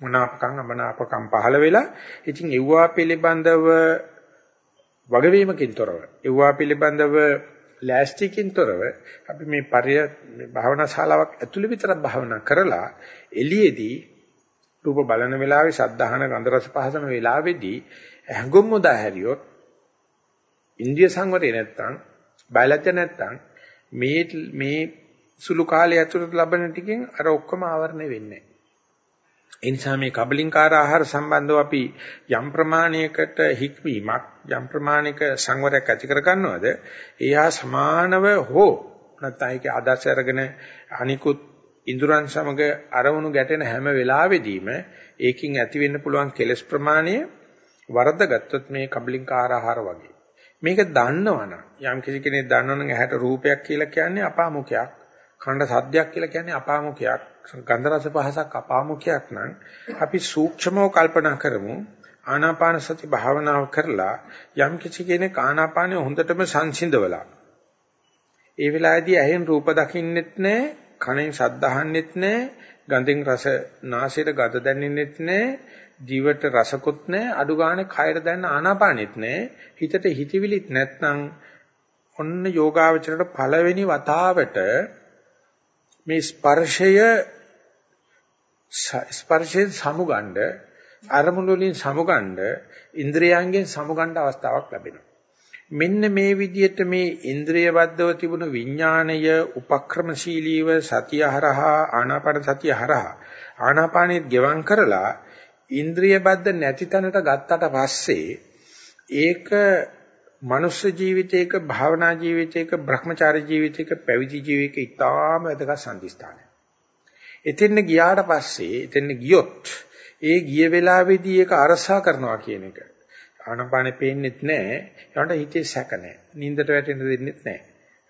[SPEAKER 1] මොනාපකම් අමනාපකම් පහළ වෙලා ඉතින් එව්වා පිළිබඳව වගවීමකින් තොරව එව්වා පිළිබඳව ලෑස්තිකින් තොරව අපි මේ පරිය භාවනා ශාලාවක් ඇතුළේ විතරක් භාවනා කරලා එළියේදී රූප බලන වෙලාවේ සද්ධාහන ගන්ධ රස පහසන වෙලාවේදී හැඟුම් මුදා හැරියොත් ඉන්ද්‍රිය සංවරය නැත්තම් බයලජ්‍ය නැත්තම් මේ මේ සුළු කාලය ඇතුළත ලබන ටිකෙන් අර ඔක්කොම ආවරණය වෙන්නේ නැහැ. ඒ නිසා මේ කබලින්කාර ආහාර සම්බන්ධව අපි යම් ප්‍රමාණයකට හික්වීමක් යම් ප්‍රමාණයක සංවරයක් ඇති කර ගන්නවද එයා සමානව හෝ නැත්නම් ඒකේ ආදර්ශ අරගෙන අනිකුත් ඉඳුරන් සමග අරමුණු ගැටෙන හැම වෙලාවෙදීම ඒකින් ඇති වෙන්න පුළුවන් කෙලස් ප්‍රමාණය වරදගත්තොත් මේ කබලින්කාර ආහාර වගේ මේක දන්නවනම් යම් කිසි කෙනෙක් දන්නවනම් ඇහැට රූපයක් කියලා කියන්නේ අපාමුඛයක්. කණ්ඩ සද්දයක් කියලා කියන්නේ අපාමුඛයක්. ගන්ධ රස පහසක් අපාමුඛයක් නම් අපි සූක්ෂමව කල්පනා කරමු. ආනාපාන සති භාවනාව කරලා යම් කිසි කෙනෙක් ආනාපානෙ හොඳටම සංසිඳවලා ඒ වෙලාවේදී ඇහෙන් රූප දකින්නෙත් නැහැ කනෙන් ශබ්ද අහන්නෙත් නැහැ ගඳෙන් රස නාසයට ගඳ දැනෙන්නෙත් නැහැ ජීවිත රසකුත් නැහැ අඩු ගානේ කයර දැනන ආනාපානෙත් නැහැ හිතට හිතවිලිත් නැත්නම් ඔන්න යෝගාවචරයට පළවෙනි වතාවට මේ ස්පර්ශය ස්පර්ශයෙන් සමුගණ්ඩ අරමුණු වලින් සමුගණ්ඩ ඉන්ද්‍රයන්ගෙන් සමුගණ්ඩ අවස්ථාවක් ලැබෙනවා. මෙන්න මේ විදිහට මේ ඉන්ද්‍රිය බද්ධව තිබුණු විඥාණය උපක්‍රමශීලීව සතිය හරහා ආනාපාන සතිය හරහා ආනාපානෙත් ගෙවම් කරලා ඉන්ද්‍රිය බද්ධ නැති තැනට ගත්තට පස්සේ ඒක මනුෂ්‍ය ජීවිතයක භාවනා ජීවිතයක භ්‍රමචාරී ජීවිතයක පැවිදි ජීවිතයක ඉතාම වැදගත් සම්දිස්ථානයි. එතෙන් ගියාට පස්සේ එතෙන් ගියොත් ඒ ගිය වෙලාවේදී ඒක අරසා කරනවා කියන එක. ආනපානෙ පේන්නෙත් නැහැ. ඒකට හිතේ සැක නැහැ. නින්දට වැටෙන්න දෙන්නෙත් නැහැ.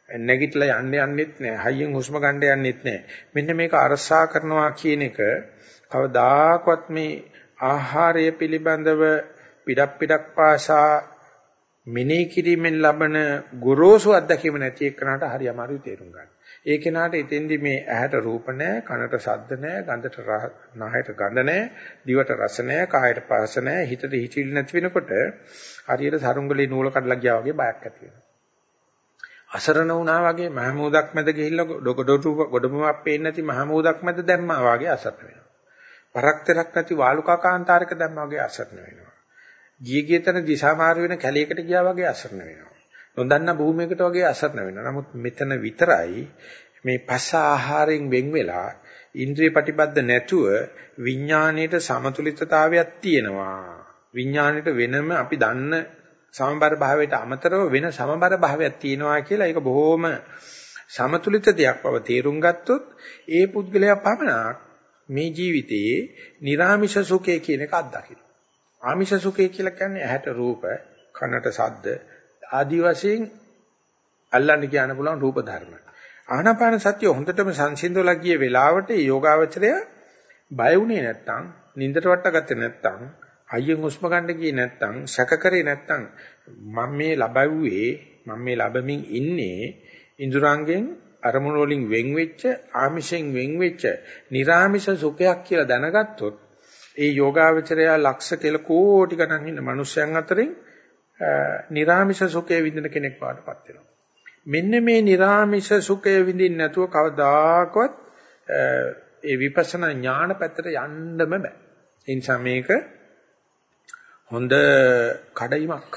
[SPEAKER 1] නැගිටලා යන්න යන්නෙත් නැහැ. හයියෙන් හුස්ම ගන්න යන්නෙත් නැහැ. මෙන්න මේක අරසා කරනවා කියන එක කවදාකවත් මේ ආහාරය පිළිබඳව පිටක් පිටක් පාසා මිනේ කිරීමෙන් ලබන ගොරෝසු අත්දැකීම නැති එක්කනට හරි අමාරුයි තේරුම් ගන්න. ඒ කෙනාට එතෙන්දි මේ ඇහැට රූප නැහැ, කනට ශබ්ද නැහැ, ගඳට නහයට ගඳ නැහැ, දිවට රස නැහැ, කායට පහස නැහැ, හිතට හිතිවිලි නැති වෙනකොට හරියට සරුංගලේ නූල කඩලා ගියා වගේ බයක් ඇති වෙනවා. අසරණ වුණා වගේ මහමූදක් මැද ගිහිල්ලා ගොඩ ගොඩමුවක් පේන්නේ නැති මහමූදක් මැද දැම්මා වගේ අසරණ වෙනවා. පරක්තරක් නැති වාලුකා කාන්තාරයක දැම්මා වගේ අසරණ වෙනවා. ගිය ගියතන දිශා මාරු වෙන කැලයකට ගියා වගේ අසරණ වෙනවා. නොදන්න භූමියකට වගේ අසරණ වෙනවා. නමුත් මෙතන විතරයි මේ පස ආහාරයෙන් වෙන් වෙලා ඉන්ද්‍රිය ප්‍රතිබද්ධ නැතුව විඥාණයට සමතුලිතතාවයක් තියෙනවා. විඥාණයට වෙනම අපි දන්න සමබර භාවයට අමතරව වෙන සමබර භාවයක් තියෙනවා කියලා ඒක බොහොම සමතුලිත දෙයක් බව තේරුම් ගත්තොත් ඒ පුද්ගලයා පමණක් මේ ජීවිතයේ නිර්ාමිෂ සුඛය කියන එක අත්දකින්න. ආමිෂ සුඛය කියලා කියන්නේ ඇහැට රූප, කනට ශබ්ද, ආදි වශයෙන් අල්ලන්න කියන්න පුළුවන් රූප ධර්ම. ආනාපාන සතිය හොඳටම සංසිඳවලා ගිය වෙලාවට යෝගාවචරය බය වුණේ නැත්තම්, නින්දට වට්ටගත්තේ නැත්තම්, අයියෙන් හුස්ම ගන්න ගියේ නැත්තම්, සැක කරේ නැත්තම් මම මේ ලබවුවේ මම මේ ලැබමින් ඉන්නේ ඉඳුරංගෙන් අරමුණු වලින් වෙන් වෙච්ච ආමිෂෙන් වෙන් වෙච්ච නිර්ආමිෂ සුඛයක් කියලා දැනගත්තොත් ඒ යෝගාවචරය ලක්ෂ කෙල කෝටි ගණන් ඉන්න මිනිස්යන් අතරින් නිර්ාමිෂ සුඛය විඳින කෙනෙක් වඩපත් වෙනවා. මෙන්න මේ නිර්ාමිෂ සුඛය විඳින්න නැතුව කවදාකවත් ඒ විපස්සනා ඥාන පැත්තට යන්නම බෑ. ඒ නිසා මේක හොඳ කඩයිමක්.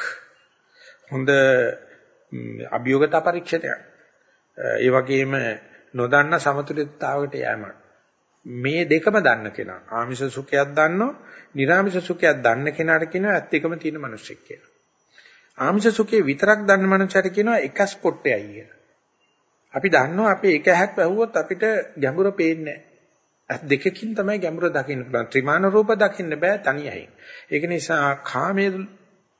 [SPEAKER 1] හොඳ අභියෝගතා පරීක්ෂණයක්. ඒ වගේම නොදන්න සමතුලිතතාවකට යෑමක්. මේ දෙකම දන්න කෙනා ආමිෂ සුඛයක් දන්නෝ, නිර්ාමිෂ සුඛයක් දන්න කෙනාට කියනවා ඇත්ත එකම තියෙන මිනිස්සෙක් කියලා. ආමිෂ සුඛේ විතරක් දන්න මනුස්සයට කියනවා එක ස්පොට්ටයයි කියලා. අපි දන්නවා අපි එක හැක් වැහුවොත් අපිට ගැඹුර පේන්නේ නැහැ. දෙකකින් තමයි ගැඹුර දකින්න පුළුවන්. ත්‍රිමාන රූප දකින්න බෑ තනියයි. ඒක නිසා කාමයේ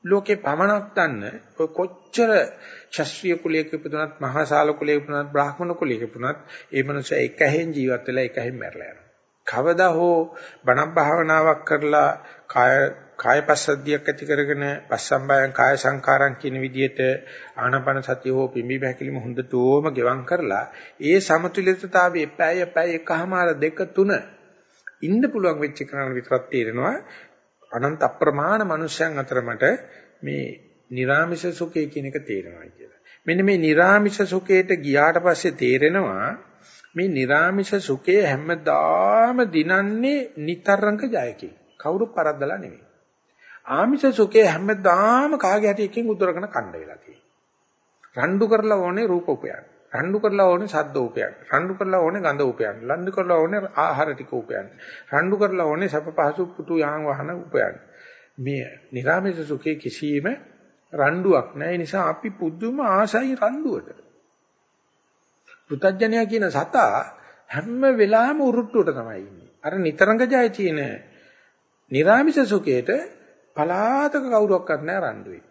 [SPEAKER 1] ලෝකේ පමණක් දන්න ඔය කොච්චර ශාස්ත්‍රීය කුලයක ඉපදුනත් මහාශාල කුලයක ඉපදුනත් බ්‍රාහ්මණ කුලයක ඉපදුනත් ඒ මනුස්සයා එක ඇහෙන් ජීවත් වෙලා එක ඇහෙන් මැරලා යනවා. කවදා හෝ බණ භාවනාවක් කරලා කාය කායපස්සද්ධියක් ඇති කරගෙන පස්සම්බයං කාය සංකාරං කියන විදිහට ආනාපාන සතිය හෝ පිම්බි බහැකිලිම හොඳටම ගෙවම් කරලා ඒ සමතුලිතතාවයේ පැය පැය එකමාර දෙක තුන ඉන්න පුළුවන් වෙච්ච කෙනාට විතරක් තේරෙනවා අනන්ත අප්‍රමාණ මිනිස්යන් අතර මට මේ නිර්ාමිෂ සුඛය කියන එක තේරෙනවා කියලා. මෙන්න මේ නිර්ාමිෂ සුඛයට ගියාට පස්සේ තේරෙනවා මේ නිර්ාමිෂ සුඛය හැමදාම දිනන්නේ නිතරංග ජයකේ. කවුරු පරද්දලා නෙවෙයි. ආමිෂ සුඛය හැමදාම කාගේ හැටි එකකින් උදරගෙන කණ්ඩ වෙලා තියෙනවා. රණ්ඩු කරලා ඕනේ රූප උපයන්න. රණ්ඩු කරලා ඕනේ ශබ්ද උපයන්න. රණ්ඩු කරලා ඕනේ ගඳ උපයන්න. රණ්ඩු කරලා ඕනේ ආහාර ටික උපයන්න. රණ්ඩු කරලා ඕනේ සප පහසු පුතු යාන් වහන උපයන්න. මේ නිරාමිත සුඛේ කිසියම් රණ්ඩුවක් නැහැ. ඒ නිසා අපි පුදුම ආසයි රණ්ඩුවට. පුතඥය කියන සතා හැම වෙලාවෙම උරුට්ටුවට තමයි ඉන්නේ. අර නිතරංග ජය තියෙන නිරාමිස සුඛේට පලාතක කවුරක්වත් නැහැ රණ්ඩුවේ.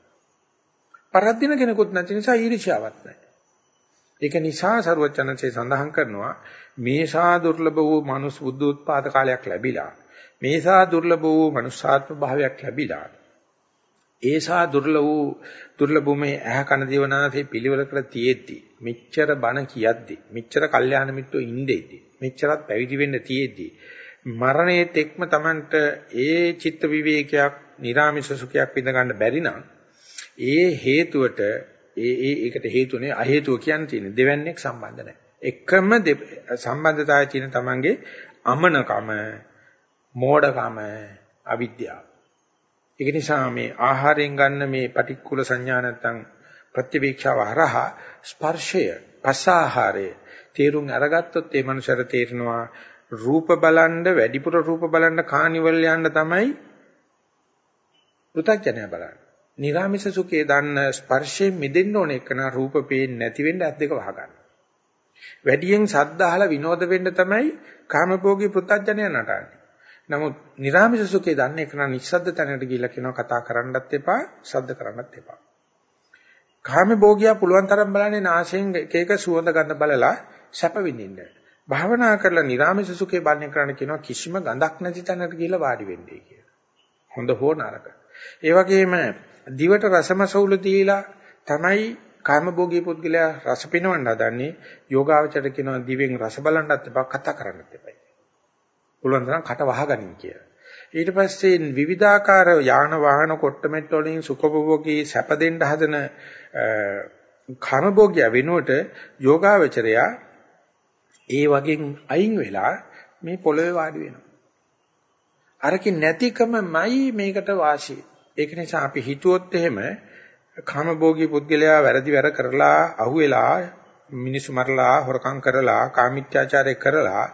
[SPEAKER 1] පරද්දින කෙනෙකුත් නැති නිසා ඊර්ෂ්‍යාවක් නැහැ. ඒක නිසා සරුවචනන්සේ සඳහන් කරනවා මේසා දුර්ලභ වූ මනුස්ස බුද්ධ උත්පාද කාලයක් ලැබිලා මේසා දුර්ලභ වූ මනුස්සාත්ම භාවයක් ලැබිලා ඒසා දුර්ලභ වූ දුර්ලභ මේ ඇහ කන දිවනාසේ පිළිවෙල කර තියෙද්දි මෙච්චර බණ කියද්දි මෙච්චර කල්යාණ මිත්‍රෝ ඉඳෙද්දි මෙච්චරත් පැවිදි වෙන්න තියෙද්දි මරණයේත් එක්ම Tamanට ඒ චිත්ත විවේකයක් නිරාමිෂ සුඛයක් විඳ ගන්න බැරි නම් ඒ හේතුවට ඒ ඒ ඒකට හේතුනේ අ හේතුව කියන්නේ තියෙන දෙවන්නේක් සම්බන්ධ නැහැ. එකම සම්බන්ධතාවය තියෙන Tamanගේ අමනකම, මෝඩකම, අවිද්‍යාව. ඒක නිසා මේ ආහාරයෙන් ගන්න මේ පටික්කුල සංඥා නැත්තම් ප්‍රතිවීක්ෂාව හරහා ස්පර්ශය, පසාහාරය තේරුම් අරගත්තොත් ඒ මනුස්සයර තේරෙනවා රූප බලන්න වැඩිපුර රූප බලන්න කානිවල් යන්න තමයි පෘථග්ජනය බලන්නේ. නිරාමිස සුඛේ දන්න ස්පර්ශයෙන් මිදෙන්න ඕන එකන රූප පේන්නේ නැති වෙන්න ඇත් දෙක වහගන්න. වැඩියෙන් සද්ද අහලා විනෝද වෙන්න තමයි කාමභෝගී පෘථග්ජනය නටන්නේ. නමුත් නිරාමිස සුඛේ දන්න එකන නිස්සද්ද තැනකට ගිහිල්ලා කියනවා කතා කරන්නත් එපා, ශබ්ද කරන්නත් එපා. කාමභෝගියා පුළුවන් තරම් බලන්නේ නාසයෙන් එක එක සුවඳ ගන්න බලලා සැප විඳින්න. භාවනා කරලා නිරාමිස සුඛේ බලන්නේ කරන්න කියනවා කිසිම ගඳක් නැති තැනකට ගිහිල්ලා වාඩි වෙන්නේ කියලා. හොඳ හෝ නරක. ඒ වගේම දිවට රසමසවුල දීලා තමයි කාමභෝගී පුද්ගලයා රස පිනවන්න හදන්නේ යෝගාවචරයට කියනවා දිවෙන් රස බලන්නත් එපා කතා කරන්නත් එපා. පුළුවන් තරම් කට වහගනින් කියලා. ඊට පස්සේ විවිධාකාර යාන වාහන කොට්ටමෙට් වලින් සුඛභෝගී සැප දෙන්න හදන කාමභෝගිය වෙනුවට යෝගාවචරයා ඒ වගේ අයින් වෙලා මේ පොළවේ වාඩි වෙනවා. අරකින් නැතිකමයි මේකට වාසිය. ඒක නිසා අපි හිතුවොත් එහෙම කාමභෝගී පුද්ගලයා වැරදි වැර කරලා අහුවෙලා මිනිස්සු මරලා හොරකම් කරලා කාමීත්‍යාචාරය කරලා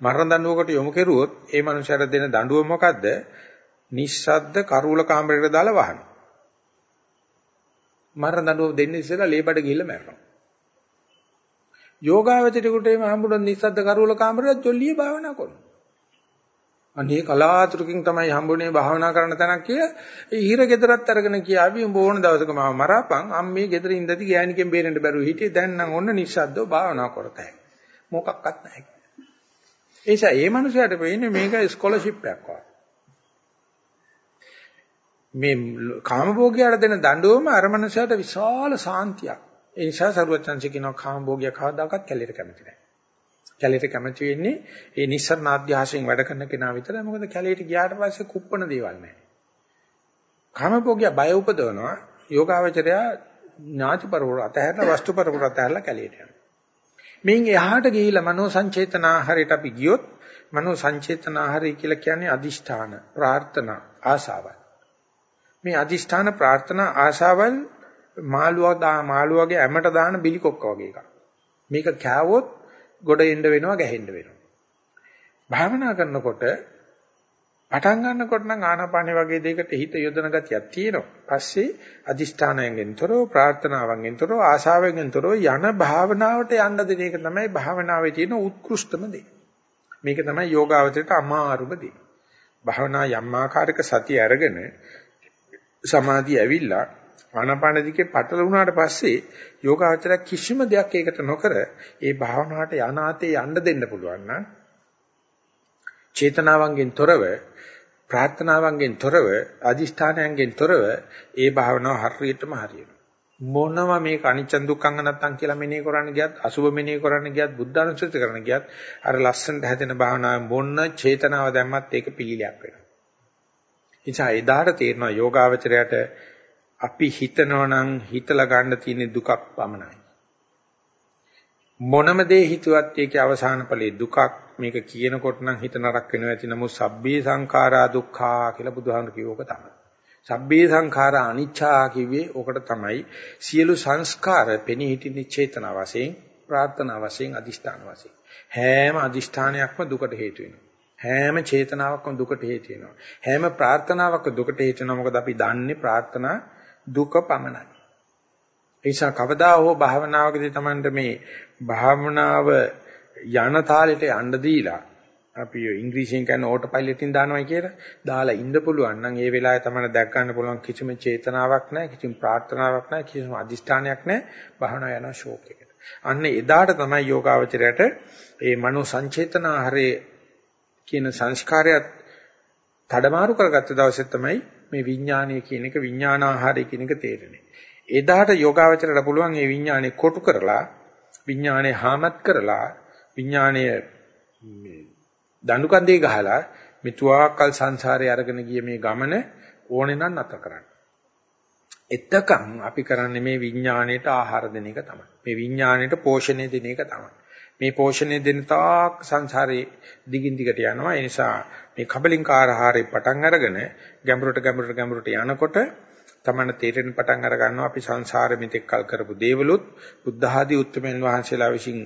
[SPEAKER 1] මරණ දඬුවකට යොමු කෙරුවොත් ඒ මනුස්සයාට දෙන දඬුව මොකද්ද? නිස්සද්ද කරුල කාමරයකට දාලා වහන. මරණ දඬුව දෙන්නේ ඉස්සෙල්ලා ලේබඩ ගිහිල්ලා මැරෙනවා. යෝගාවචරිකුට එම හම්බුනොත් නිස්සද්ද කරුල කාමරයට ජොල්ලිය භාවනා කරනවා. අනේ කලාතුරකින් තමයි හම්බුනේ භාවනා කරන්න තැනක් කියලා. ඒ හිර ගෙදරත් අරගෙන කියාවි උඹ ඕන දවසක මම මරාපන්. අම්මේ ගෙදර ඉඳදී ගෑණිකෙන් බේරෙන්න බැරුව හිටියේ. දැන් නම් ඔන්න නිස්සද්දව භාවනා කරතයි මොකක්වත් නැහැ. ඒ නිසා ඒ මනුස්සයාට වෙන්නේ මේක ස්කෝලර්ෂිප් එකක් වගේ. මේ කාමභෝගියාට දෙන දඬුවම අර මනුස්සයාට විශාල සාන්තියක්. ඒ නිසා සරුවචන්සි කියනවා කාමභෝගියා කවදාකවත් කැලේට කැමති නැහැ. කැලේට කැමති වෙන්නේ ඒ නිස්සරණ අධ්‍යාසයෙන් වැඩ කරන කෙනා විතරයි. මොකද කැලේට ගියාට පස්සේ කුප්පන දේවල් නැහැ. කාමභෝගිය බය උපදවනවා යෝගාවචරය ඥාති පරවර අතහැරලා වස්තු පරවර අතහැරලා කැලේට යනවා. මින් එහාට ගිහිලා මනෝ සංචේතනාහාරයට අපි ගියොත් මනෝ සංචේතනාහාරය කියලා කියන්නේ අදිෂ්ඨාන, ප්‍රාර්ථනා, ආශාවල්. මේ අදිෂ්ඨාන, ප්‍රාර්ථනා, ආශාවල් මාළුවා දා මාළුවාගේ ඇමට දාන බිලි කොක්ක වගේ එකක්. මේක කෑවොත් ගොඩ එන්න වෙනවා ගැහෙන්න වෙනවා. භාවනා කරනකොට පටන් ගන්නකොට නම් ආනාපානෙ වගේ දෙයකට හිත යොදන ගතියක් තියෙනවා. පස්සේ අදිෂ්ඨානයෙන් තොරව ප්‍රාර්ථනාවෙන් තොරව ආශාවෙන් තොරව යන භාවනාවට යන්න දෙන එක තමයි භාවනාවේ තියෙන උත්කෘෂ්ඨම දේ. මේක තමයි යෝගාවචරයට අමාරුම දේ. භාවනා යම් ආකාරයක සතිය අරගෙන සමාධිය ඇවිල්ලා ආනාපාන දිගේ පටල වුණාට පස්සේ යෝගාචර කිසිම දෙයක් ඒකට නොකර ඒ භාවනාවට යනාතේ යන්න දෙන්න පුළුවන් නම් චේතනාවන්ගෙන් තොරව ප්‍රාර්ථනාවන්ගෙන් තොරව අදිෂ්ඨානයන්ගෙන් තොරව ඒ භාවනාව හරියටම හරියනවා මොනම මේක අනිච්ච දුක්ඛංග නැත්තම් කියලා මෙනෙහි කරන්න ගියත් අසුබ මෙනෙහි කරන්න ගියත් බුද්ධානුස්සති කරන්න ගියත් අර ලස්සනට හැදෙන භාවනාවේ මොන චේතනාව දැම්මත් ඒක පිළිලයක් වෙනවා. නිසා එදාට තේරෙනවා යෝගාවචරයට අපි හිතනවා නම් හිතලා ගන්න තියෙන දුකක් පමණයි. මොනම දේ හිතුවත් ඒකේ අවසාන ඵලයේ දුකක් මේක කියනකොට නම් හිත නරක වෙනවා ඇති නමුත් සබ්බේ සංඛාරා දුක්ඛා කියලා බුදුහාමුදුරු කිව්වක තමයි. සබ්බේ සංඛාරා අනිච්චා කිව්වේ ඕකට තමයි සියලු සංස්කාර පෙනී හිටින චේතනා වශයෙන් ප්‍රාර්ථනා වශයෙන් අදිෂ්ඨාන වශයෙන් හැම අදිෂ්ඨානයක්ම දුකට හේතු වෙනවා. හැම චේතනාවක්ම දුකට හේතු වෙනවා. හැම ප්‍රාර්ථනාවක්ම දුකට හේතු වෙනවා. මොකද අපි දන්නේ ප්‍රාර්ථනා දුක පමණයි. ඒ නිසා කවදා හෝ භාවනාවකදී Tamanට මේ භාවනාව යන තාලෙට යන්න දීලා අපි ඉංග්‍රීසියෙන් කියන ඕටෝ පයිලට් එකෙන් දානවයි කියලා දාලා ඉන්න පුළුවන් නම් ඒ වෙලාවේ තමයි දැක් ගන්න පුළුවන් කිසිම චේතනාවක් නැහැ කිසිම ප්‍රාර්ථනාවක් නැහැ කිසිම අදිෂ්ඨානයක් නැහැ භාවනාව යනවා ෂෝක් එකට. අන්න එදාට තමයි යෝගාවචරයට ඒ මනෝ සංචේතනාහරේ කියන සංස්කාරයත් තඩමාරු කරගත්ත දවසේ තමයි මේ විඥානය කියන එක විඥානාහාරය කියන එක තේරෙන්නේ. එදාට යෝගාවචරයට පුළුවන් මේ විඥානේ කොටු කරලා විඥානේ හාමත් කරලා විඥානය දඬු කන්දේ ගහලා මෙතුආකල් සංසාරේ අරගෙන ගිය මේ ගමන ඕනේ නම් නැතර කරන්න. එතකන් අපි කරන්නේ මේ විඥාණයට ආහාර දෙන එක තමයි. මේ විඥාණයට පෝෂණය දෙන එක තමයි. මේ පෝෂණය දෙන තාක් සංසාරේ දිගින් දිගට යනවා. ඒ නිසා මේ කබලින්කාර ආහාරේ පටන් අරගෙන ගැඹුරට ගැඹුරට ගැඹුරට යනකොට තමන්න තේරෙන පටන් අර ගන්නවා අපි සංසාරෙ මෙතෙක් කල් කරපු දේවලුත් බුද්ධ ආදී උත්තරමෙන් වහන්සේලා විසින්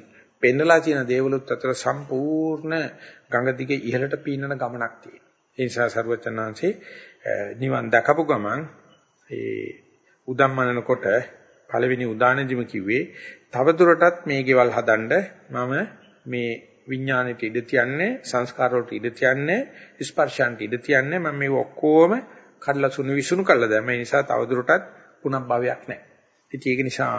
[SPEAKER 1] පෙන්නලා තියෙන දේවලුත් අතර සම්පූර්ණ ගඟ දිගේ ඉහළට පීනන ගමනක් තියෙනවා. ඒ නිසා ਸਰවචනාංශේ නිවන් දැකපු ගමන් ඒ උදම්මනනකොට පළවෙනි උදානෙදිම කිව්වේ තවදුරටත් මේ ගෙවල් හදන්න මම මේ විඥානෙට ඉඩ තියන්නේ සංස්කාර වලට ඉඩ තියන්නේ ස්පර්ශයන්ට ඉඩ තියන්නේ මම මේ ඔක්කොම කඩලා සුණු විසුණු කළා දැන් මේ නිසා තවදුරටත් පුනබ්භවයක් නැහැ. ඉතින් ඒක නිසා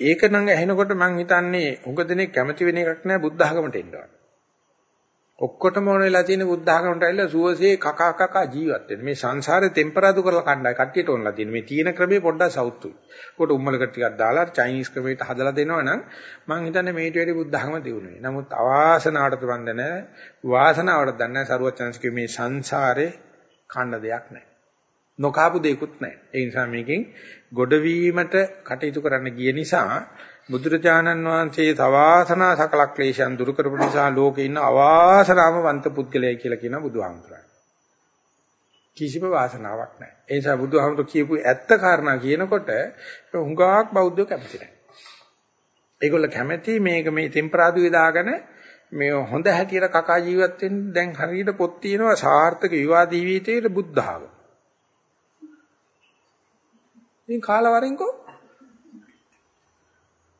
[SPEAKER 1] ඒක නම් ඇහෙනකොට මම හිතන්නේ උඟ දෙනෙක් කැමති වෙන එකක් නෑ බුද්ධ ආගමට එන්නවා. ඔක්කොටම ඕන වෙලා තියෙන බුද්ධ ආගමට ඇවිල්ලා සුවසේ කකා කකා ජීවත් වෙන. මේ සංසාරේ ටෙම්පරාදු කරලා කණ්ඩාය කට්ටියට ඕනලා තියෙන. මේ තියෙන ක්‍රමේ පොඩ්ඩක් සවුත්තුයි. කොට උම්මලකට ටිකක් දාලා චයිනීස් ක්‍රමයට හදලා දෙනවනම් මම හිතන්නේ මේට වැඩි බුද්ධ ආගම දිනුනේ. නමුත් අවාසනාවට වන්දන වාසනාවට දන්නේ සරුවචනස්කේ මේ සංසාරේ කන්න දෙයක් නැහැ. නොකාපු දෙයක්වත් නැහැ. ඒ නිසා මේකෙන් ගොඩවීමට කටයුතු කරන්න ගිය නිසා බුදුරජාණන් වහන්සේ තවාසනා සකල ක්ලේශයන් දුරු කරපු නිසා ලෝකේ ඉන්න අවාසනාවන්ත පුද්ගලයයි කියලා කියන බුදුහාමුදුරන්. කිසිම වාසනාවක් නැහැ. ඒ නිසා බුදුහාමුදුර කියපු ඇත්ත කාරණා කියනකොට හුඟක් බෞද්ධයෝ කැමති නැහැ. ඒගොල්ල කැමති මේක මේ ටෙම්පරාදුවේ දාගෙන මේ හොඳ හැටියට කකා ජීවත් වෙන්න දැන් හරියට පොත් තියෙනවා සාර්ථක විවාහ ජීවිතයේ බුද්ධාගම. ඉතින් කාලවරින්කෝ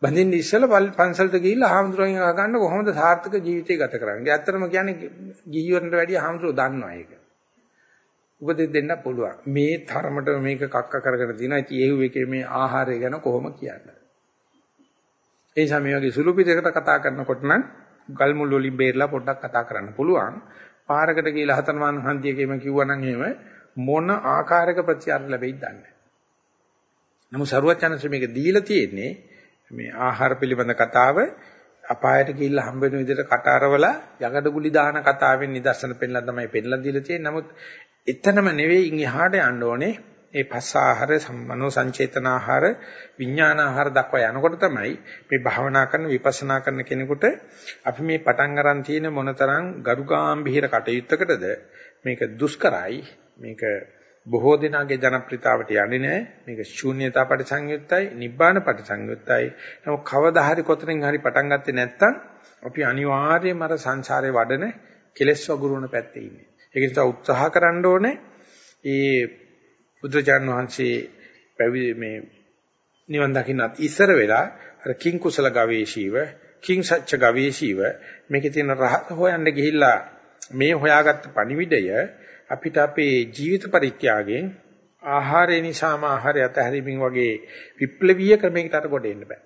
[SPEAKER 1] බඳින්න ඉස්සෙල්ලා පන්සලට ගිහිල්ලා හාමුදුරුවන්ගෙන් අහගන්න කොහොමද සාර්ථක ජීවිතය ගත කරන්නේ. ඇත්තටම කියන්නේ ගිහියන්ට වැඩිය හාමුදුරුවෝ දන්නවා ඒක. උපදෙස් දෙන්න පුළුවන්. මේ තරමට මේක කක්ක කරගෙන තියෙනවා. ඉතින් ඒහු එකේ මේ ආහාරය ගැන කොහොම කියන්නේ. ඒ නිසා මේ වගේ සුළු පිටකට කතා කරනකොට නම් ගල් මුල් වලින් බේරලා පොඩ්ඩක් කතා කරන්න පුළුවන්. පාරකට ගිහිල්ලා හතරමාන හන්දියකේම කිව්වනම් එහෙම මොන ආකාරයක ප්‍රතිචාර ලැබෙයිද දන්නේ නමුත් සරුවචනන්සේ මේක දීලා තියෙන්නේ මේ ආහාර පිළිබඳ කතාව අපායට ගිහිල්ලා හම්බ වෙන විදිහට කටාරවල යකඩ ගුලි දාන කතාවෙන් නිදර්ශන පෙන්නලා තමයි පෙන්නලා දීලා තියෙන්නේ. නමුත් එතනම නෙවෙයි ඉන් එහාට යන්න ඕනේ. ඒ පස්ස ආහාර මනෝ සංචේතන ආහාර විඥාන ආහාර දක්වා යනකොට තමයි මේ භාවනා කරන විපස්සනා කරන කෙනෙකුට අපි මේ පටන් අරන් තියෙන මොනතරම් ගරුකාම්භීර කටයුත්තකටද මේක දුෂ්කරයි මේක බොහෝ දෙනාගේ ජනප්‍රියතාවට යන්නේ නැහැ. මේක ශූන්‍යතා පරිසංයුත්තයි, නිබ්බාන පරිසංයුත්තයි. නමුත් කවදා හරි කොතනින් හරි පටන් ගත්තේ නැත්නම් අපි අනිවාර්යයෙන්ම අර සංසාරේ වඩන කෙලෙස් වගුරුවන පැත්තේ ඉන්නේ. ඒක නිසා උත්සාහ කරන්න ඕනේ. ඒ බුදුචාන් වහන්සේ පැවිදි මේ නිවන් දකින්නත් ඉස්සර වෙලා අර කිං කුසල ගවේෂීව කිං සච්ච ගවේෂීව මේකේ තියෙන රහස හොයන්න ගිහිල්ලා මේ හොයාගත්ත පණිවිඩය අපිට අපේ ජීවිත පරිත්‍යාගයෙන් ආහාරය නිසාම ආහාරය අතහැරීමෙන් වගේ විප්ලවීය ක්‍රමයකට අර කොට එන්න බෑ.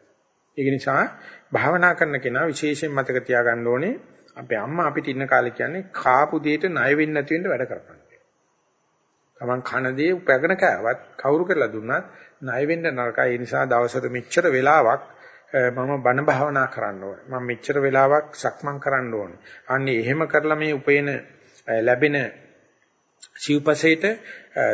[SPEAKER 1] ඒක නිසා භාවනා කරන කෙනා විශේෂයෙන් මතක තියාගන්න ඕනේ අපේ අම්මා අපිට ඉන්න කාලේ කියන්නේ කාපු දෙයට ණය වෙන්නේ නැති වෙන්න වැඩ කරපන්. Taman කන දේ උපැගෙන කෑවත් කවුරු කරලා දුන්නත් ණය වෙන්න නරකයි. ඒ නිසා දවසට මෙච්චර වෙලාවක් මම බණ භාවනා කරන්න ඕනේ. මම මෙච්චර වෙලාවක් සක්මන් කරන්න ඕනේ. අන්නේ එහෙම කරලා මේ උපේන ලැබෙන සිව්පසේට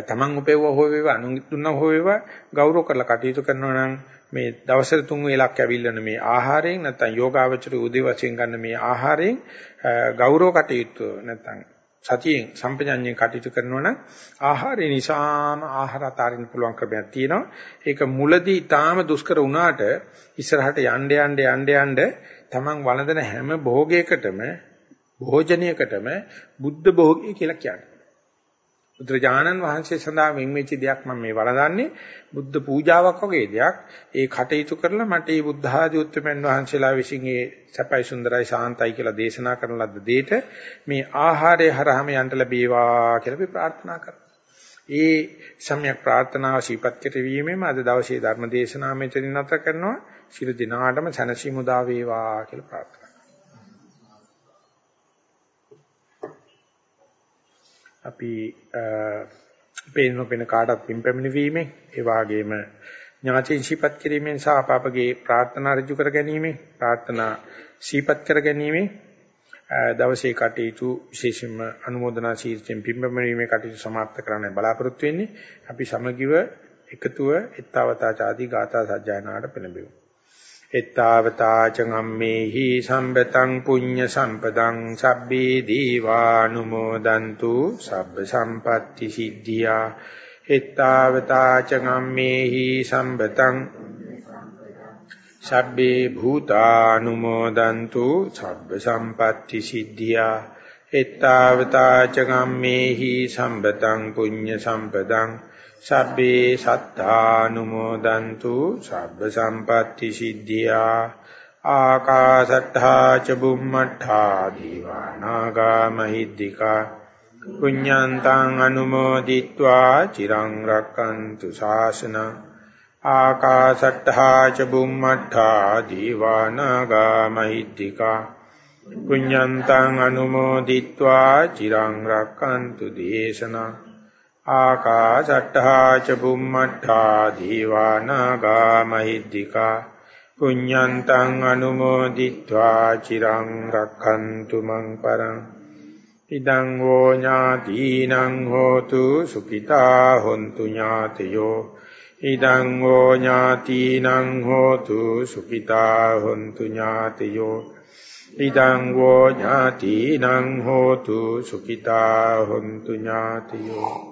[SPEAKER 1] තමන් උපෙවව හෝ වේවා අනුන් දුන්නා හෝ වේවා ගෞරව කරලා කටයුතු කරනවා නම් මේ දවසට තුන් වේලක් ඇවිල්ලන මේ ආහාරයෙන් නැත්නම් යෝගාවචර උදේ වශයෙන් ගන්න මේ ආහාරයෙන් ගෞරව කටයුතු නැත්නම් සතියෙන් සම්පජඤ්ඤයෙන් කටයුතු කරනවා නම් ආහාරය නිසාම ආහාර අතාරින්න පුළුවන් ක්‍රමයක් තියෙනවා. ඒක මුලදී ඊටාම දුෂ්කර වුණාට ඉස්සරහට යන්න යන්න යන්න යන්න තමන් වළඳන හැම භෝගයකටම භෝජනයකටම බුද්ධ භෝගය කියලා කියන්නේ. බුදුරජාණන් වහන්සේ සඳහා වෙන්වෙච්ච දෙයක් මම මේ වළඳන්නේ බුද්ධ පූජාවක් වගේ දෙයක්. ඒ කටයුතු කරලා මට මේ බුද්ධ ආදී උත්තරමන් වහන්සේලා විසින් ඒ සැපයි සුන්දරයි සාන්තයි කියලා දේශනා කරන ලද්ද දෙයට මේ ආහාරය හරහාම යන්ට ලැබේවා කියලා අපි ප්‍රාර්ථනා කරනවා. ඒ සම්‍යක් ප්‍රාර්ථනාව ශීපත් කෙරවීමෙන් අද දවසේ ධර්ම දේශනාව මෙතනින් නැත කරනවා. ශිරු දිනාටම සැනසීම උදා වේවා කියලා ප්‍රාර්ථනා අපි පේන නොපෙන කාටත් පින්පැමිණීමේ ඒ වාගේම ඥාතින් ශීපත් කිරීමෙන් සහ අපාපගේ ප්‍රාර්ථනා ඍජු කර ගැනීමෙන් ප්‍රාර්ථනා ශීපත් කර ගැනීමෙන් දවසේ කටයුතු විශේෂයෙන්ම අනුමೋದනා ශීර්ෂයෙන් පින්පැමිණීමේ කටයුතු સમાપ્ત කරන්න බලාපොරොත්තු වෙන්නේ. අපි සමගිව එකතුව ittavata chadi gata sajjayanaට පෙළඹෙමු. එත්තාවතා චගම්මේහි සම්බතං පුඤ්ඤ සම්පදං සබ්බේ දීවානුමෝදන්තු සබ්බ සම්පatti සිද්ධියා. එත්තාවතා චගම්මේහි සම්බතං සබ්බේ භූතානුමෝදන්තු සබ්බ සම්පatti සිද්ධියා. එත්තාවතා චගම්මේහි සම්බතං පුඤ්ඤ සම්පදං සබ්බේ සත්තානුමෝදන්තු සබ්බ සම්පatti සිද්ධියා ආකාශට්ඨා ච බුම්මට්ඨා දීවානාගා මහිද්దికා පුඤ්ඤන්තං අනුමෝදිත්වා චිරං රක්칸තු ශාසනං ආකාශට්ඨා ච බුම්මට්ඨා දීවානාගා මහිද්దికා පුඤ්ඤන්තං අනුමෝදිත්වා චිරං රක්칸තු දේශනං ආකාශට්ඨා ච බුම්මට්ඨා දීවානාගා මහිද්దికා පුඤ්ඤන්තං අනුමෝදිත්වා චිරං රක්ඛන්තු මං පරං ඉදං වෝ ඥාතිනං හෝතු සුඛිතා හොන්තු ඥාතයෝ ඉදං වෝ ඥාතිනං හෝතු සුඛිතා හොන්තු ඥාතයෝ ඉදං වෝ ඥාතිනං හෝතු සුඛිතා හොන්තු ඥාතයෝ